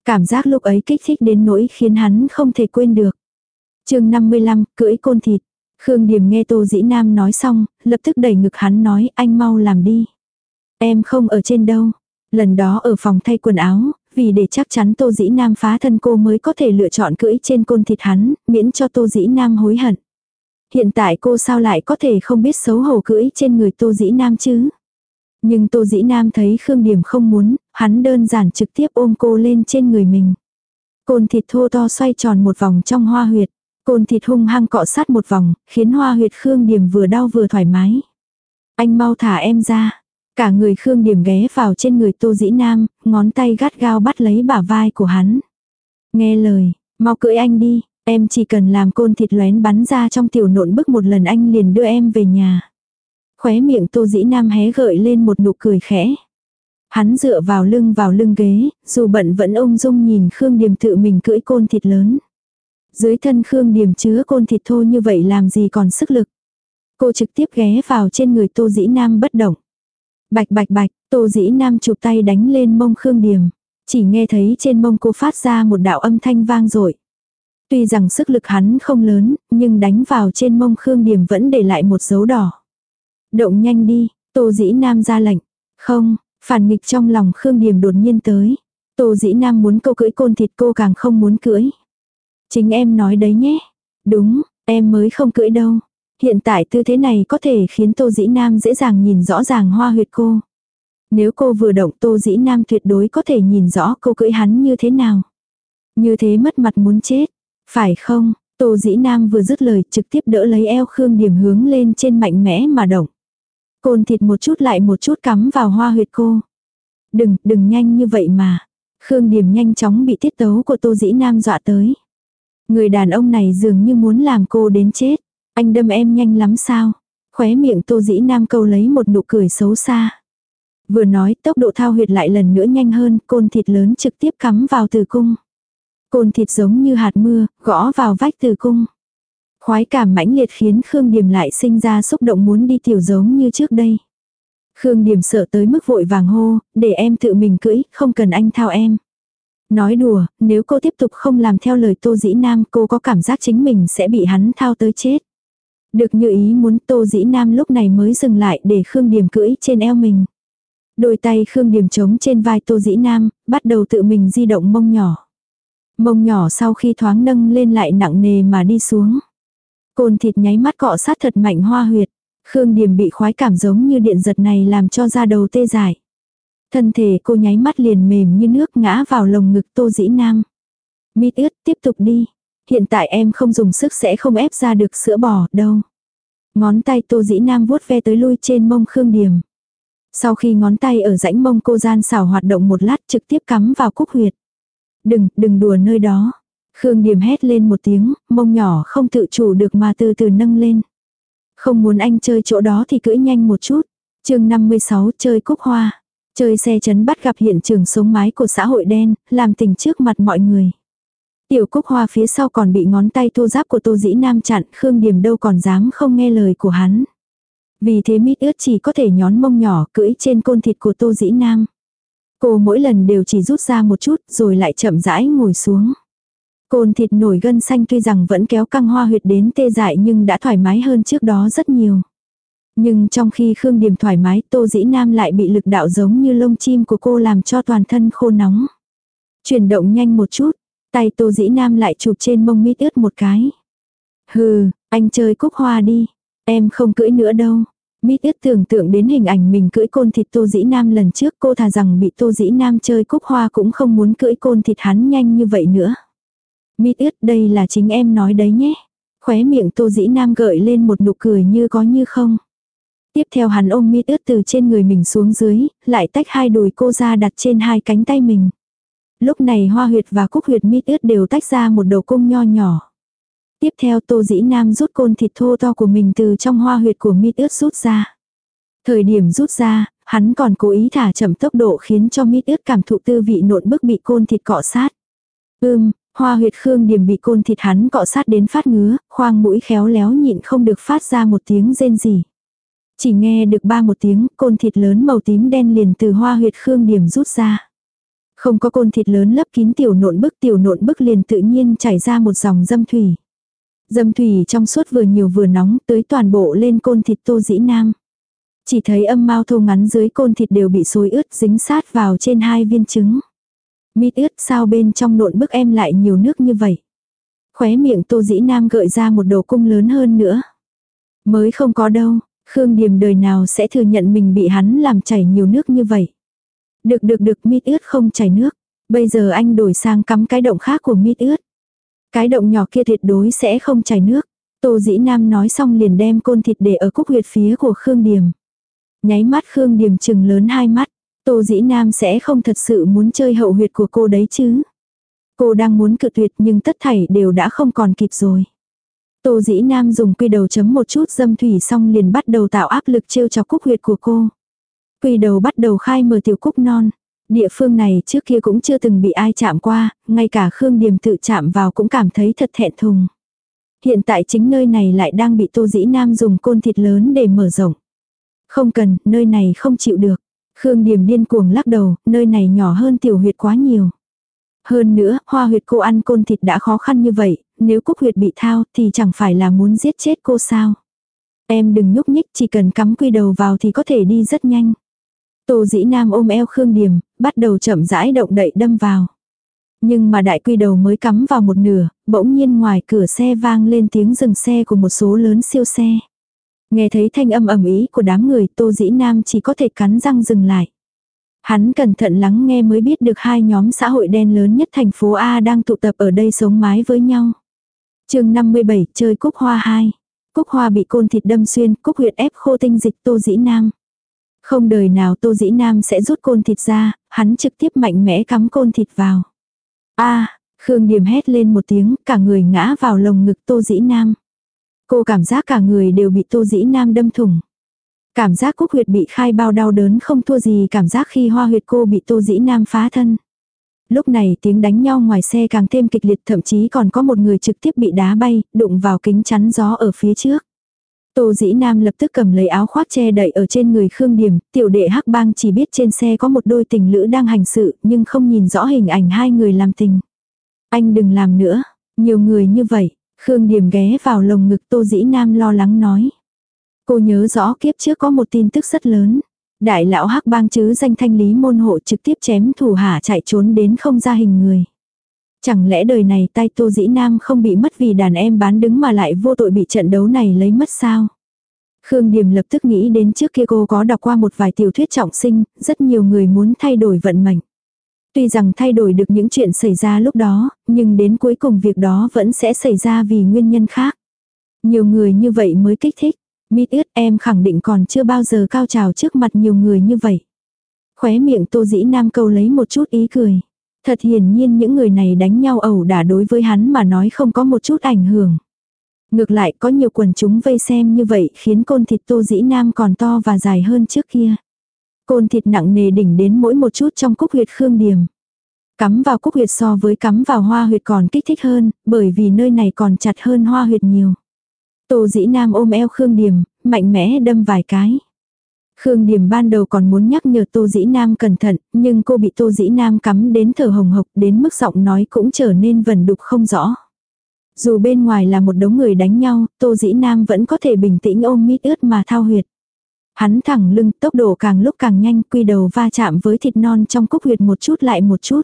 Cảm giác lúc ấy kích thích đến nỗi khiến hắn không thể quên được. chương 55, cưỡi côn thịt. Khương Điềm nghe Tô Dĩ Nam nói xong, lập tức đẩy ngực hắn nói anh mau làm đi. Em không ở trên đâu. Lần đó ở phòng thay quần áo, vì để chắc chắn Tô Dĩ Nam phá thân cô mới có thể lựa chọn cưỡi trên côn thịt hắn, miễn cho Tô Dĩ Nam hối hận. Hiện tại cô sao lại có thể không biết xấu hổ cưỡi trên người Tô Dĩ Nam chứ? Nhưng Tô Dĩ Nam thấy Khương Điểm không muốn, hắn đơn giản trực tiếp ôm cô lên trên người mình. Côn thịt thô to xoay tròn một vòng trong hoa huyệt. Côn thịt hung hăng cọ sát một vòng, khiến hoa huyệt Khương Điểm vừa đau vừa thoải mái. Anh mau thả em ra. Cả người Khương Điểm ghé vào trên người Tô Dĩ Nam, ngón tay gắt gao bắt lấy bả vai của hắn. Nghe lời, mau cưỡi anh đi, em chỉ cần làm côn thịt lén bắn ra trong tiểu nộn bức một lần anh liền đưa em về nhà. Khóe miệng Tô Dĩ Nam hé gợi lên một nụ cười khẽ. Hắn dựa vào lưng vào lưng ghế, dù bận vẫn ung dung nhìn Khương Điềm tự mình cưỡi côn thịt lớn. Dưới thân Khương Điềm chứa côn thịt thô như vậy làm gì còn sức lực. Cô trực tiếp ghé vào trên người Tô Dĩ Nam bất động. Bạch bạch bạch, Tô Dĩ Nam chụp tay đánh lên mông Khương Điềm. Chỉ nghe thấy trên mông cô phát ra một đạo âm thanh vang dội Tuy rằng sức lực hắn không lớn, nhưng đánh vào trên mông Khương Điềm vẫn để lại một dấu đỏ. Động nhanh đi, Tô Dĩ Nam ra lệnh. Không, phản nghịch trong lòng Khương Điềm đột nhiên tới. Tô Dĩ Nam muốn câu cưỡi côn thịt cô càng không muốn cưỡi. Chính em nói đấy nhé. Đúng, em mới không cưỡi đâu. Hiện tại tư thế này có thể khiến Tô Dĩ Nam dễ dàng nhìn rõ ràng hoa huyệt cô. Nếu cô vừa động Tô Dĩ Nam tuyệt đối có thể nhìn rõ cô cưỡi hắn như thế nào. Như thế mất mặt muốn chết. Phải không? Tô Dĩ Nam vừa dứt lời trực tiếp đỡ lấy eo Khương Điểm hướng lên trên mạnh mẽ mà động. Côn thịt một chút lại một chút cắm vào hoa huyệt cô. Đừng, đừng nhanh như vậy mà. Khương Điểm nhanh chóng bị tiết tấu của Tô Dĩ Nam dọa tới. Người đàn ông này dường như muốn làm cô đến chết. Anh đâm em nhanh lắm sao? Khóe miệng Tô Dĩ Nam câu lấy một nụ cười xấu xa. Vừa nói tốc độ thao huyệt lại lần nữa nhanh hơn, côn thịt lớn trực tiếp cắm vào tử cung. Côn thịt giống như hạt mưa, gõ vào vách tử cung. Khoái cảm mãnh liệt khiến Khương Điềm lại sinh ra xúc động muốn đi tiểu giống như trước đây. Khương Điềm sợ tới mức vội vàng hô, để em tự mình cưỡi, không cần anh thao em. Nói đùa, nếu cô tiếp tục không làm theo lời Tô Dĩ Nam cô có cảm giác chính mình sẽ bị hắn thao tới chết. Được như ý muốn Tô Dĩ Nam lúc này mới dừng lại để Khương Điềm cưỡi trên eo mình. Đôi tay Khương Điềm trống trên vai Tô Dĩ Nam, bắt đầu tự mình di động mông nhỏ. Mông nhỏ sau khi thoáng nâng lên lại nặng nề mà đi xuống. Côn thịt nháy mắt cọ sát thật mạnh hoa huyệt. Khương Điềm bị khoái cảm giống như điện giật này làm cho da đầu tê dại. Thân thể cô nháy mắt liền mềm như nước ngã vào lồng ngực tô dĩ nam. Mít ướt tiếp tục đi. Hiện tại em không dùng sức sẽ không ép ra được sữa bò đâu. Ngón tay tô dĩ nam vuốt ve tới lui trên mông Khương Điềm. Sau khi ngón tay ở rãnh mông cô gian xảo hoạt động một lát trực tiếp cắm vào cúc huyệt. Đừng, đừng đùa nơi đó. Khương Điềm hét lên một tiếng, mông nhỏ không tự chủ được mà từ từ nâng lên. Không muốn anh chơi chỗ đó thì cưỡi nhanh một chút. chương 56 chơi cúc hoa. Chơi xe chấn bắt gặp hiện trường sống mái của xã hội đen, làm tình trước mặt mọi người. Tiểu cúc hoa phía sau còn bị ngón tay thô giáp của tô dĩ nam chặn, Khương điểm đâu còn dám không nghe lời của hắn. Vì thế mít ướt chỉ có thể nhón mông nhỏ cưỡi trên côn thịt của tô dĩ nam. Cô mỗi lần đều chỉ rút ra một chút rồi lại chậm rãi ngồi xuống. Côn thịt nổi gân xanh tuy rằng vẫn kéo căng hoa huyệt đến tê dại nhưng đã thoải mái hơn trước đó rất nhiều. Nhưng trong khi Khương Điềm thoải mái Tô Dĩ Nam lại bị lực đạo giống như lông chim của cô làm cho toàn thân khô nóng. Chuyển động nhanh một chút, tay Tô Dĩ Nam lại chụp trên mông mít ướt một cái. Hừ, anh chơi cúc hoa đi, em không cưỡi nữa đâu. Mít ướt tưởng tượng đến hình ảnh mình cưỡi côn thịt Tô Dĩ Nam lần trước cô thà rằng bị Tô Dĩ Nam chơi cúc hoa cũng không muốn cưỡi côn thịt hắn nhanh như vậy nữa. Mít ướt đây là chính em nói đấy nhé. Khóe miệng Tô Dĩ Nam gợi lên một nụ cười như có như không. Tiếp theo hắn ôm mít ướt từ trên người mình xuống dưới, lại tách hai đùi cô ra đặt trên hai cánh tay mình. Lúc này hoa huyệt và cúc huyệt mít ướt đều tách ra một đầu cung nho nhỏ. Tiếp theo tô dĩ nam rút côn thịt thô to của mình từ trong hoa huyệt của mít ướt rút ra. Thời điểm rút ra, hắn còn cố ý thả chậm tốc độ khiến cho mít ướt cảm thụ tư vị nộn bức bị côn thịt cọ sát. Ưm, hoa huyệt khương điểm bị côn thịt hắn cọ sát đến phát ngứa, khoang mũi khéo léo nhịn không được phát ra một tiếng rên gì. Chỉ nghe được ba một tiếng, côn thịt lớn màu tím đen liền từ hoa huyệt khương điểm rút ra. Không có côn thịt lớn lấp kín tiểu nộn bức tiểu nộn bức liền tự nhiên chảy ra một dòng dâm thủy. Dâm thủy trong suốt vừa nhiều vừa nóng tới toàn bộ lên côn thịt tô dĩ nam. Chỉ thấy âm mau thô ngắn dưới côn thịt đều bị xối ướt dính sát vào trên hai viên trứng. Mít ướt sao bên trong nộn bức em lại nhiều nước như vậy. Khóe miệng tô dĩ nam gợi ra một đầu cung lớn hơn nữa. Mới không có đâu, Khương Điềm đời nào sẽ thừa nhận mình bị hắn làm chảy nhiều nước như vậy. Được được được, mít ướt không chảy nước. Bây giờ anh đổi sang cắm cái động khác của mít ướt. Cái động nhỏ kia tuyệt đối sẽ không chảy nước. Tô dĩ nam nói xong liền đem côn thịt để ở cúc huyệt phía của Khương Điềm. Nháy mắt Khương Điềm chừng lớn hai mắt. Tô dĩ nam sẽ không thật sự muốn chơi hậu huyệt của cô đấy chứ. Cô đang muốn cự tuyệt nhưng tất thảy đều đã không còn kịp rồi. Tô dĩ nam dùng quy đầu chấm một chút dâm thủy xong liền bắt đầu tạo áp lực trêu chọc cúc huyệt của cô. Quy đầu bắt đầu khai mở tiểu cúc non. Địa phương này trước kia cũng chưa từng bị ai chạm qua, ngay cả Khương Điềm tự chạm vào cũng cảm thấy thật thẹn thùng. Hiện tại chính nơi này lại đang bị Tô Dĩ Nam dùng côn thịt lớn để mở rộng. Không cần, nơi này không chịu được. Khương Điềm điên cuồng lắc đầu, nơi này nhỏ hơn tiểu huyệt quá nhiều. Hơn nữa, hoa huyệt cô ăn côn thịt đã khó khăn như vậy, nếu cúc huyệt bị thao thì chẳng phải là muốn giết chết cô sao. Em đừng nhúc nhích, chỉ cần cắm quy đầu vào thì có thể đi rất nhanh. Tô dĩ nam ôm eo Khương Điềm, bắt đầu chậm rãi động đậy đâm vào. Nhưng mà đại quy đầu mới cắm vào một nửa, bỗng nhiên ngoài cửa xe vang lên tiếng dừng xe của một số lớn siêu xe. Nghe thấy thanh âm ầm ý của đám người tô dĩ nam chỉ có thể cắn răng dừng lại. Hắn cẩn thận lắng nghe mới biết được hai nhóm xã hội đen lớn nhất thành phố A đang tụ tập ở đây sống mái với nhau. chương 57 chơi cúc hoa 2. Cúc hoa bị côn thịt đâm xuyên, cúc huyệt ép khô tinh dịch tô dĩ nam. Không đời nào tô dĩ nam sẽ rút côn thịt ra, hắn trực tiếp mạnh mẽ cắm côn thịt vào. a Khương Điềm hét lên một tiếng, cả người ngã vào lồng ngực tô dĩ nam. Cô cảm giác cả người đều bị tô dĩ nam đâm thủng. Cảm giác cúc huyệt bị khai bao đau đớn không thua gì cảm giác khi hoa huyệt cô bị tô dĩ nam phá thân. Lúc này tiếng đánh nhau ngoài xe càng thêm kịch liệt thậm chí còn có một người trực tiếp bị đá bay, đụng vào kính chắn gió ở phía trước. Tô dĩ nam lập tức cầm lấy áo khoác che đậy ở trên người Khương Điểm, tiểu đệ hắc bang chỉ biết trên xe có một đôi tình lữ đang hành sự nhưng không nhìn rõ hình ảnh hai người làm tình. Anh đừng làm nữa, nhiều người như vậy, Khương Điểm ghé vào lồng ngực tô dĩ nam lo lắng nói. Cô nhớ rõ kiếp trước có một tin tức rất lớn. Đại lão hắc bang chứ danh thanh lý môn hộ trực tiếp chém thủ hạ chạy trốn đến không ra hình người. Chẳng lẽ đời này tay Tô Dĩ Nam không bị mất vì đàn em bán đứng mà lại vô tội bị trận đấu này lấy mất sao? Khương Điềm lập tức nghĩ đến trước kia cô có đọc qua một vài tiểu thuyết trọng sinh, rất nhiều người muốn thay đổi vận mệnh. Tuy rằng thay đổi được những chuyện xảy ra lúc đó, nhưng đến cuối cùng việc đó vẫn sẽ xảy ra vì nguyên nhân khác. Nhiều người như vậy mới kích thích. Mít ướt em khẳng định còn chưa bao giờ cao trào trước mặt nhiều người như vậy. Khóe miệng tô dĩ nam câu lấy một chút ý cười. Thật hiển nhiên những người này đánh nhau ẩu đả đối với hắn mà nói không có một chút ảnh hưởng. Ngược lại có nhiều quần chúng vây xem như vậy khiến côn thịt tô dĩ nam còn to và dài hơn trước kia. Côn thịt nặng nề đỉnh đến mỗi một chút trong cúc huyệt khương điểm. Cắm vào cúc huyệt so với cắm vào hoa huyệt còn kích thích hơn, bởi vì nơi này còn chặt hơn hoa huyệt nhiều. Tô dĩ nam ôm eo Khương Điềm, mạnh mẽ đâm vài cái. Khương Điềm ban đầu còn muốn nhắc nhở Tô Dĩ Nam cẩn thận, nhưng cô bị Tô Dĩ Nam cắm đến thở hồng hộc đến mức giọng nói cũng trở nên vần đục không rõ. Dù bên ngoài là một đống người đánh nhau, Tô Dĩ Nam vẫn có thể bình tĩnh ôm mít ướt mà thao huyệt. Hắn thẳng lưng tốc độ càng lúc càng nhanh quy đầu va chạm với thịt non trong cúc huyệt một chút lại một chút.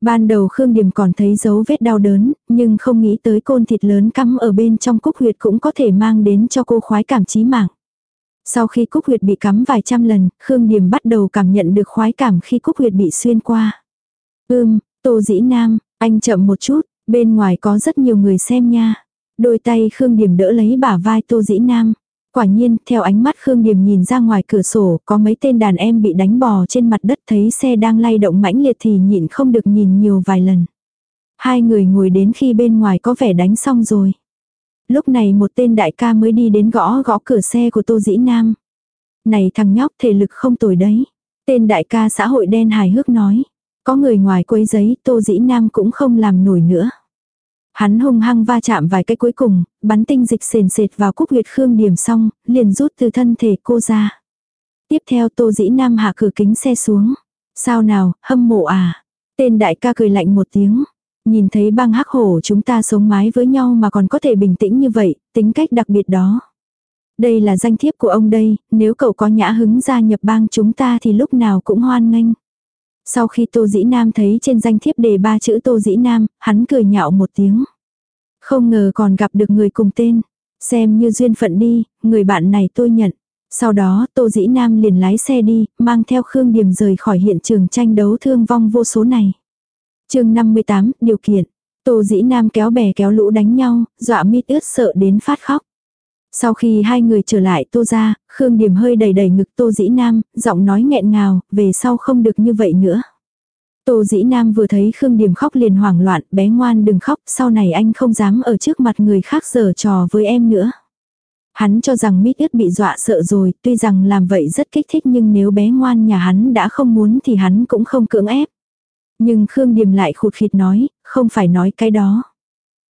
Ban đầu Khương Điềm còn thấy dấu vết đau đớn, nhưng không nghĩ tới côn thịt lớn cắm ở bên trong cúc huyệt cũng có thể mang đến cho cô khoái cảm chí mạng. Sau khi cúc huyệt bị cắm vài trăm lần, Khương Điềm bắt đầu cảm nhận được khoái cảm khi cúc huyệt bị xuyên qua. Ưm, Tô Dĩ Nam, anh chậm một chút, bên ngoài có rất nhiều người xem nha. Đôi tay Khương Điềm đỡ lấy bả vai Tô Dĩ Nam. Quả nhiên, theo ánh mắt Khương Điềm nhìn ra ngoài cửa sổ, có mấy tên đàn em bị đánh bò trên mặt đất thấy xe đang lay động mãnh liệt thì nhịn không được nhìn nhiều vài lần. Hai người ngồi đến khi bên ngoài có vẻ đánh xong rồi. Lúc này một tên đại ca mới đi đến gõ gõ cửa xe của Tô Dĩ Nam. Này thằng nhóc thể lực không tồi đấy. Tên đại ca xã hội đen hài hước nói. Có người ngoài quấy giấy Tô Dĩ Nam cũng không làm nổi nữa. Hắn hung hăng va chạm vài cái cuối cùng, bắn tinh dịch sền sệt vào cúc huyệt khương điểm xong, liền rút từ thân thể cô ra. Tiếp theo tô dĩ nam hạ cửa kính xe xuống. Sao nào, hâm mộ à? Tên đại ca cười lạnh một tiếng. Nhìn thấy băng hắc hổ chúng ta sống mái với nhau mà còn có thể bình tĩnh như vậy, tính cách đặc biệt đó. Đây là danh thiếp của ông đây, nếu cậu có nhã hứng gia nhập bang chúng ta thì lúc nào cũng hoan nghênh. Sau khi Tô Dĩ Nam thấy trên danh thiếp đề ba chữ Tô Dĩ Nam, hắn cười nhạo một tiếng. Không ngờ còn gặp được người cùng tên. Xem như duyên phận đi, người bạn này tôi nhận. Sau đó Tô Dĩ Nam liền lái xe đi, mang theo Khương Điềm rời khỏi hiện trường tranh đấu thương vong vô số này chương 58, điều kiện. Tô Dĩ Nam kéo bè kéo lũ đánh nhau, dọa mít ướt sợ đến phát khóc. Sau khi hai người trở lại tô ra, Khương Điềm hơi đầy đầy ngực tô dĩ nam, giọng nói nghẹn ngào, về sau không được như vậy nữa. Tô dĩ nam vừa thấy Khương Điềm khóc liền hoảng loạn, bé ngoan đừng khóc, sau này anh không dám ở trước mặt người khác giở trò với em nữa. Hắn cho rằng mít ướt bị dọa sợ rồi, tuy rằng làm vậy rất kích thích nhưng nếu bé ngoan nhà hắn đã không muốn thì hắn cũng không cưỡng ép. Nhưng Khương Điềm lại khụt khịt nói, không phải nói cái đó.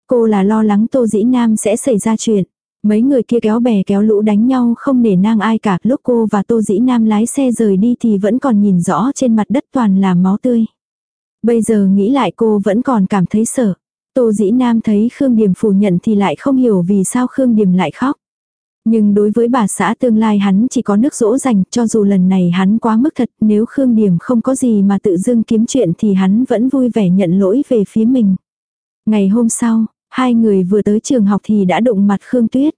Cô là lo lắng Tô Dĩ Nam sẽ xảy ra chuyện. Mấy người kia kéo bè kéo lũ đánh nhau không nể nang ai cả. Lúc cô và Tô Dĩ Nam lái xe rời đi thì vẫn còn nhìn rõ trên mặt đất toàn là máu tươi. Bây giờ nghĩ lại cô vẫn còn cảm thấy sợ. Tô Dĩ Nam thấy Khương Điềm phủ nhận thì lại không hiểu vì sao Khương Điềm lại khóc. Nhưng đối với bà xã tương lai hắn chỉ có nước dỗ dành cho dù lần này hắn quá mức thật nếu Khương điểm không có gì mà tự dưng kiếm chuyện thì hắn vẫn vui vẻ nhận lỗi về phía mình. Ngày hôm sau, Hai người vừa tới trường học thì đã đụng mặt Khương Tuyết.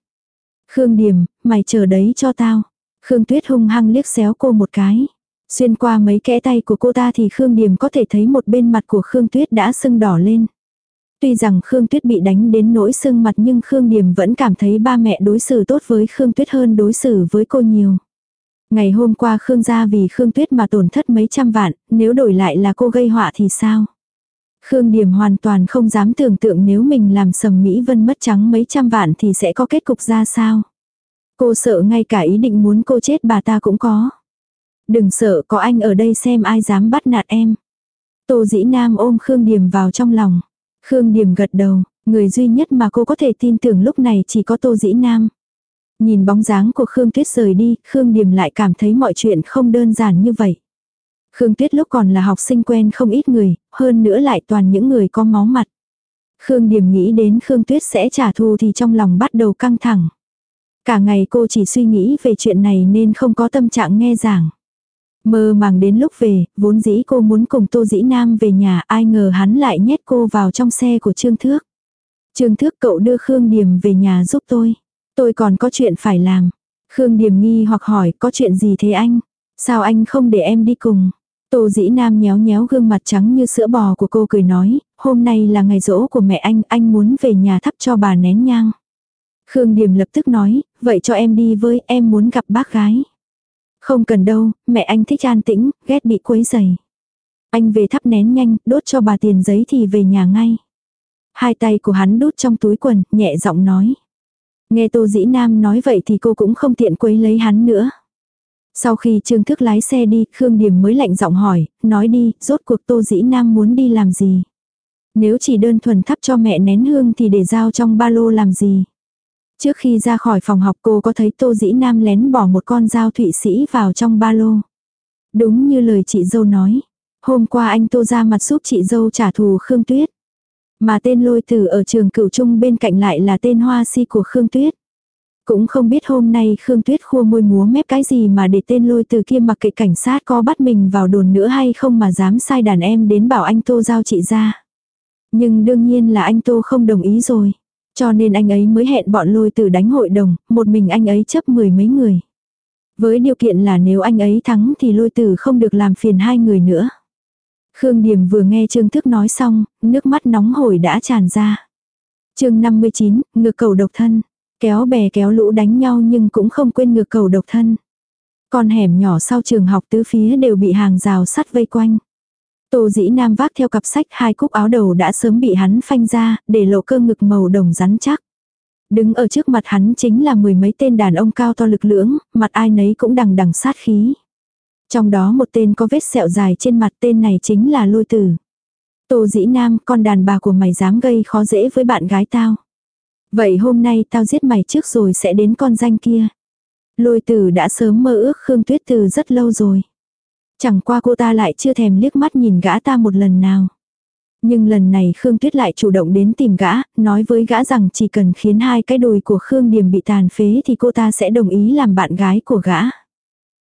Khương điểm mày chờ đấy cho tao. Khương Tuyết hung hăng liếc xéo cô một cái. Xuyên qua mấy kẽ tay của cô ta thì Khương điểm có thể thấy một bên mặt của Khương Tuyết đã sưng đỏ lên. Tuy rằng Khương Tuyết bị đánh đến nỗi sưng mặt nhưng Khương Điềm vẫn cảm thấy ba mẹ đối xử tốt với Khương Tuyết hơn đối xử với cô nhiều. Ngày hôm qua Khương gia vì Khương Tuyết mà tổn thất mấy trăm vạn, nếu đổi lại là cô gây họa thì sao? Khương Điềm hoàn toàn không dám tưởng tượng nếu mình làm sầm Mỹ Vân mất trắng mấy trăm vạn thì sẽ có kết cục ra sao. Cô sợ ngay cả ý định muốn cô chết bà ta cũng có. Đừng sợ có anh ở đây xem ai dám bắt nạt em. Tô dĩ nam ôm Khương Điềm vào trong lòng. Khương Điềm gật đầu, người duy nhất mà cô có thể tin tưởng lúc này chỉ có Tô dĩ nam. Nhìn bóng dáng của Khương Tuyết rời đi, Khương Điềm lại cảm thấy mọi chuyện không đơn giản như vậy. Khương Tuyết lúc còn là học sinh quen không ít người, hơn nữa lại toàn những người có máu mặt. Khương Điềm nghĩ đến Khương Tuyết sẽ trả thù thì trong lòng bắt đầu căng thẳng. Cả ngày cô chỉ suy nghĩ về chuyện này nên không có tâm trạng nghe giảng. Mơ màng đến lúc về, vốn dĩ cô muốn cùng Tô Dĩ Nam về nhà, ai ngờ hắn lại nhét cô vào trong xe của Trương Thước. Trương Thước cậu đưa Khương Điềm về nhà giúp tôi. Tôi còn có chuyện phải làm. Khương Điềm nghi hoặc hỏi có chuyện gì thế anh? Sao anh không để em đi cùng? Tô dĩ nam nhéo nhéo gương mặt trắng như sữa bò của cô cười nói, hôm nay là ngày rỗ của mẹ anh, anh muốn về nhà thắp cho bà nén nhang. Khương Điềm lập tức nói, vậy cho em đi với, em muốn gặp bác gái. Không cần đâu, mẹ anh thích an tĩnh, ghét bị quấy dày. Anh về thắp nén nhanh, đốt cho bà tiền giấy thì về nhà ngay. Hai tay của hắn đút trong túi quần, nhẹ giọng nói. Nghe Tô Dĩ Nam nói vậy thì cô cũng không tiện quấy lấy hắn nữa. Sau khi Trương Thức lái xe đi, Khương Điềm mới lạnh giọng hỏi, nói đi, rốt cuộc Tô Dĩ Nam muốn đi làm gì? Nếu chỉ đơn thuần thắp cho mẹ nén hương thì để giao trong ba lô làm gì? Trước khi ra khỏi phòng học cô có thấy Tô Dĩ Nam lén bỏ một con dao thụy sĩ vào trong ba lô. Đúng như lời chị dâu nói. Hôm qua anh Tô ra mặt giúp chị dâu trả thù Khương Tuyết. Mà tên lôi tử ở trường cửu trung bên cạnh lại là tên hoa si của Khương Tuyết. Cũng không biết hôm nay Khương Tuyết khua môi múa mép cái gì mà để tên lôi từ kia mặc kệ cảnh sát có bắt mình vào đồn nữa hay không mà dám sai đàn em đến bảo anh Tô giao chị ra. Nhưng đương nhiên là anh Tô không đồng ý rồi. Cho nên anh ấy mới hẹn bọn lôi từ đánh hội đồng, một mình anh ấy chấp mười mấy người. Với điều kiện là nếu anh ấy thắng thì lôi tử không được làm phiền hai người nữa. Khương Điềm vừa nghe Trương Thức nói xong, nước mắt nóng hổi đã tràn ra. chương 59, ngược cầu độc thân. Kéo bè kéo lũ đánh nhau nhưng cũng không quên ngược cầu độc thân. Con hẻm nhỏ sau trường học tứ phía đều bị hàng rào sắt vây quanh. Tô dĩ nam vác theo cặp sách hai cúc áo đầu đã sớm bị hắn phanh ra, để lộ cơ ngực màu đồng rắn chắc. Đứng ở trước mặt hắn chính là mười mấy tên đàn ông cao to lực lưỡng, mặt ai nấy cũng đằng đằng sát khí. Trong đó một tên có vết sẹo dài trên mặt tên này chính là lôi tử. Tô dĩ nam, con đàn bà của mày dám gây khó dễ với bạn gái tao. Vậy hôm nay tao giết mày trước rồi sẽ đến con danh kia. Lôi tử đã sớm mơ ước Khương Tuyết từ rất lâu rồi. Chẳng qua cô ta lại chưa thèm liếc mắt nhìn gã ta một lần nào. Nhưng lần này Khương Tuyết lại chủ động đến tìm gã, nói với gã rằng chỉ cần khiến hai cái đùi của Khương Điềm bị tàn phế thì cô ta sẽ đồng ý làm bạn gái của gã.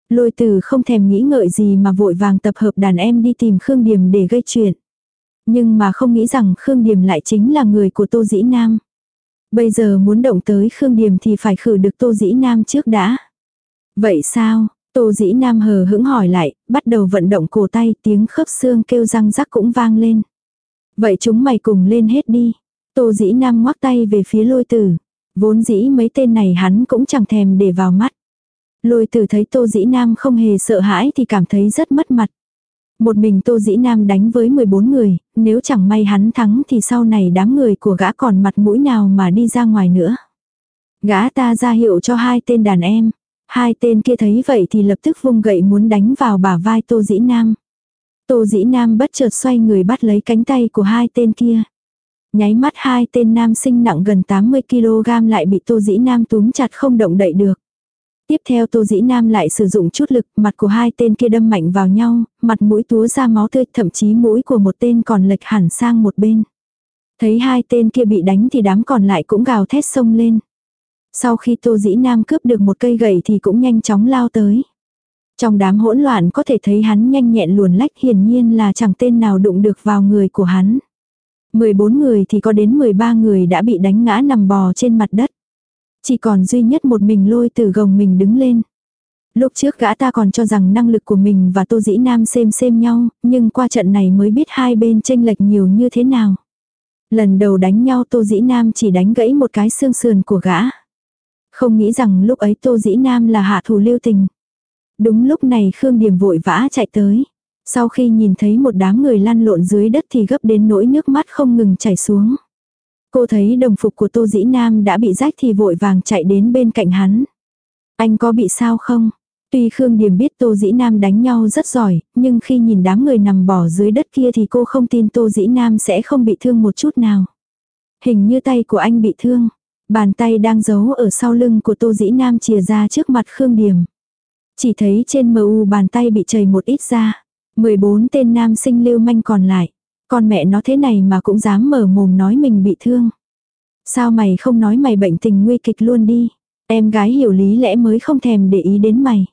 Lôi từ không thèm nghĩ ngợi gì mà vội vàng tập hợp đàn em đi tìm Khương Điềm để gây chuyện. Nhưng mà không nghĩ rằng Khương Điềm lại chính là người của Tô Dĩ Nam. Bây giờ muốn động tới Khương Điềm thì phải khử được Tô Dĩ Nam trước đã. Vậy sao? Tô Dĩ Nam hờ hững hỏi lại, bắt đầu vận động cổ tay tiếng khớp xương kêu răng rắc cũng vang lên. Vậy chúng mày cùng lên hết đi. Tô Dĩ Nam ngoắc tay về phía lôi tử. Vốn dĩ mấy tên này hắn cũng chẳng thèm để vào mắt. Lôi tử thấy Tô Dĩ Nam không hề sợ hãi thì cảm thấy rất mất mặt. Một mình Tô Dĩ Nam đánh với 14 người, nếu chẳng may hắn thắng thì sau này đám người của gã còn mặt mũi nào mà đi ra ngoài nữa. Gã ta ra hiệu cho hai tên đàn em. Hai tên kia thấy vậy thì lập tức vung gậy muốn đánh vào bả vai Tô Dĩ Nam. Tô Dĩ Nam bất chợt xoay người bắt lấy cánh tay của hai tên kia. Nháy mắt hai tên nam sinh nặng gần 80kg lại bị Tô Dĩ Nam túm chặt không động đậy được. Tiếp theo Tô Dĩ Nam lại sử dụng chút lực, mặt của hai tên kia đâm mạnh vào nhau, mặt mũi túa ra máu tươi, thậm chí mũi của một tên còn lệch hẳn sang một bên. Thấy hai tên kia bị đánh thì đám còn lại cũng gào thét sông lên. Sau khi Tô Dĩ Nam cướp được một cây gậy thì cũng nhanh chóng lao tới. Trong đám hỗn loạn có thể thấy hắn nhanh nhẹn luồn lách hiển nhiên là chẳng tên nào đụng được vào người của hắn. 14 người thì có đến 13 người đã bị đánh ngã nằm bò trên mặt đất. Chỉ còn duy nhất một mình lôi từ gồng mình đứng lên. Lúc trước gã ta còn cho rằng năng lực của mình và Tô Dĩ Nam xem xem nhau, nhưng qua trận này mới biết hai bên tranh lệch nhiều như thế nào. Lần đầu đánh nhau Tô Dĩ Nam chỉ đánh gãy một cái xương sườn của gã. Không nghĩ rằng lúc ấy Tô Dĩ Nam là hạ thủ lưu tình. Đúng lúc này Khương Điềm vội vã chạy tới. Sau khi nhìn thấy một đám người lăn lộn dưới đất thì gấp đến nỗi nước mắt không ngừng chảy xuống. Cô thấy đồng phục của Tô Dĩ Nam đã bị rách thì vội vàng chạy đến bên cạnh hắn. Anh có bị sao không? Tuy Khương Điềm biết Tô Dĩ Nam đánh nhau rất giỏi, nhưng khi nhìn đám người nằm bỏ dưới đất kia thì cô không tin Tô Dĩ Nam sẽ không bị thương một chút nào. Hình như tay của anh bị thương. Bàn tay đang giấu ở sau lưng của Tô Dĩ Nam chìa ra trước mặt Khương Điềm. Chỉ thấy trên mờ u bàn tay bị chảy một ít ra. 14 tên nam sinh lưu manh còn lại. Con mẹ nó thế này mà cũng dám mở mồm nói mình bị thương. Sao mày không nói mày bệnh tình nguy kịch luôn đi. Em gái hiểu lý lẽ mới không thèm để ý đến mày.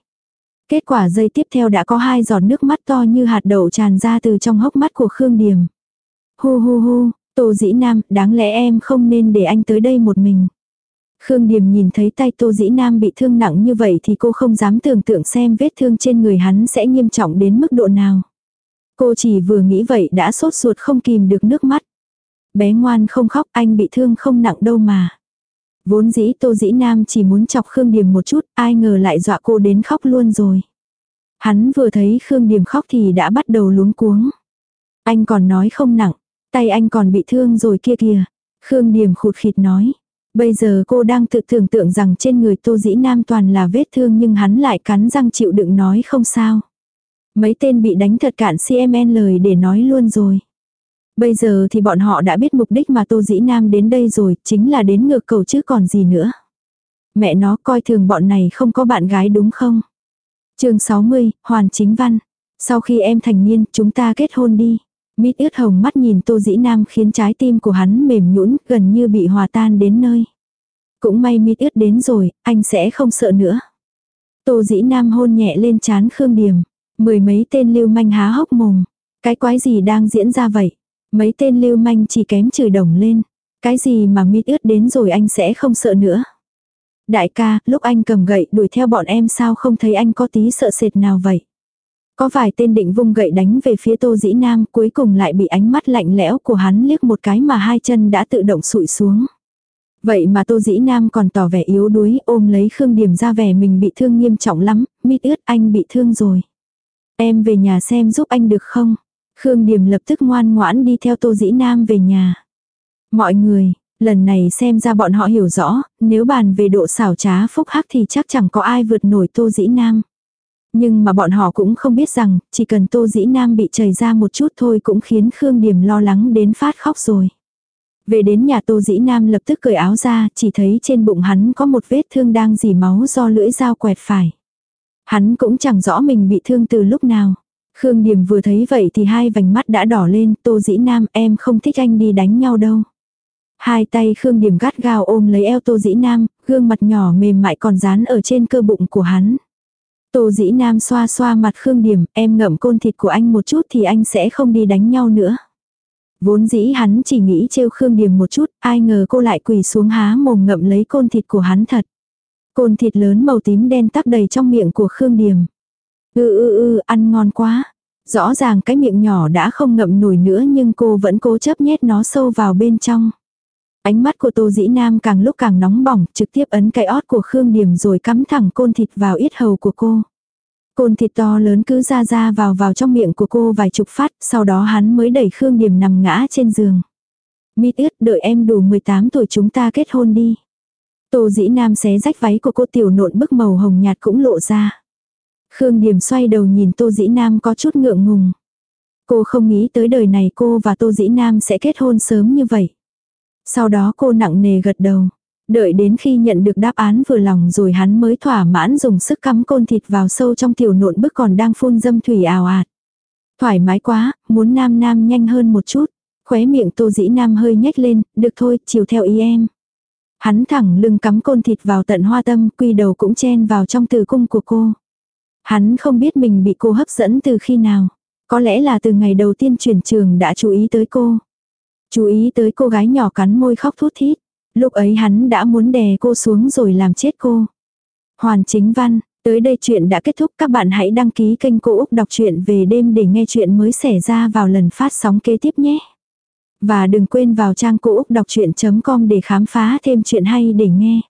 Kết quả giây tiếp theo đã có hai giọt nước mắt to như hạt đậu tràn ra từ trong hốc mắt của Khương Điềm. Hu hu hu, Tô Dĩ Nam, đáng lẽ em không nên để anh tới đây một mình. Khương Điềm nhìn thấy tay Tô Dĩ Nam bị thương nặng như vậy thì cô không dám tưởng tượng xem vết thương trên người hắn sẽ nghiêm trọng đến mức độ nào. Cô chỉ vừa nghĩ vậy đã sốt ruột không kìm được nước mắt. Bé ngoan không khóc anh bị thương không nặng đâu mà. Vốn dĩ Tô Dĩ Nam chỉ muốn chọc Khương Điềm một chút, ai ngờ lại dọa cô đến khóc luôn rồi. Hắn vừa thấy Khương Điềm khóc thì đã bắt đầu luống cuống. Anh còn nói không nặng, tay anh còn bị thương rồi kia kìa. Khương Điềm khụt khịt nói. Bây giờ cô đang tự tưởng tượng rằng trên người Tô Dĩ Nam toàn là vết thương nhưng hắn lại cắn răng chịu đựng nói không sao. Mấy tên bị đánh thật cạn CMN lời để nói luôn rồi. Bây giờ thì bọn họ đã biết mục đích mà Tô Dĩ Nam đến đây rồi, chính là đến ngược cầu chứ còn gì nữa. Mẹ nó coi thường bọn này không có bạn gái đúng không? chương 60, Hoàn Chính Văn. Sau khi em thành niên, chúng ta kết hôn đi. Mít ướt hồng mắt nhìn Tô Dĩ Nam khiến trái tim của hắn mềm nhũn gần như bị hòa tan đến nơi. Cũng may mít ướt đến rồi, anh sẽ không sợ nữa. Tô Dĩ Nam hôn nhẹ lên chán Khương Điềm. Mười mấy tên lưu manh há hốc mồm. Cái quái gì đang diễn ra vậy? Mấy tên lưu manh chỉ kém chửi đồng lên. Cái gì mà mít ướt đến rồi anh sẽ không sợ nữa. Đại ca, lúc anh cầm gậy đuổi theo bọn em sao không thấy anh có tí sợ sệt nào vậy? Có vài tên định vung gậy đánh về phía tô dĩ nam cuối cùng lại bị ánh mắt lạnh lẽo của hắn liếc một cái mà hai chân đã tự động sụi xuống. Vậy mà tô dĩ nam còn tỏ vẻ yếu đuối ôm lấy Khương Điểm ra vẻ mình bị thương nghiêm trọng lắm, mít ướt anh bị thương rồi. Em về nhà xem giúp anh được không? Khương Điểm lập tức ngoan ngoãn đi theo tô dĩ nam về nhà. Mọi người, lần này xem ra bọn họ hiểu rõ, nếu bàn về độ xảo trá phúc hắc thì chắc chẳng có ai vượt nổi tô dĩ nam. Nhưng mà bọn họ cũng không biết rằng, chỉ cần Tô Dĩ Nam bị chảy ra một chút thôi cũng khiến Khương Điềm lo lắng đến phát khóc rồi. Về đến nhà Tô Dĩ Nam lập tức cởi áo ra, chỉ thấy trên bụng hắn có một vết thương đang dì máu do lưỡi dao quẹt phải. Hắn cũng chẳng rõ mình bị thương từ lúc nào. Khương Điềm vừa thấy vậy thì hai vành mắt đã đỏ lên, Tô Dĩ Nam em không thích anh đi đánh nhau đâu. Hai tay Khương Điềm gắt gao ôm lấy eo Tô Dĩ Nam, gương mặt nhỏ mềm mại còn dán ở trên cơ bụng của hắn. Tô dĩ nam xoa xoa mặt Khương Điểm, em ngậm côn thịt của anh một chút thì anh sẽ không đi đánh nhau nữa. Vốn dĩ hắn chỉ nghĩ trêu Khương Điểm một chút, ai ngờ cô lại quỳ xuống há mồm ngậm lấy côn thịt của hắn thật. Côn thịt lớn màu tím đen tắc đầy trong miệng của Khương Điểm. ư ư ư, ăn ngon quá. Rõ ràng cái miệng nhỏ đã không ngậm nổi nữa nhưng cô vẫn cố chấp nhét nó sâu vào bên trong. Ánh mắt của Tô Dĩ Nam càng lúc càng nóng bỏng, trực tiếp ấn cái ót của Khương Điểm rồi cắm thẳng côn thịt vào yết hầu của cô. Côn thịt to lớn cứ ra ra vào vào trong miệng của cô vài chục phát, sau đó hắn mới đẩy Khương Điểm nằm ngã trên giường. Mít ướt đợi em đủ 18 tuổi chúng ta kết hôn đi. Tô dĩ nam xé rách váy của cô tiểu nộn bức màu hồng nhạt cũng lộ ra. Khương Điểm xoay đầu nhìn Tô dĩ nam có chút ngượng ngùng. Cô không nghĩ tới đời này cô và Tô dĩ nam sẽ kết hôn sớm như vậy. Sau đó cô nặng nề gật đầu. Đợi đến khi nhận được đáp án vừa lòng rồi hắn mới thỏa mãn dùng sức cắm côn thịt vào sâu trong tiểu nộn bức còn đang phun dâm thủy ào ạt. Thoải mái quá, muốn nam nam nhanh hơn một chút. Khóe miệng tô dĩ nam hơi nhếch lên, được thôi, chiều theo ý em. Hắn thẳng lưng cắm côn thịt vào tận hoa tâm, quy đầu cũng chen vào trong tử cung của cô. Hắn không biết mình bị cô hấp dẫn từ khi nào. Có lẽ là từ ngày đầu tiên chuyển trường đã chú ý tới cô. Chú ý tới cô gái nhỏ cắn môi khóc thút thít. Lúc ấy hắn đã muốn đè cô xuống rồi làm chết cô. Hoàn chính văn, tới đây chuyện đã kết thúc các bạn hãy đăng ký kênh Cô Úc Đọc truyện về đêm để nghe chuyện mới xảy ra vào lần phát sóng kế tiếp nhé. Và đừng quên vào trang cô úc đọc chuyện.com để khám phá thêm chuyện hay để nghe.